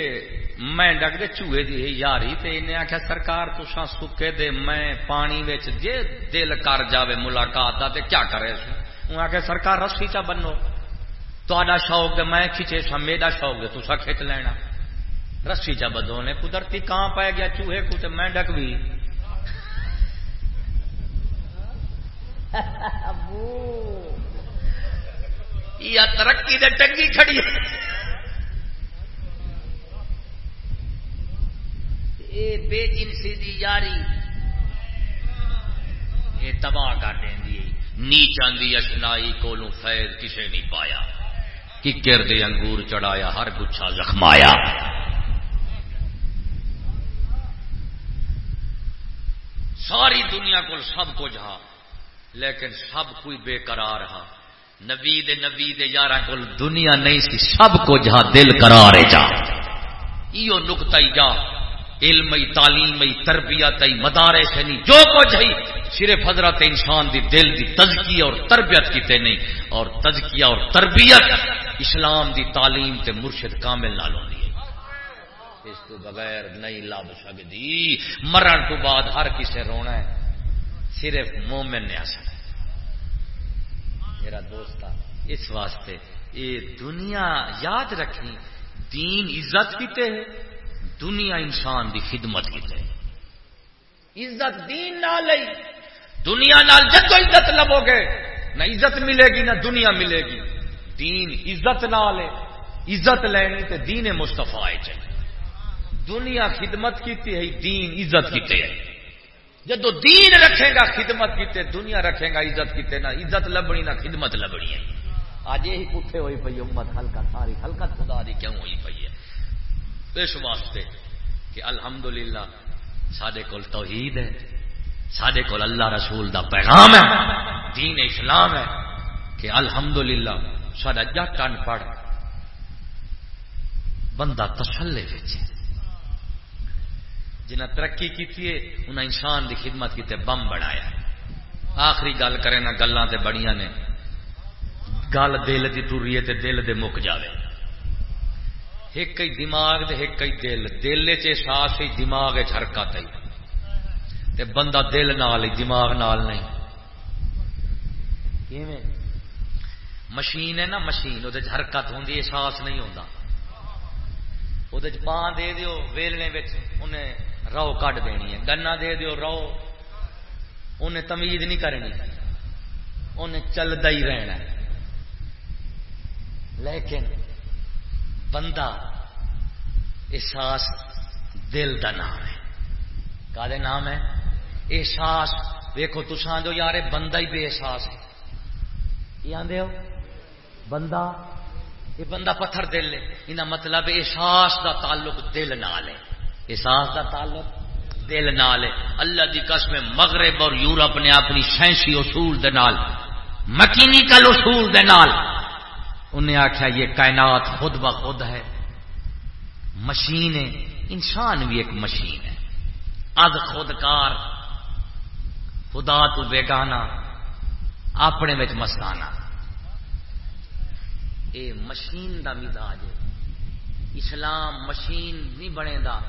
Speaker 1: میں ڈگ چوہے دی یاری۔ تے انہیں آخیا سرکار تسا سکے دے میں پانی وچ دل کر جاوے ملاقات تے کیا کرے سو انہیں آخیا سرکار رسی چا بنو۔ تا شوق میں کھچے سا میرا شوق تسا کھچ لینا۔ رسی چا بدو نے قدرتی کہاں پائے گیا چوہے کو تے میں ڈک بھی یا ترقی دے ٹنگی کھڑی۔ اے بے جنسی دی یاری۔ یہ تباہ کر دیں نیچان دی اشنائی کولوں فیض کسے نہیں پایا۔ ککر دے انگور چڑھایا، ہر گچھا زخمایا۔ ساری دنیا کو سب کچھ ہا، لیکن سب کوئی بے قرار ہا۔ نبی دے نبی دے یارہ کو دنیا نہیں سی، سب کچھ ہا، دل قرار جا۔ ایو ہی جا۔ علم تعلیم تربیت مدارے سے نہیں، جو کچھ ہے، صرف حضرت انسان دی دل دی تزکی اور تربیت کیتے نہیں، اور تزکیہ اور تربیت اسلام دی تعلیم تے مرشد کامل نال ہوندی ہے۔ اس تو بغیر نہیں لب سکتی مرن تو بعد ہر کسے رونا ہے، صرف مومن نے آسان میرا دوست اس واسطے یہ دنیا یاد رکھنی دین عزت کیتے ہے۔ دنیا انسان دی خدمت کیتے ہے عزت دین نہ لئی۔ دنیا نال جدو عزت لبو گے نہ عزت ملے گی نہ دنیا ملے گی۔ دین عزت نہ لے عزت لینی تے دین مستفا چاہیے دنیا خدمت کیتی ہے دین عزت کیتے ہے۔ جدو دین رکھے گا خدمت کیتے دنیا رکھے گا عزت کیتے نہ عزت لبنی نہ خدمت لبنی ہے۔ آج یہی پوچھے ہوئی پی امت ہلکا ساری ہلکا خدا دی کیوں ہوئی پی ہے؟ اس واسطے کہ الحمدللہ سڈے کول توحید ہے سڈے کول اللہ رسول دا پیغام ہے، دین اسلام ہے کہ الحمدللہ سڈا جٹ ان پڑھ بندہ تسلے بچے جنہیں ترقی کی انہیں انسان دی خدمت کی بم بڑھایا آخری گل کرے نہ گلان تے بڑیاں نے۔ گل دل کی ٹوری تے دل دے مک جائے ایک ہی دماغ دے ایک ہی دل۔ دل چاس ہی دماغ حرکت آئی تے بندہ دل نال ہی دماغ نال نہیں۔ مشین ہے نا مشین وہ حرکت ہوں احساس نہیں ہوتا وہ پان دے دیو، ویلنے انہیں رو کٹ دینی ہے۔ گنا دے دیو رو انہیں تمید نہیں کرنی۔ انہیں چلتا ہی رہنا لیکن بندہ احساس دل دا نام ہے۔ کا نام ہے؟ احساس ویکو تسان جو یار بندہ ہی بے احساس ہے۔ یہ آدھے ہو؟ بندہ؟ یہ بندہ پتھر دل ہے۔ یہ مطلب احساس دا تعلق دل نال ہے۔ احساس دا تعلق دل نال ہے۔ اللہ دی قسم مغرب اور یورپ نے اپنی سائنسی اصول دے نال، مکینیکل اصول دے نال انہیں آخیا یہ کائنات خود بخود ہے، مشین ہے، انسان بھی ایک مشین ہے۔ اد خودکار، خدا تو بیگانا اپنے میں مستانا اے مشین دا مزاج ہے۔ اسلام مشین نہیں بنے دا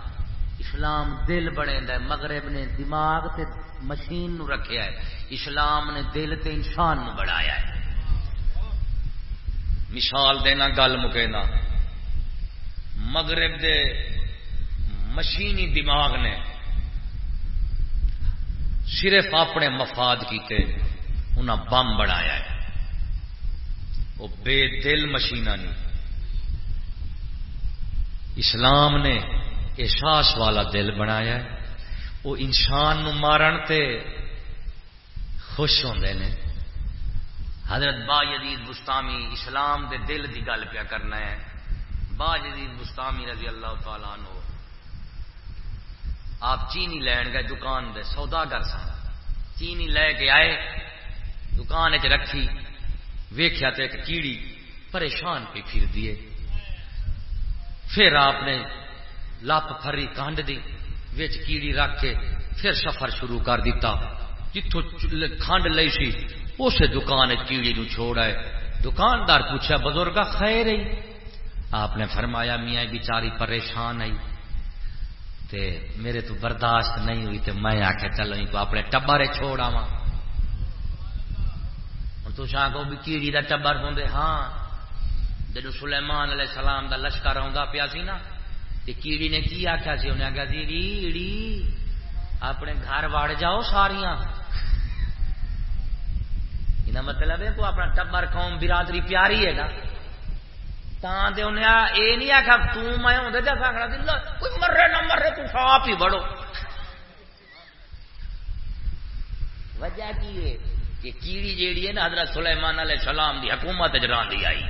Speaker 1: اسلام دل بنے دا مغرب نے دماغ تے مشین نو رکھیا ہے۔ اسلام نے دل تے انسان نو بڑھایا ہے۔ مثال دینا، گل مکینا۔ مغرب دے مشینی دماغ نے صرف اپنے مفاد کیتے انہیں بم بنایا ہے۔ وہ بے دل مشین نہیں۔ اسلام نے احساس والا دل بنایا ہے۔ وہ انسان نو مارن تے خوش ہوندے نے۔ حضرت با یزید مستامی اسلام دے دل دی گل پیا کرنا ہے۔ با یزید مستامی رضی اللہ تعالیٰ عنہ، آپ چینی لین گئے دکان دے سوداگر سن۔ چینی لے کے آئے، دکان چ رکھی ویخیا تو ایک کیڑی پریشان پہ پھر دیے پھر آپ نے لپ فری کانڈ دی، وچ کیڑی رکھ کے پھر سفر شروع کر دیتا۔ جتوں کھنڈ لئی سی اس دکان کیڑی نو چھوڑ آئے دکاندار پوچھا بزرگ خیر ہی آپ نے فرمایا، میاں بیچاری پریشان آئی تے میرے تو برداشت نہیں ہوئی، تے میں آخیا چلو کو اپنے ٹبر چھوڑ آوا تو کو بھی کیڑی کا ٹبر ہوں ہاں جدو سلیمان علیہ السلام دا لشکر آ پیا سی نا کیڑی نے کی آخیا سی؟ انہیں آخیا سی ریڑی اپنے گھر وڑ جاؤ ساریاں۔ یہ مطلب ہے کو اپنا ٹبر قوم برادری پیاری ہے نا۔ انہیں یہ نہیں آخا تمہیں ہوں کوئی مرے نہ مرے، تو آپ ہی بڑھو وجہ کی ہے کہ کیڑی جیڑی ہے نا حضرت سلیمان علیہ السلام دی حکومت جران دی آئی۔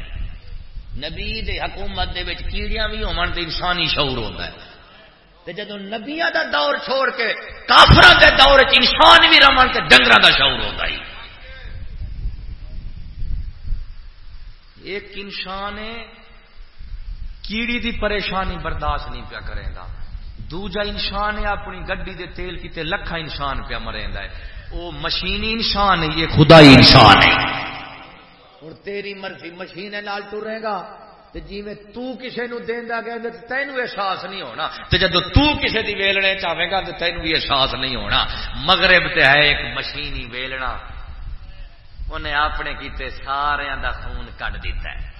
Speaker 1: نبی دے حکومت دے وچ کیڑیاں بھی ہون تے انسانی شعور ہوتا ہے۔ تے جدوں نبیاں دا دور چھوڑ کے کافراں دے دور وچ انسان بھی رمن تے ڈنگراں دا شعور ہوتا ہے۔ ایک انسان کیڑی دی پریشانی برداشت نہیں پیا کرے گا۔ دوجا انسان ہے، اپنی گڈی دے تیل کیتے لکھا انسان پیا مرے ہے۔ وہ مشینی انسان ہے، یہ خدائی انسان ہے۔ ہوں تیری مرضی مشین نال ٹرے گا جی میں تو کسے نو دینا گیا تینوں احساس نہیں ہونا۔ تو جدو تو کسے دی ویلنے چاہے گا تو تینوں بھی احساس نہیں ہونا۔ مغرب تے ہے ایک مشینی ویلنا۔ انہیں اپنے کیتے سارے دا خون کٹ دیتا ہے۔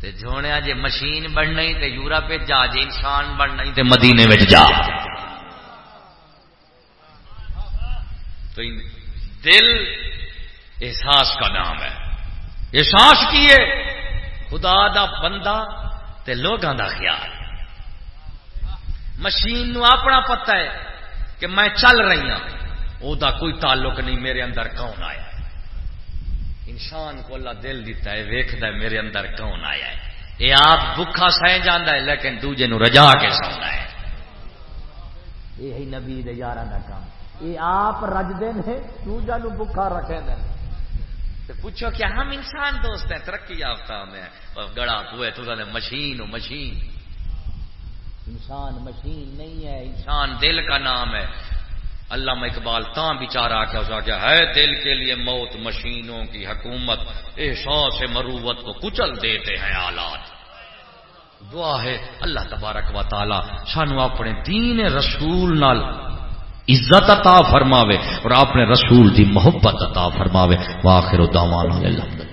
Speaker 1: تے جوڑیا جے مشین بننا تے یورپ جا، جے انسان بننا تے مدینے میں جا۔ تو دل احساس کا نام ہے۔ احساس کیے خدا دا بندہ تے لوگاں دا خیال۔ مشین نو اپنا پتہ ہے کہ میں چل رہی ہوں او دا کوئی تعلق نہیں، میرے اندر کون آیا؟ انسان کو اللہ دل دیتا ہے ویکد میرے اندر کون آیا ہے؟ یہ آپ بکھا سہ جانا ہے، لیکن دوجے نو رجا کے سونا ہے۔ یہی نبی یار کا کام۔ یہ آپ رجدے نے، دوجا نو بکھا رکھے دیں پوچھو کیا ہم انسان دوست ہیں، ترقی یافتہ میں گڑا پوئے، تو مشین مشین۔ انسان مشین نہیں ہے، انسان دل کا نام ہے۔ علامہ اقبال تاں بیچارہ کیا اس کیا ہے دل کے لیے موت مشینوں کی حکومت، احساس مروت کو کچل دیتے ہیں آلات۔ دعا ہے اللہ تبارک و تعالی سانو اپنے دین رسول نال عزت عطا فرماوے اور اپنے رسول دی محبت عطا فرماوے۔ واخر دعوانا اللہ۔